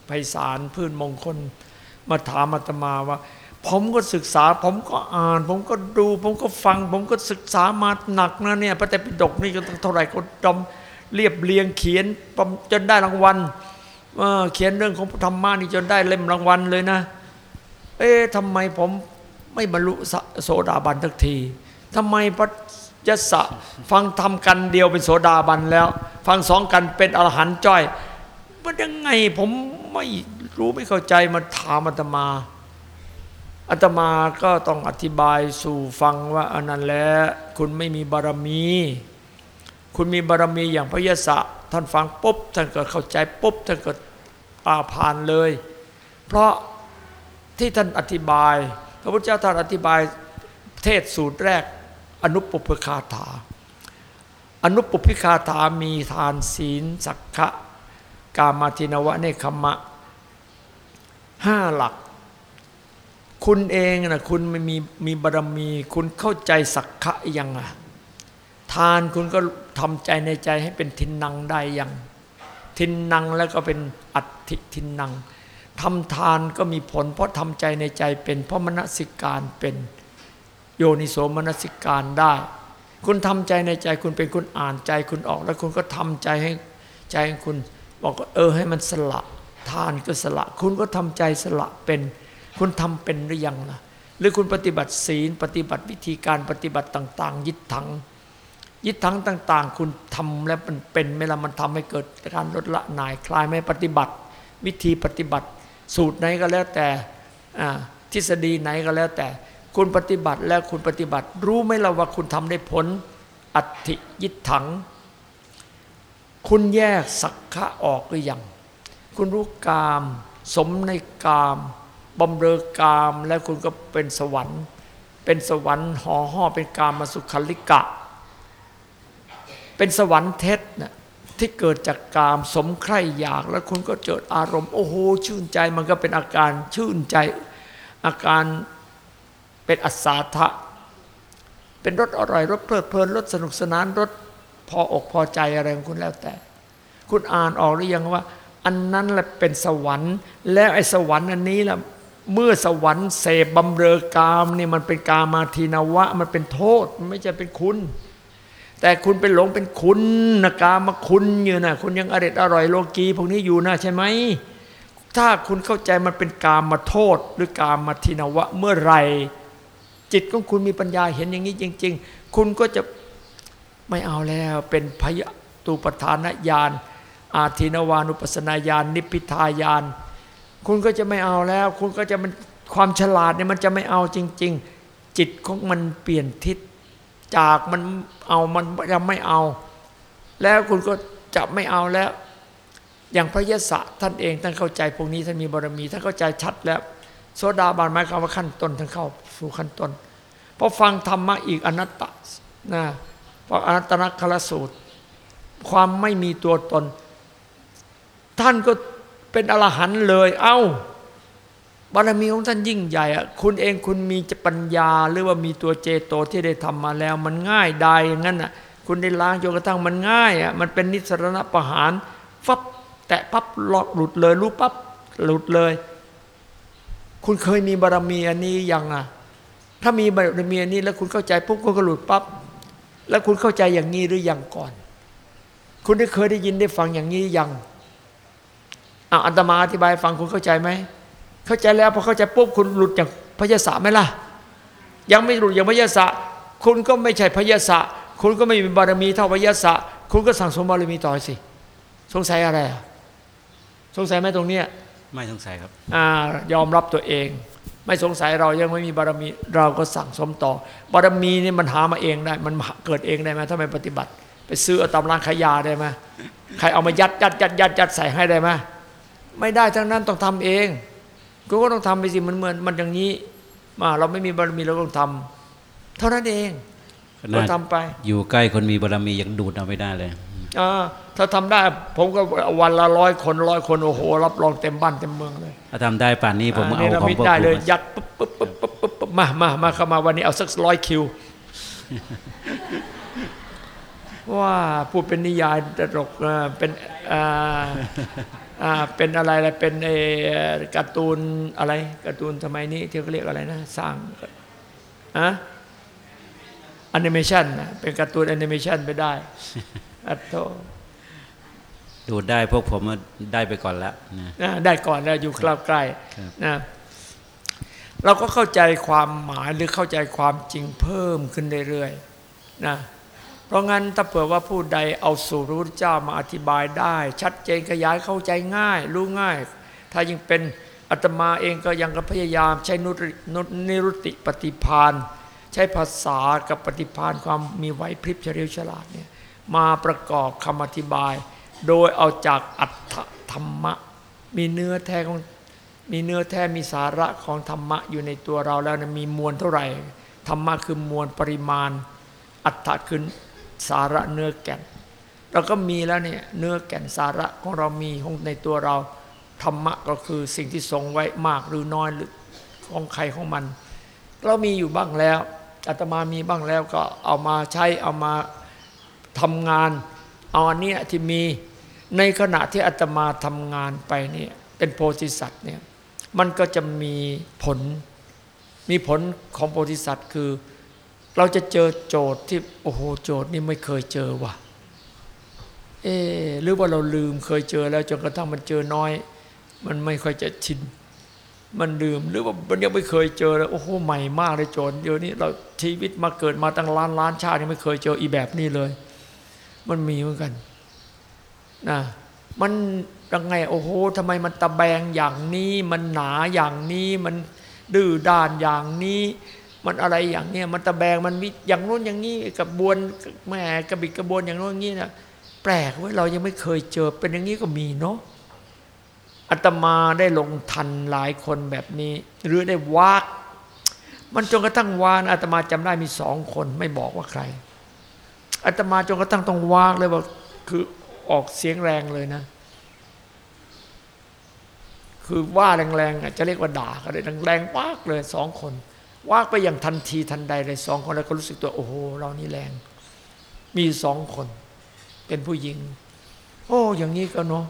ไพศาลพืชมงคลมาถามอาตมาว่า ผมก็ศึกษา ผมก็อ่าน ผมก็ดู ผมก็ฟัง ผมก็ศึกษามาหนักนะเนี่ยพระแต่ปิฎกนี่ก็เท่าไหร่ก็จำเรียบเรียงเขียนจนได้รางวัลเเขียนเรื่องของธรรมะนี่จนได้เล่มรางวัลเลยนะ เอ๊ะทำไมผมไม่บรรลุโสดาบันทักทีทำไมพระยศะฟังทำกันเดียวเป็นโสดาบันแล้ว ฟังสองกันเป็นอรหันต์จ้อยมันยังไงผมไม่รู้ไม่เข้าใจมาถามอาตมา อาตมาก็ต้องอธิบายสู่ฟังว่าอันนั้นแหละคุณไม่มีบารมี คุณมีบารมีอย่างพระยศะท่านฟังปุ๊บท่านก็เข้าใจปุ๊บท่านก็อาผ่านเลย เพราะที่ท่านอธิบาย พระพุทธเจ้าท่านอธิบายเทศสูตรแรกอนุปปคาถา อนุปปพิคาถามีทานศีลสักขะกามาทินวะเนคขมะห้าหลัก คุณเองนะคุณไม่มีมีบารมี คุณเข้าใจสักขะยังอะทานคุณก็ทำใจในใจให้เป็นทินนังได้ยังทินนังแล้วก็เป็นอัติทินนังทำทานก็มีผล เพราะทำใจในใจเป็น เพราะมนสิการเป็นโยนิโสมนสิการได้ คุณทำใจในใจคุณเป็นคุณอ่านใจคุณออก แล้วคุณก็ทำใจให้ใจของคุณ บอกว่าเออให้มันสละ ทานก็สละ คุณก็ทำใจสละเป็น คุณทำเป็นหรือยังล่ะ หรือคุณปฏิบัติศีล ปฏิบัติวิธีการปฏิบัติต่าง ๆยึดถังยึดทั้งต่าง ๆ คุณทำแล้วมันเป็นไหมล่ะมันทำให้เกิดการลดละนายคลายไหมปฏิบัติ วิธีปฏิบัติ สูตรไหนก็แล้วแต่ทฤษฎีไหนก็แล้วแต่ คุณปฏิบัติแล้วคุณปฏิบัติ รู้ไหมล่ะว่าคุณทำได้ผลอัติยิดถัง คุณแยกสักขะออกหรือยังคุณรู้กาม สมในกาม บำเรอกามแล้วคุณก็เป็นสวรรค์ เป็นสวรรค์ห่อห่อเป็นกามมาสุขลิกะ เป็นสวรรค์เท็จนะที่เกิดจากกามสมใคร่อยาก แล้วคุณก็เกิดอารมณ์โอ้โหชื่นใจมันก็เป็นอาการชื่นใจ อาการเป็นอัศทะเป็นรสอร่อยรสเพลิดเพลินรสสนุกสนานรสพออกพอใจอะไรของคุณแล้วแต่ คุณอ่านออกหรือยังว่า อันนั้นแหละเป็นสวรรค์ แล้วไอ้สวรรค์อันนี้แหละ เมื่อสวรรค์เสพบำเรอกามเนี่ยมันเป็นกามาทีนวะ มันเป็นโทษมันไม่ใช่เป็นคุณ แต่คุณเป็นหลงเป็นคุณนะกามาคุณอยู่นะคุณยังอร่อยอร่อยโลกีพวกนี้อยู่นะใช่ไหมถ้าคุณเข้าใจมันเป็นกามาโทษ หรือกามาทินวะเมื่อไหรจิตของคุณมีปัญญาเห็นอย่างนี้จริง ๆ คุณก็จะไม่เอาแล้วเป็นพยตูปทานญาณอาทินวานุปัสนาญาณนิพพิทายาน คุณก็จะไม่เอาแล้ว คุณก็จะมันความฉลาดเนี่ยมันจะไม่เอาจริง ๆ จิตของมันเปลี่ยนทิศจากมันเอามันจะไม่เอา แล้วคุณก็จะไม่เอาแล้ว อย่างพระยศท่านเองท่านเข้าใจพวกนี้ท่านมีบารมีท่านเข้าใจชัดแล้วโซดาบานหมายความว่าขั้นต้นท่านเข้าสู่ขั้นต้นพอฟังธรรมะอีกอนัตตะนะพออนัตตนคลสูตร ความไม่มีตัวตน ท่านก็ เป็นอรหันต์เลย เอ้า บารมีของท่านยิ่งใหญ่อะคุณเองคุณมีปัญญา หรือว่ามีตัวเจโตที่ได้ทำมาแล้ว มันง่ายได้อย่างนั้นอะคุณได้ล้างจนกระทั่งมันง่ายอะมันเป็นนิสรณประหารฟับแตะปั๊บหลอดหลุดเลย รู้ปั๊บหลุดเลย คุณเคยมีบารมีอันนี้ยังอะถ้ามีบารมีอันนี้แล้วคุณเข้าใจปุ๊บก็หลุดปั๊บแล้วคุณเข้าใจอย่างนี้หรือยังก่อน คุณได้เคยได้ยินได้ฟังอย่างนี้ยัง อะอัตมาอธิบายฟังคุณเข้าใจไหมเข้าใจแล้วพอเข้าใจปุ๊บคุณหลุดจากพยาศะไหมล่ะ ยังไม่หลุดอย่างพยาศะคุณก็ไม่ใช่พยาศะคุณก็ไม่มีบารมีเท่าพยาศะคุณก็สั่งสมบารมีต่อสิ สงสัยอะไรอะสงสัยไหมตรงเนี้ยไม่สงสัยครับอ่ายอมรับตัวเอง ไม่สงสัยเรายังไม่มีบารมี เราก็สั่งสมต่อ บารมีนี่มันหามาเองได้ มันเกิดเองได้ไหมถ้าไม่ปฏิบัติ ไปซื้อเอาตำรางขายยาได้ไหมใครเอามายัดยัดยัดยัดยัดใส่ให้ได้ไหม ไม่ได้ทั้งนั้นต้องทำเองกูก็ต้องทำไปสิมันเหมือนมันอย่างนี้ มาเราไม่มีบารมีเราต้องทำเท่านั้นเองขนาเราดทำไป อยู่ใกล้คนมีบารมียังดูดเอาไม่ได้เลยอ่าถ้าทำได้ ผมก็วันละร้อยคนร้อยคนโอ้โห รับรองเต็มบ้านเต็มเมืองเลย ถ้าทำได้ป่านนี้ผมอ่เอานรของมิตพวกได้คุณเลยมายัดปุ๊บปุ๊บปุ๊บปุ๊บปุ๊บปุ๊บมามามาเข้ามาวันนี้เอาสักร้อยคิวว่าพูดเป็นนิยายตลกอ่าเป็นอ่าอ่า เป็นอะไรอะไรเป็นเออการ์ตูนอะไรการ์ตูนสมัยนี้ที่เขาเรียกอะไรนะสร้างอะแอนิเมชันนะเป็นการ์ตูนแอนิเมชันไปได้อัตโตดูดได้พวกผมได้ไปก่อนแล้วนะนะได้ก่อนแล้วอยู่ใกล้ครับๆนะเราก็เข้าใจความหมายหรือเข้าใจความจริงเพิ่มขึ้นเรื่อยๆนะ เพราะงั้นถ้าเผื่อว่าผู้ใดเอาสูตรพระพุทธเจ้ามาอธิบายได้ ชัดเจนขยายเข้าใจง่าย รู้ง่าย ถ้ายังเป็นอาตมาเองก็ยังก็พยายามใช้นุนุนิรุติปฏิพานใช้ภาษากับปฏิพานความมีไหวพริบเฉลียวฉลาดเนี่ยมาประกอบคำอธิบาย โดยเอาจากอัตถธรรมะ มีเนื้อแท้ของมีเนื้อแท้มีสาระของธรรมะอยู่ในตัวเราแล้วนะมีมวลเท่าไหร่ธรรมะคือมวลปริมาณ อัตถะคือ สาระเนื้อแก่น เราก็มีแล้วเนี่ยเนื้อแก่นสาระของเรามีของในตัวเราธรรมะก็คือสิ่งที่ทรงไว้มากหรือน้อยหรือของใครของมัน เรามีอยู่บ้างแล้วอาตมามีบ้างแล้วก็เอามาใช้เอามาทำงาน เอาอันนี้ที่มีในขณะที่อาตมาทำงานไปเนี่ยเป็นโพธิสัตว์เนี่ยมันก็จะมีผลมีผลของโพธิสัตว์คือ เราจะเจอโจทย์ที่โอ้โหโจทย์นี่ไม่เคยเจอว่ะ เอ๊หรือว่าเราลืมเคยเจอแล้วจนกระทั่งมันเจอน้อย มันไม่ค่อยจะชินมันลืมหรือว่ามันยังไม่เคยเจอเลยโอ้โหใหม่มากเลยโจทย์เดี๋ยวนี้เราชีวิตมาเกิดมาตั้งล้านล้านชาติยังไม่เคยเจออีแบบนี้เลย มันมีเหมือนกันนะมันยังไงโอ้โหทำไมมันตะแบงอย่างนี้ มันหนาอย่างนี้มันดื้อด้านอย่างนี้ มันอะไรอย่างเนี้ยมันตะแบงมันมีอย่างโน้นอย่างนี้กระบวนแหมกระบิดกระบวนอย่างโน้นอย่างนี้นะแปลกเว้ยเรายังไม่เคยเจอเป็นอย่างนี้ก็มีเนาะอาตมาได้ลงทันหลายคนแบบนี้ หรือได้วากมันจนกระทั่งวานอาตมาจำได้มีสองคนไม่บอกว่าใครอาตมาจนกระทั่งต้องวากเลยว่าคือออกเสียงแรงเลยนะ คือว่าแรงๆอะจะเรียกว่าด่าก็ได้แรงๆวากเลยสองคน วากไปอย่างทันทีทันใดเลยสองคนแล้วก็รู้สึกตัวโอ้โหเรานี่แรง มีสองคน เป็นผู้หญิง โอ้อย่างนี้ก็เนาะ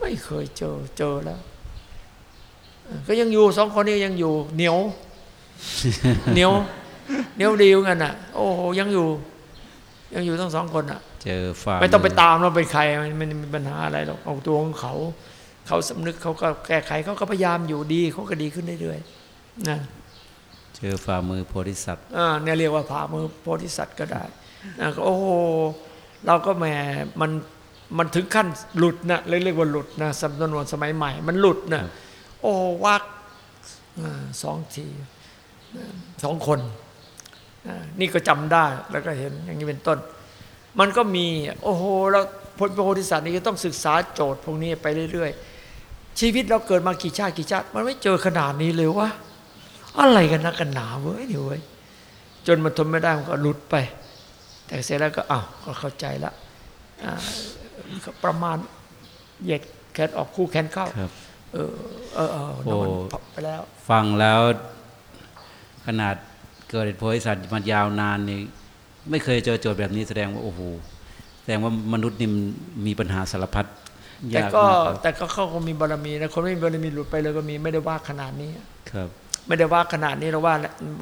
ไม่เคยเจอเจอแล้ว ก็ยังอยู่สองคนนี้ยังอยู่ เหนียว เหนียวเหนียวดีเหมือนกันอะ โอ้โหยังอยู่ ยังอยู่ทั้งสองคนอะ เจอฝ่าไม่ต้องไปมืตามว่าเป็นใครมันมันมีปัญหาอะไรหรอกเอาตัวของเขา เขาสำนึกเขาก็แก้ไขเขาก็พยายามอยู่ดีเขาก็ดีขึ้นเรื่อยๆนะ เจอฝ่ามือโพธิสัตว์อ่าเนี่ยเรียกว่าผ่ามือโพธิสัตว์ก็ได้นะก็โอ้โหเราก็แหมมันมันถึงขั้นหลุดนะเรียกว่าหลุดนะสำนวนสมัยใหม่ มันหลุดนะโอ้วักอ่าสองทีนะสองคนนะนี่ก็จำได้แล้วก็เห็นอย่างนี้เป็นต้น มันก็มี โอ้โหแล้วพลโพธิสัตว์นี่ก็ต้องศึกษาโจทย์พวกนี้ไปเรื่อยๆ ชีวิตเราเกิดมากี่ชาติกี่ชาติ มันไม่เจอขนาดนี้เลยวะ อะไรกันนักกันหนาเว้ยนี่เว้ยจนมันทนไม่ได้มันก็หลุดไป แต่เสร็จแล้วก็อ้าวก็เข้าใจละอ่าก็ประมาณเหยียดแขนออกคู่แขนเข้าครับเออเออเออนอนโอ้พับไปแล้ว ฟังแล้ว ขนาดเกิดโพธิสัตว์มายาวนานนี่ไม่เคยเจอโจทย์แบบนี้แสดงว่าโอ้โหแสดงว่ามนุษย์นี่มีปัญหาสารพัดแต่ยากก็มากครับแต่ก็เขาก็มีบารมีนะคนไม่มีบารมีหลุดไปเลยก็มีไม่ได้ว่าขนาดนี้ครับ ไม่ได้ว่าขนาดนี้เราว่า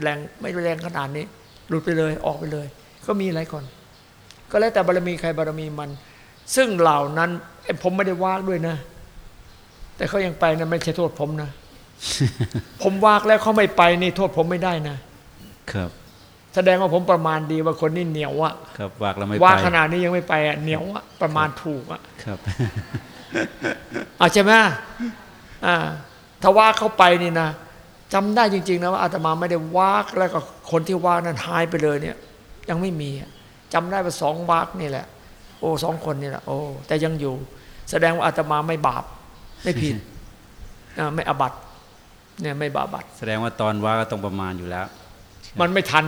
แรงไม่แรงขนาดนี้ หลุดไปเลยออกไปเลย ก็มีหลายคน ก็แล้วแต่บารมีใครบารมีมัน ซึ่งเหล่านั้นไอ้ผมไม่ได้ว่าด้วยนะ แต่เขายังไปนะไม่ใช่โทษผมนะ ผมวากแล้วเขาไม่ไปนี่โทษผมไม่ได้นะ ครับ แสดงว่าผมประมาณดีว่าคนนี่เหนียวอะครับวากแล้วไม่ว่าไปขนาดนี้ยังไม่ไปอะเหนียวอะประมาณถูกอะครับอาใช่ไหมอ่าถ้าวากเข้าไปนี่นะ จำได้จริง ๆ นะว่าอาตมาไม่ได้วากแล้วก็คนที่วากนั้นหายไปเลยเนี่ย ยังไม่มีอะจำได้ว่าสองวากนี่แหละ โอ้สองคนนี่แหละโอ้แต่ยังอยู่ แสดงว่าอาตมาไม่บาป ไม่ผิดอ่าไม่อบัตเนี่ยไม่บาบัตแสดงว่าตอนว่าก็ต้องประมาณอยู่แล้ว มันไม่ทัน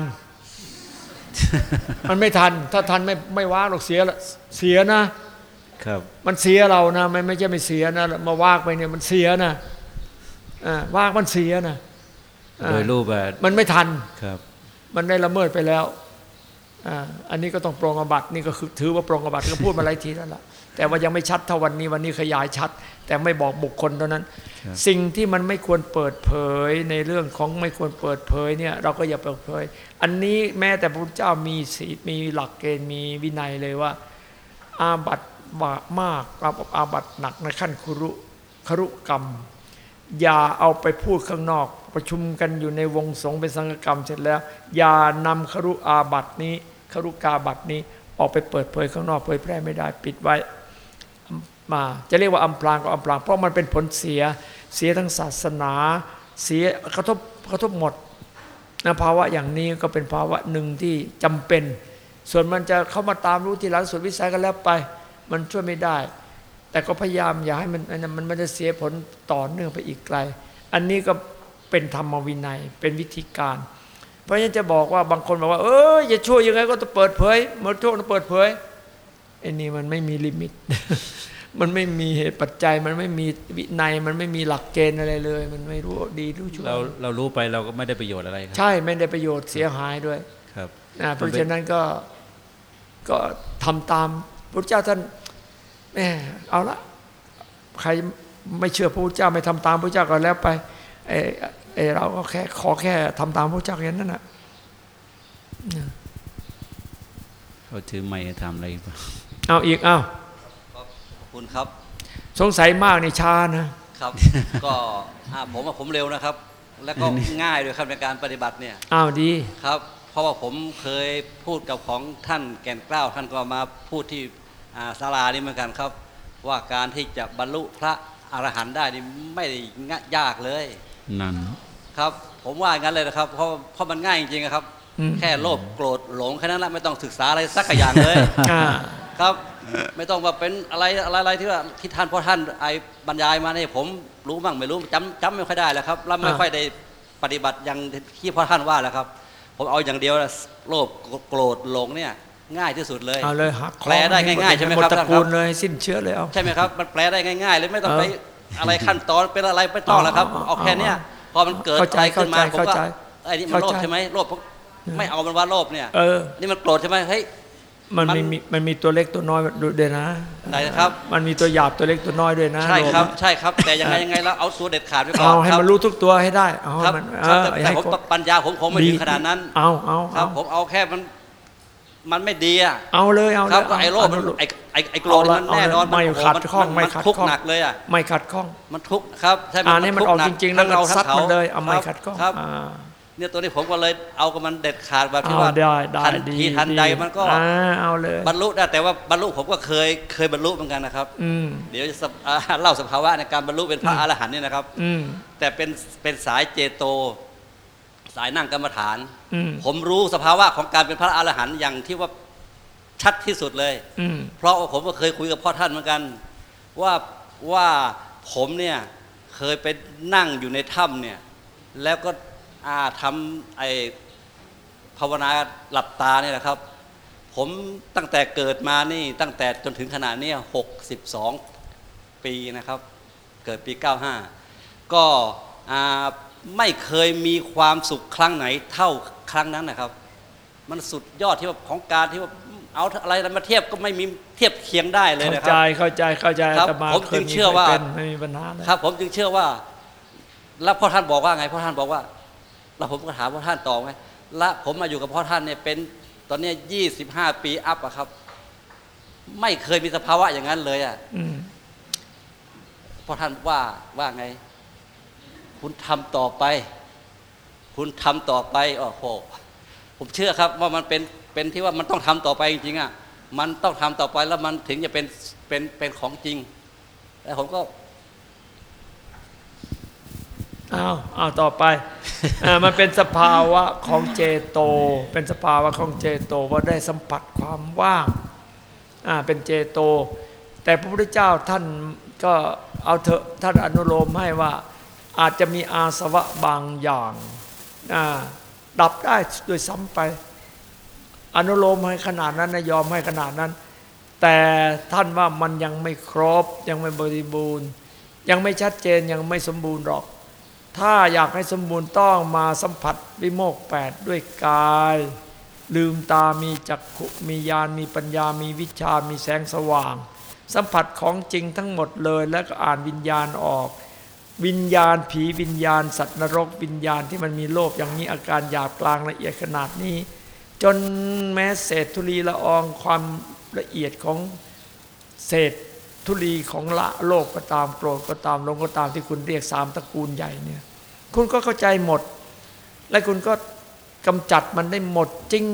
มันไม่ทัน ถ้าทันไม่ไม่วากหรอกเสียละเสียนะครับ มันเสียเรานะไม่ไม่ใช่ไม่เสียนะมาว่ากไปเนี่ยมันเสียนะอ่าว่ากมันเสียนะอ่า โดยรูปแบบมันไม่ทันครับ มันได้ละเมิดไปแล้วอ่าอันนี้ก็ต้องปรองอบัตนี่ก็คือถือว่าปรองอบัตก็พูดมาหลายทีแล้วล่ะแต่ว่ายังไม่ชัดเท่าวันนี้วันนี้ขยายชัด แต่ไม่บอกบุคคลเท่านั้นครับสิ่งที่มันไม่ควรเปิดเผยในเรื่องของไม่ควรเปิดเผยเนี่ยเราก็อย่าเปิดเผย อันนี้แม้แต่พระพุทธเจ้ามีศีลมีหลักเกณฑ์มีวินัยเลยว่า อาบัตบามากอาบัตหนักในขั้นครุครุกรรม อย่าเอาไปพูดข้างนอก ประชุมกันอยู่ในวงสงฆ์เป็นสังฆกรรมเสร็จแล้ว อย่านำครุอาบัตินี้ครุกาบัตินี้ออกไปเปิดเผยข้างนอกเผยแพร่ไม่ได้ปิดไว้มาจะเรียกว่าอำพรางก็อำพราง เพราะมันเป็นผลเสียเสียทั้งศาสนา เสียกระทบกระทบหมดนะภาวะอย่างนี้ก็เป็นภาวะหนึ่งที่จำเป็น ส่วนมันจะเข้ามาตามรู้ทีหลังส่วนวิสัยก็แล้วไป มันช่วยไม่ได้ แต่ก็พยายามอย่าให้มันมันมันมันจะเสียผลต่อเนื่องไปอีกไกล อันนี้ก็เป็นธรรมวินัยเป็นวิธีการ เพราะฉะนั้นจะบอกว่าบางคนบอกว่า เอออย่าช่วยยังไงก็ต้องเปิดเผยมาโทษต้องเปิดเผยไอ้นี่มันไม่มีลิมิต มันไม่มีเหตุปัจจัย มันไม่มีวินัย มันไม่มีหลักเกณฑ์อะไรเลย มันไม่รู้ดีรู้ชั่วเราเรารู้ไปเราก็ไม่ได้ประโยชน์อะไรครับ ใช่ไม่ได้ประโยชน์เสียหายด้วย ครับนะเพราะฉะนั้นก็ก็ทำตามพระเจ้าท่าน แหมเอาละใครไม่เชื่อพระพุทธเจ้าไม่ทำตามพระเจ้าก็แล้วไปเออเออเราก็แค่ขอแค่ทำตามพระเจ้าแค่นั้นนะเขาถือไม้ทำอะไรเปล่าเอาอีกเอาขอบคุณครับ สงสัยมากในช้านะครับ ก็อ่าผมว่าผมเร็วนะครับ แล้วก็ง่ายด้วยครับในการปฏิบัติเนี่ยอ้าวดีครับ เพราะว่าผมเคยพูดกับของท่านแก่นเกล้าท่านก็มาพูดที่อ่า ศาลานี่เหมือนกันครับ ว่าการที่จะบรรลุพระอรหันต์ได้นี่ไม่ได้ง่ายยากเลยนั่นครับ ผมว่างั้นเลยนะครับ เพราะเพราะมันง่ายจริงๆครับอืมแค่โลภโกรธหลงแค่นั้นแหละไม่ต้องศึกษาอะไรสักอย่างเลยอ่าครับไม่ต้องว่าเป็นอะไรอะไรอะไรที่ว่าที่ท่านเพราะท่านไอบรรยายมาเนี่ยผมรู้บ้างไม่รู้จำจำไม่ค่อยได้แล้วครับแล้วไม่อ่าค่อยได้ปฏิบัติอย่างที่พ่อท่านว่าแล้วครับ ผมเอาอย่างเดียวนะโลภโกรธหลงเนี่ย ง่ายที่สุดเลยเอาเลยหักคอแปลได้ง่ายๆใช่ไหมครับดตระท่านคกูรับลเลยสิ้นเชื้อเลยเอาใช่ไหมครับมันแปลได้ง่ายๆเลยไม่ต้องเออไปอะไรขั้นตอนเป็นอะไรไม่ต้องแล้วครับอ๋อเอาแค่เนี้ยพอมันเกิดเข้าใจอะไรขึ้นมาผมเข้าก็ใจไอ้นี่มันโลภเข้าใจใช่ไหมโลภผมไม่เอามันว่าโลภเนี่ยเออนี่มันโกรธใช่ไหมเฮ้ยมันมันมีมีมันมีตัวเล็กตัวน้อยด้วยนะไหนนะครับ มันมีตัวหยาบตัวเล็กตัวน้อยด้วยนะ ใช่ครับโลภใช่ครับ แต่ยังไงยังไงแล้วเอาตัวเด็ดขาดไว้ก่อนเอาให้ครับมันรู้ทุกตัวให้ได้ เอาครับมันครับเอแต่อแต่ให้ผมครบปัญญาผมคงไม่ถึงขนาดนั้น เอาเอาครัเอาบผมเอาแค่มัน มันไม่ดีอะเอาเลยเอาเลยครับก็ไอ้โลภเามันเลยไอ้ไอ้ไอ้โกรธเอาละมันแน่นอนเอาละไม่โโหขัดนข้องนไม่มันขัดทุกข์ข้องหนักเลยอะไม่ขัดข้องมันทุกข์ครับใช่อ่านี่มันทุออกหจริงๆแล้วทั้ก็ทั้ซัดขามันเลยเอาไม่ครับขัดข้องครับอ่าเนี่ยตัวนี้ผมก็เลยเอากับมันเด็ดขาดแบบที่เอาว่าได้ได้ทันดีทีทันใดมันก็อ่าเอาเลยบรรลุได้แต่ว่าบรรลุผมก็เคยเคยบรรลุเหมือนกันนะครับอืมเดี๋ยวจะสภอ่าเล่าสภาวะในการบรรลุเป็นพระอืมอรหันต์เนี่ยนะครับอืมแต่เป็นเป็นสายเจโต สายนั่งกรรมฐานอืมผมรู้สภาวะของการเป็นพระอรหันต์อย่างที่ว่าชัดที่สุดเลยอืมเพราะว่าผมก็เคยคุยกับพ่อท่านเหมือนกัน ว่าว่าผมเนี่ยเคยไปนั่งอยู่ในถ้ำเนี่ย แล้วก็อาทำไอภาวนาหลับตาเนี่ยนะครับ ผมตั้งแต่เกิดมานี่ตั้งแต่จนถึงขนาดเนี้หกสิบสองปีนะครับ เกิดปี95ก็อ่า ไม่เคยมีความสุขครั้งไหนเท่าครั้งนั้นนะครับ มันสุดยอดที่ว่าของการที่ว่าเอาอะไรมาเทียบก็ไม่มีเทียบเคียงได้เลยเข้านะคใจรับเข้าใจเข้าใจครับอาตมาผมเคจึยงมีเชื่อว่าคยเป็นไม่มีปัญหาเลยครับ ผมจึงเชื่อว่า แล้วพ่อท่านบอกว่าไงพ่อท่านบอกว่า แล้วผมก็ถามพ่อท่านต่อไงและผมมาอยู่กับพ่อท่านเนี่ยเป็นตอนเนี้ยี่สิบห้าปีอัพอะครับ ไม่เคยมีสภาวะอย่างนั้นเลยอะอืมพ่อท่านว่าว่าไง คุณทำต่อไป คุณทำต่อไปโอ้โหผมเชื่อครับว่ามันเป็นเป็นที่ว่ามันต้องทำต่อไปจริงๆอะมันต้องทำต่อไปแล้วมันถึงจะเป็นเป็นเป็นของจริง แล้วผมก็อ้าวอ้าวต่อไปอ่ามันเป็นสภาวะของเจโต เป็นสภาวะของเจโตว่าได้สัมผัสความว่างอ่าเป็นเจโต แต่พระพุทธเจ้าท่านก็เอาเถอะท่านอนุโลมให้ว่า อาจจะมีอาสวะบางอย่างดับได้โดยซ้ำไป อนุโลมให้ขนาดนั้นนะยอมให้ขนาดนั้น แต่ท่านว่ามันยังไม่ครบ ยังไม่บริบูรณ์ ยังไม่ชัดเจนยังไม่สมบูรณ์หรอก ถ้าอยากให้สมบูรณ์ต้องมาสัมผัสวิโมกข์แปดด้วยกาย ลืมตามีจักขุมีญาณมีปัญญามีวิชามีแสงสว่าง สัมผัสของจริงทั้งหมดเลยแล้วก็อ่านวิญญาณออก วิญญาณผีวิญญาณ สัตว์นรก วิญญาณที่มันมีโลภอย่างนี้อาการหยาบกลางละเอียดขนาดนี้ จนแม้เศษธุลีละอองความละเอียดของเศษธุลีของละโลกก็ตามโกรธก็ตามลงก็ตามที่คุณเรียกสามตระกูลใหญ่เนี่ยคุณก็เข้าใจหมด และคุณก็กำจัดมันได้หมดจริง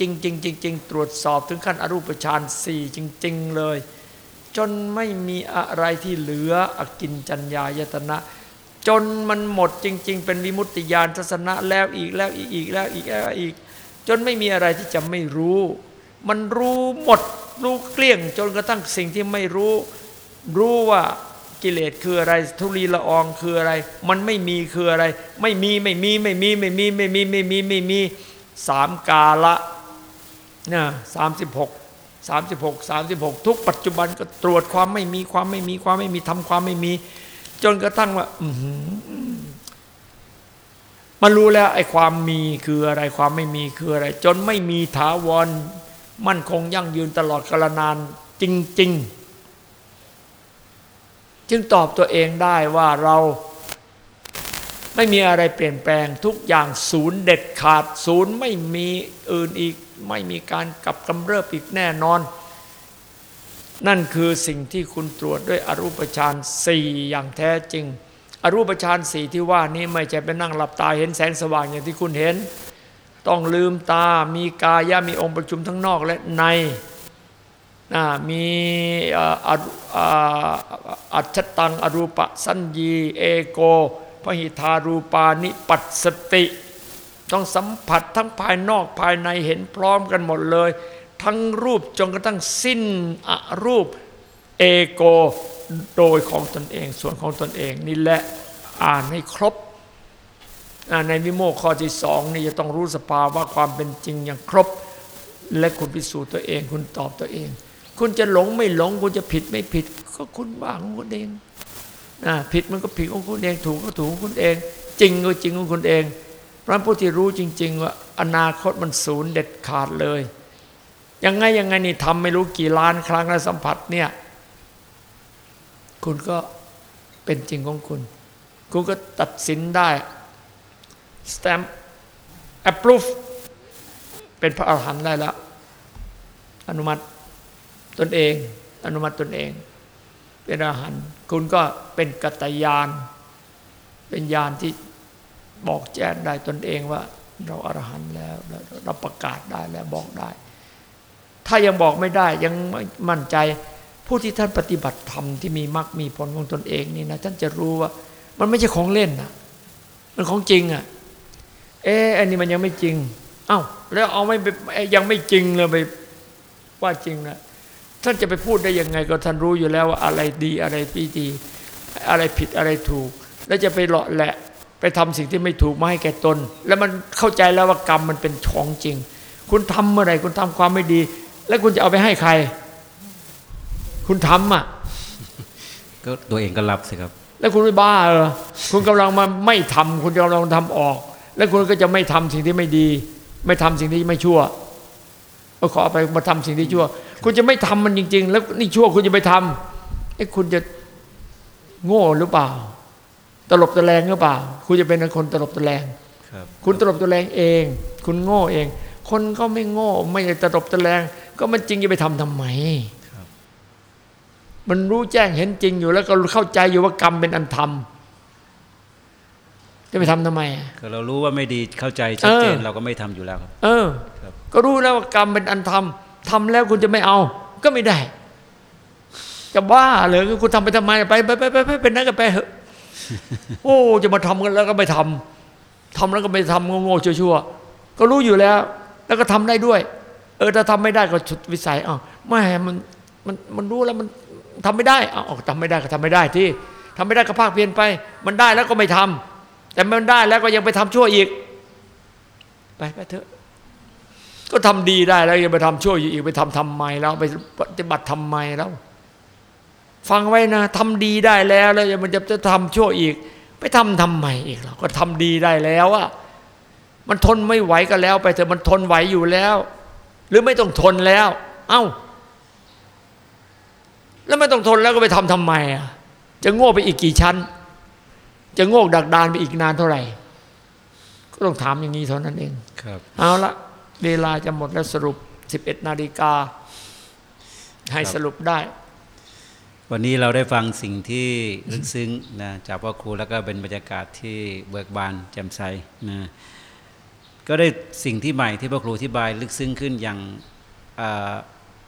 จริงจริงจริงจริงตรวจสอบถึงขั้นอรูปฌานสี่จริง ๆ เลย จนไม่มีอะไรที่เหลืออกินจัญญายตนะ จนมันหมดจริง ๆ เป็นวิมุตติญาณทัศนะแล้วอีกแล้วอีกอีกแล้วอีกแล้วอีก จนไม่มีอะไรที่จะไม่รู้ มันรู้หมดรู้เกลี้ยง จนกระทั่งสิ่งที่ไม่รู้ รู้ว่ากิเลสคืออะไร ทุลีละอองคืออะไร มันไม่มีคืออะไร ไม่มีไม่มีไม่มีไม่มีไม่มีไม่มีไม่มีสามกาละนะสามสิบหก สามสิบหกสามสิบหกทุกปัจจุบันก็ตรวจความไม่มีความไม่มีความไม่มีทำความไม่มี จนกระทั่งว่าอืมันรู้แล้ว ไอ้ความมีคืออะไรความไม่มีคืออะไร จนไม่มีถาวร มั่นคงยั่งยืนตลอดกาลนานจริง ๆ จึงตอบตัวเองได้ว่าเราไม่มีอะไรเปลี่ยนแปลงทุกอย่างศูนย์เด็ดขาดศูนย์ไม่มีอื่นอีก ไม่มีการกลับกำเริบอีกแน่นอน นั่นคือสิ่งที่คุณตรวจด้วยอรูปฌานสี่อย่างแท้จริง อรูปฌานสี่ที่ว่านี้ไม่ใช่ไปนั่งหลับตาเห็นแสงสว่างอย่างที่คุณเห็น ต้องลืมตามีกายะมีองค์ประชุมทั้งนอกและในนะมีอัจฉตังอรูปสัญญี เอโกพหิทารูปานิปัสสติ ต้องสัมผัสทั้งภายนอกภายในเห็นพร้อมกันหมดเลย ทั้งรูปจนกระทั่งสิ้นอรูปเอโกโดยของตนเอง ส่วนของตนเองนี่แหละอ่านให้ครบในวิโมกข้อที่สองนี่จะต้องรู้สภาวะความเป็นจริงอย่างครบ และคุณพิสูจน์ตัวเอง คุณตอบตัวเอง คุณจะหลงไม่หลง คุณจะผิดไม่ผิด ก็คุณว่าของคุณเองผิดมันก็ผิดของคุณเอง ถูกก็ถูกของคุณเอง จริงก็จริงของคุณเอง พราะผู้ที่รู้จริง ๆ ว่าอนาคตมันศูนย์เด็ดขาดเลยยังไงยังไงนี่ทำไม่รู้กี่ล้านครั้งแล้วสัมผัสเนี่ย คุณก็เป็นจริงของคุณ คุณก็ตัดสินได้ stamp approve เป็นพระอรหันต์ได้แล้ว อนุมัติตนเอง อนุมัติตนเอง เป็นอรหันต์คุณก็เป็นกัตตยาน เป็นญาณที่ บอกแจ้งได้ตนเองว่า เราอรหันต์แล้วเราประกาศได้แล้วบอกได้ ถ้ายังบอกไม่ได้ยังไม่มั่นใจ ผู้ที่ท่านปฏิบัติธรรมที่มีมรรคมีผลของตนเองนี่นะท่านจะรู้ว่า มันไม่ใช่ของเล่นนะมันของจริงอะ เอ๊ะอันนี้มันยังไม่จริงเอ้าแล้วเอาไม่ไปยังไม่จริงเลยไปว่าจริงนะท่านจะไปพูดได้ยังไงก็ท่านรู้อยู่แล้วว่าอะไรดีอะไรไม่ดี อะไรผิดอะไรถูก แล้วจะไปเลาะแหละ ไปทำสิ่งที่ไม่ถูกมาให้แก่ตน แล้วมันเข้าใจแล้วว่ากรรมมันเป็นของจริง คุณทำเมื่อไหร่คุณทำความไม่ดี แล้วคุณจะเอาไปให้ใคร คุณทำอะ ก็ตัวเองก็รับสิครับ แล้วคุณไม่บ้าเหรอคุณกำลังมาไม่ทำคุณกำลังทำออก แล้วคุณก็จะไม่ทำสิ่งที่ไม่ดี ไม่ทำสิ่งที่ไม่ชั่วเอาขอไปมาทำสิ่งที่ชั่ว คุณจะไม่ทำมันจริง ๆ แล้วนี่ชั่วคุณจะไปทำไอ้คุณจะโง่หรือเปล่า ตลบตะแลงหรือเปล่า คุณจะเป็นคนตลบตะแลงครับคุณตลบตะแลงเอง คุณโง่เอง คนก็ไม่โง่ ไม่ได้ตลบตะแลง ก็มันจริงจะไปทำทำไมครับมันรู้แจ้งเห็นจริงอยู่แล้วก็เข้าใจอยู่ว่ากรรมเป็นอันทำจะไปทำทำไมอะก็เรารู้ว่าไม่ดีเข้าใจชัดเจนเออเราก็ไม่ทำอยู่แล้วครับ เออครับก็รู้แล้วว่ากรรมเป็นอันทำทำแล้วคุณจะไม่เอา ก็ไม่ได้ จะบ้าเหรอคุณทำไปทำไมไปไปไปไปไปเป็นนั่นก็ไปเถอะ โอ้จะมาทำกันแล้วก็ไม่ทำทำแล้วก็ไม่ทำโง่ๆชั่วๆก็รู้อยู่แล้ว แล้วก็ทำได้ด้วย เออถ้าทำไม่ได้ก็สุดวิสัยอ้าวไม่มันมันมันรู้แล้วมันทำไม่ได้อ้าวทำไม่ได้ก็ทำไม่ได้ที่ทำไม่ได้ก็ภาคเพียนไป มันได้แล้วก็ไม่ทำแต่มันได้แล้วก็ยังไปทำชั่วอีก ไปไปเถอะก็ทำดีได้แล้วยังไปทำชั่วอยู่อีกไปทำทำไมแล้วไปปฏิบัติทำไมแล้ว ฟังไว้นะทำดีได้แล้วแล้วยังมันจะจะทำชั่วอีก ไปทำทำไมอีกเราก็ทำดีได้แล้วอะมันทนไม่ไหวก็แล้ว ไปเถอะมันทนไหวอยู่แล้ว หรือไม่ต้องทนแล้ว เอ้า แล้วไม่ต้องทนแล้วก็ไปทำทำไมอะจะโง่ไปอีกกี่ชั้น จะโง่ดักดานไปอีกนานเท่าไหร่ ก็ต้องถามอย่างนี้เท่านั้นเองครับเอาละเวลาจะหมดแล้วสรุป 11นาฬิกาให้สรุปได้ วันนี้เราได้ฟังสิ่งที่ลึกซึ้งนะจากพ่อครูแล้วก็เป็นบรรยากาศที่เบิกบานแจ่มใสนะก็ได้สิ่งที่ใหม่ที่พ่อครูอธิบายลึกซึ้งขึ้นอย่าง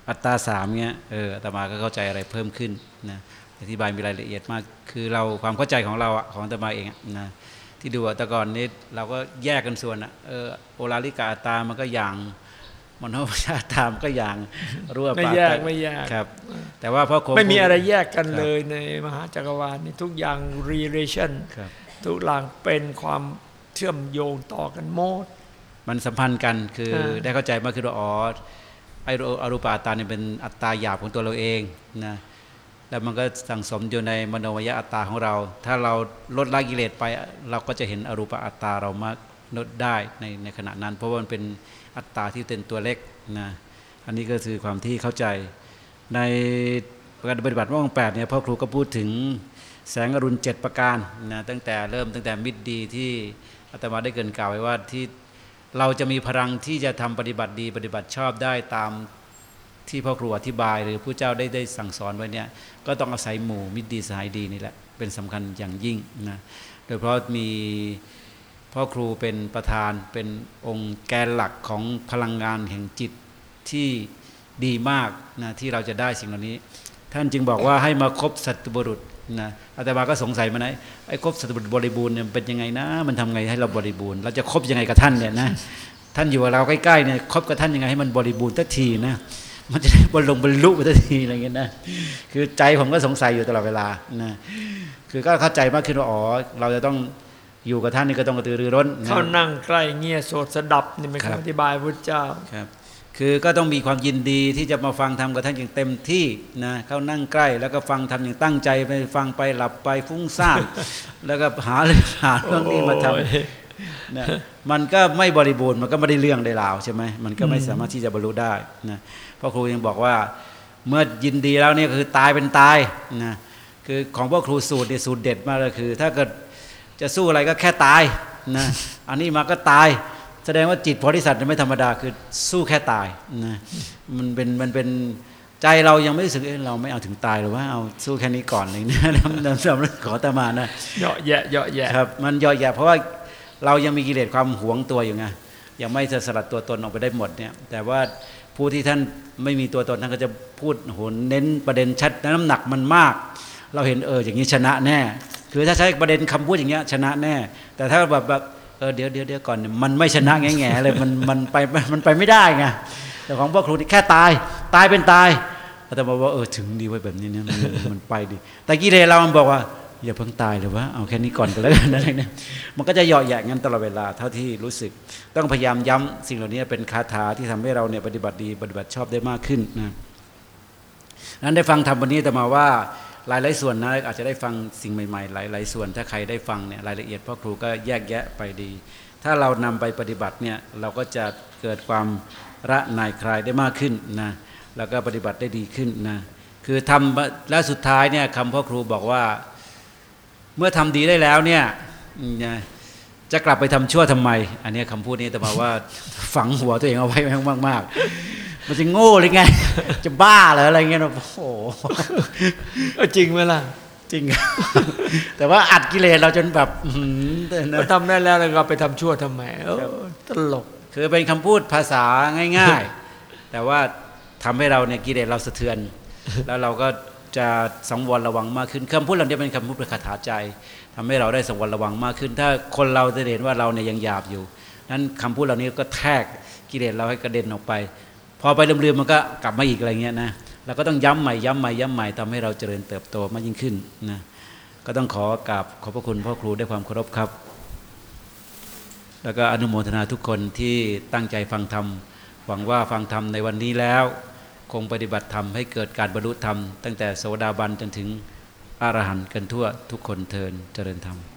อัตราสามเนี้ยเอออาตมาก็เข้าใจอะไรเพิ่มขึ้นนะอธิบายมีรายละเอียดมาก คือเราความเข้าใจของเราอะของอาตมาเองนะที่ดูอะแต่ก่อนนี้เราก็แยกกันส่วนอะเออโอลาลิกาอัตตามันก็อย่าง มโนปชาตามนก็อย่างรู้ว่าไม่ปาแยกตาไม่แยกครับ แต่ว่าพ่อครูไม่มีอะไรแยกกันครับเลยในมหาจักรวาลนี่ทุกอย่าง relation ครับทุกอย่างเป็นความเชื่อมโยงต่อกันหมด มันสัมพันธ์กันคืออ่าได้เข้าใจมากขึ้นว่าอ๋อไอรูอรูปาอัตตาเนี่ยเป็นอัตตาหยาบของตัวเราเองนะแล้วมันก็สั่งสมอยู่ในมโนวยอัตตาของเรา ถ้าเราลดละกิเลสไป เราก็จะเห็นอรูปอัตตาเรามากลดได้ในในขณะนั้น เพราะว่ามันเป็น อัตตาที่เป็นตัวเล็กนะอันนี้ก็คือความที่เข้าใจ ในการปฏิบัติว่องแปดเนี่ยพ่อครูก็พูดถึงแสงอรุณเจ็ดประการนะตั้งแต่เริ่มตั้งแต่มิตรดีที่อาตมาได้เกินกล่าวไว้ว่าที่เราจะมีพลังที่จะทำปฏิบัติดีปฏิบัติชอบได้ตามที่พ่อครูอธิบาย หรือผู้เจ้าได้ได้สั่งสอนไว้เนี่ยก็ต้องอาศัยหมู่มิตรดีสหายดีนี่แหละเป็นสำคัญอย่างยิ่งนะโดยเพราะมี พ่อครูเป็นประธานเป็นองค์แกนหลักของพลังงานแห่งจิตที่ดีมากนะที่เราจะได้สิ่งเหล่านี้ ท่านจึงบอกว่าให้มาคบสัตบุรุษนะอาตมาก็สงสัยมาไหนไอ้คบสัตบุรุษบริบูรณ์เนี่ยเป็นยังไงนะ มันทำไงให้เราบริบูรณ์เราจะคบยังไงกับท่านเนี่ยนะท่านอยู่กับเราใกล้ๆเนี่ยคบกับท่านยังไงให้มันบริบูรณ์ทันทีนะมันจะได้บรรลุบรรลุไปทันทีอะไรเงี้ยนะคือใจผมก็สงสัยอยู่ตลอดเวลานะคือก็เข้าใจมากขึ้นว่าอ๋อเราจะต้อง อยู่กับท่านนี่ก็ต้องกระตือรือร้นนะเขานั่งใกล้เงียโสดสดับนี่เป็นครับคำอธิบายพระเจ้าครับ คือก็ต้องมีความยินดีที่จะมาฟังธรรมกับท่านอย่างเต็มที่นะเข้านั่งใกล้แล้วก็ฟังธรรมอย่างตั้งใจไปฟังไปหลับไปฟุ้งซ่านแล้วก็หาเรื่องหาเรื่องนี้มาทโอ้ยำนะมันก็ไม่บริบูรณ์มันก็ไม่ได้เรื่องได้ราวใช่ไหมมันก็ไม่สามารถที่จะบรรลุได้นะพ่อครูยังบอกว่าเมื่อยินดีแล้วเนี่ยคือตายเป็นตายนะคือของพ่อครูสูตรเนี่ยสูตรเด็ดมากเลยคือ ถ้าเกิด จะสู้อะไรก็แค่ตายนะอันนี้มาก็ตาย แสดงว่าจิตโพธิสัตว์เนี่ยไม่ธรรมดาคือสู้แค่ตายนะมันเป็นมันเป็นใจเรายังไม่รู้สึกเอ๊ะเราไม่เอาถึงตายหรือว่าเอาสู้แค่นี้ก่อนเลยนะน้ำน้ำสำนึกขอตามานะเยาะแยะเยาะแยะครับมันย่อยแย่เพราะว่าเรายังมีกิเลสความหวงตัวอยู่ไงยังไม่จะสลัดตัวตนออกไปได้หมดเนี่ย แต่ว่าผู้ที่ท่านไม่มีตัวตนท่านก็จะพูดโหเน้นประเด็นชัดน้ำหนักมันมาก เราเห็นเอออย่างนี้ชนะแน่ คือถ้าใช้ประเด็นคำพูดอย่างเงี้ยชนะแน่ แต่ถ้าแบบแบบเออเดี๋ยวเดี๋ยวเดี๋ยวก่อนเนี่ยมันไม่ชนะแง่แง่เลยมันมันไปมันไปไม่ได้ไงแต่ของพวกครูนี่แค่ตายตายเป็นตายแต่บอกว่าเออถึงดีไว้แบบนี้เนี่ยมันไปดี แต่กิเลสเรามันบอกว่าอย่าเพิ่งตายเลยว่าเอาแค่นี้ก่อนก็แล้วกันอะไรเนี่ยมันก็จะหยาะแยะงั้นตลอดเวลาเท่าที่รู้สึก ต้องพยายามย้ำสิ่งเหล่านี้เป็นคาถาที่ทำให้เราเนี่ยปฏิบัติดีปฏิบัติชอบได้มากขึ้นนะนั้นได้ฟังทำวันนี้แต่มาว่า หลายหลายๆส่วนนะอาจจะได้ฟังสิ่งใหม่ๆหลายหลาย ๆ ส่วนถ้าใครได้ฟังเนี่ยรายละเอียดพ่อครูก็แยกแยะไปดี ถ้าเรานำไปปฏิบัติเนี่ยเราก็จะเกิดความระนายคลายได้มากขึ้นนะแล้วก็ปฏิบัติได้ดีขึ้นนะคือทำและสุดท้ายเนี่ยคำพ่อครูบอกว่า เมื่อทำดีได้แล้วเนี่ยจะกลับไปทำชั่วทำไม อันนี้ยคำพูดนี้แต่มาว่าฝังหัวตัวเองเอาไว้มากมากๆ มันจะโง่หรือไง จะบ้าเหรออะไรเงี้ยนะโอ้โหเออจริงไหมล่ะ จริง แต่ว่าอัดกิเลสเราจนแบบอื้อหือแต่นะก็ทำได้แล้วแล้วก็ไปทำชั่วทำไมเออครับตลก คือเป็นคำพูดภาษาง่าย ๆ แต่ว่าทำให้เราเนี่ยกิเลสเราสะเทือน แล้วเราก็จะสังวรระวังมากขึ้นคำพูดเหล่านี้เป็นคำพูดประคาถาใจทำให้เราได้สังวรระวังมากขึ้น ถ้าคนเราจะเห็นว่าเราเนี่ยยังหยาบอยู่นั้นคำพูดเหล่านี้ก็แทกกิเลสเราให้กระเด็นออกไป พอไปลืมๆมันก็กลับมาอีกอะไรเงี้ยนะเราก็ต้องย้ำใหม่ย้ำใหม่ย้ำใหม่ทำให้เราเจริญเติบโตมากยิ่งขึ้นนะก็ต้องขอกราบขอบพระคุณพ่อครูด้วยความเคารพครับ แล้วก็อนุโมทนาทุกคนที่ตั้งใจฟังธรรมหวังว่าฟังธรรมในวันนี้แล้ว คงปฏิบัติธรรมให้เกิดการบรรลุธรรม ตั้งแต่โสดาบันจนถึงอรหันต์กันทั่วทุกคนเทินเจริญธรรม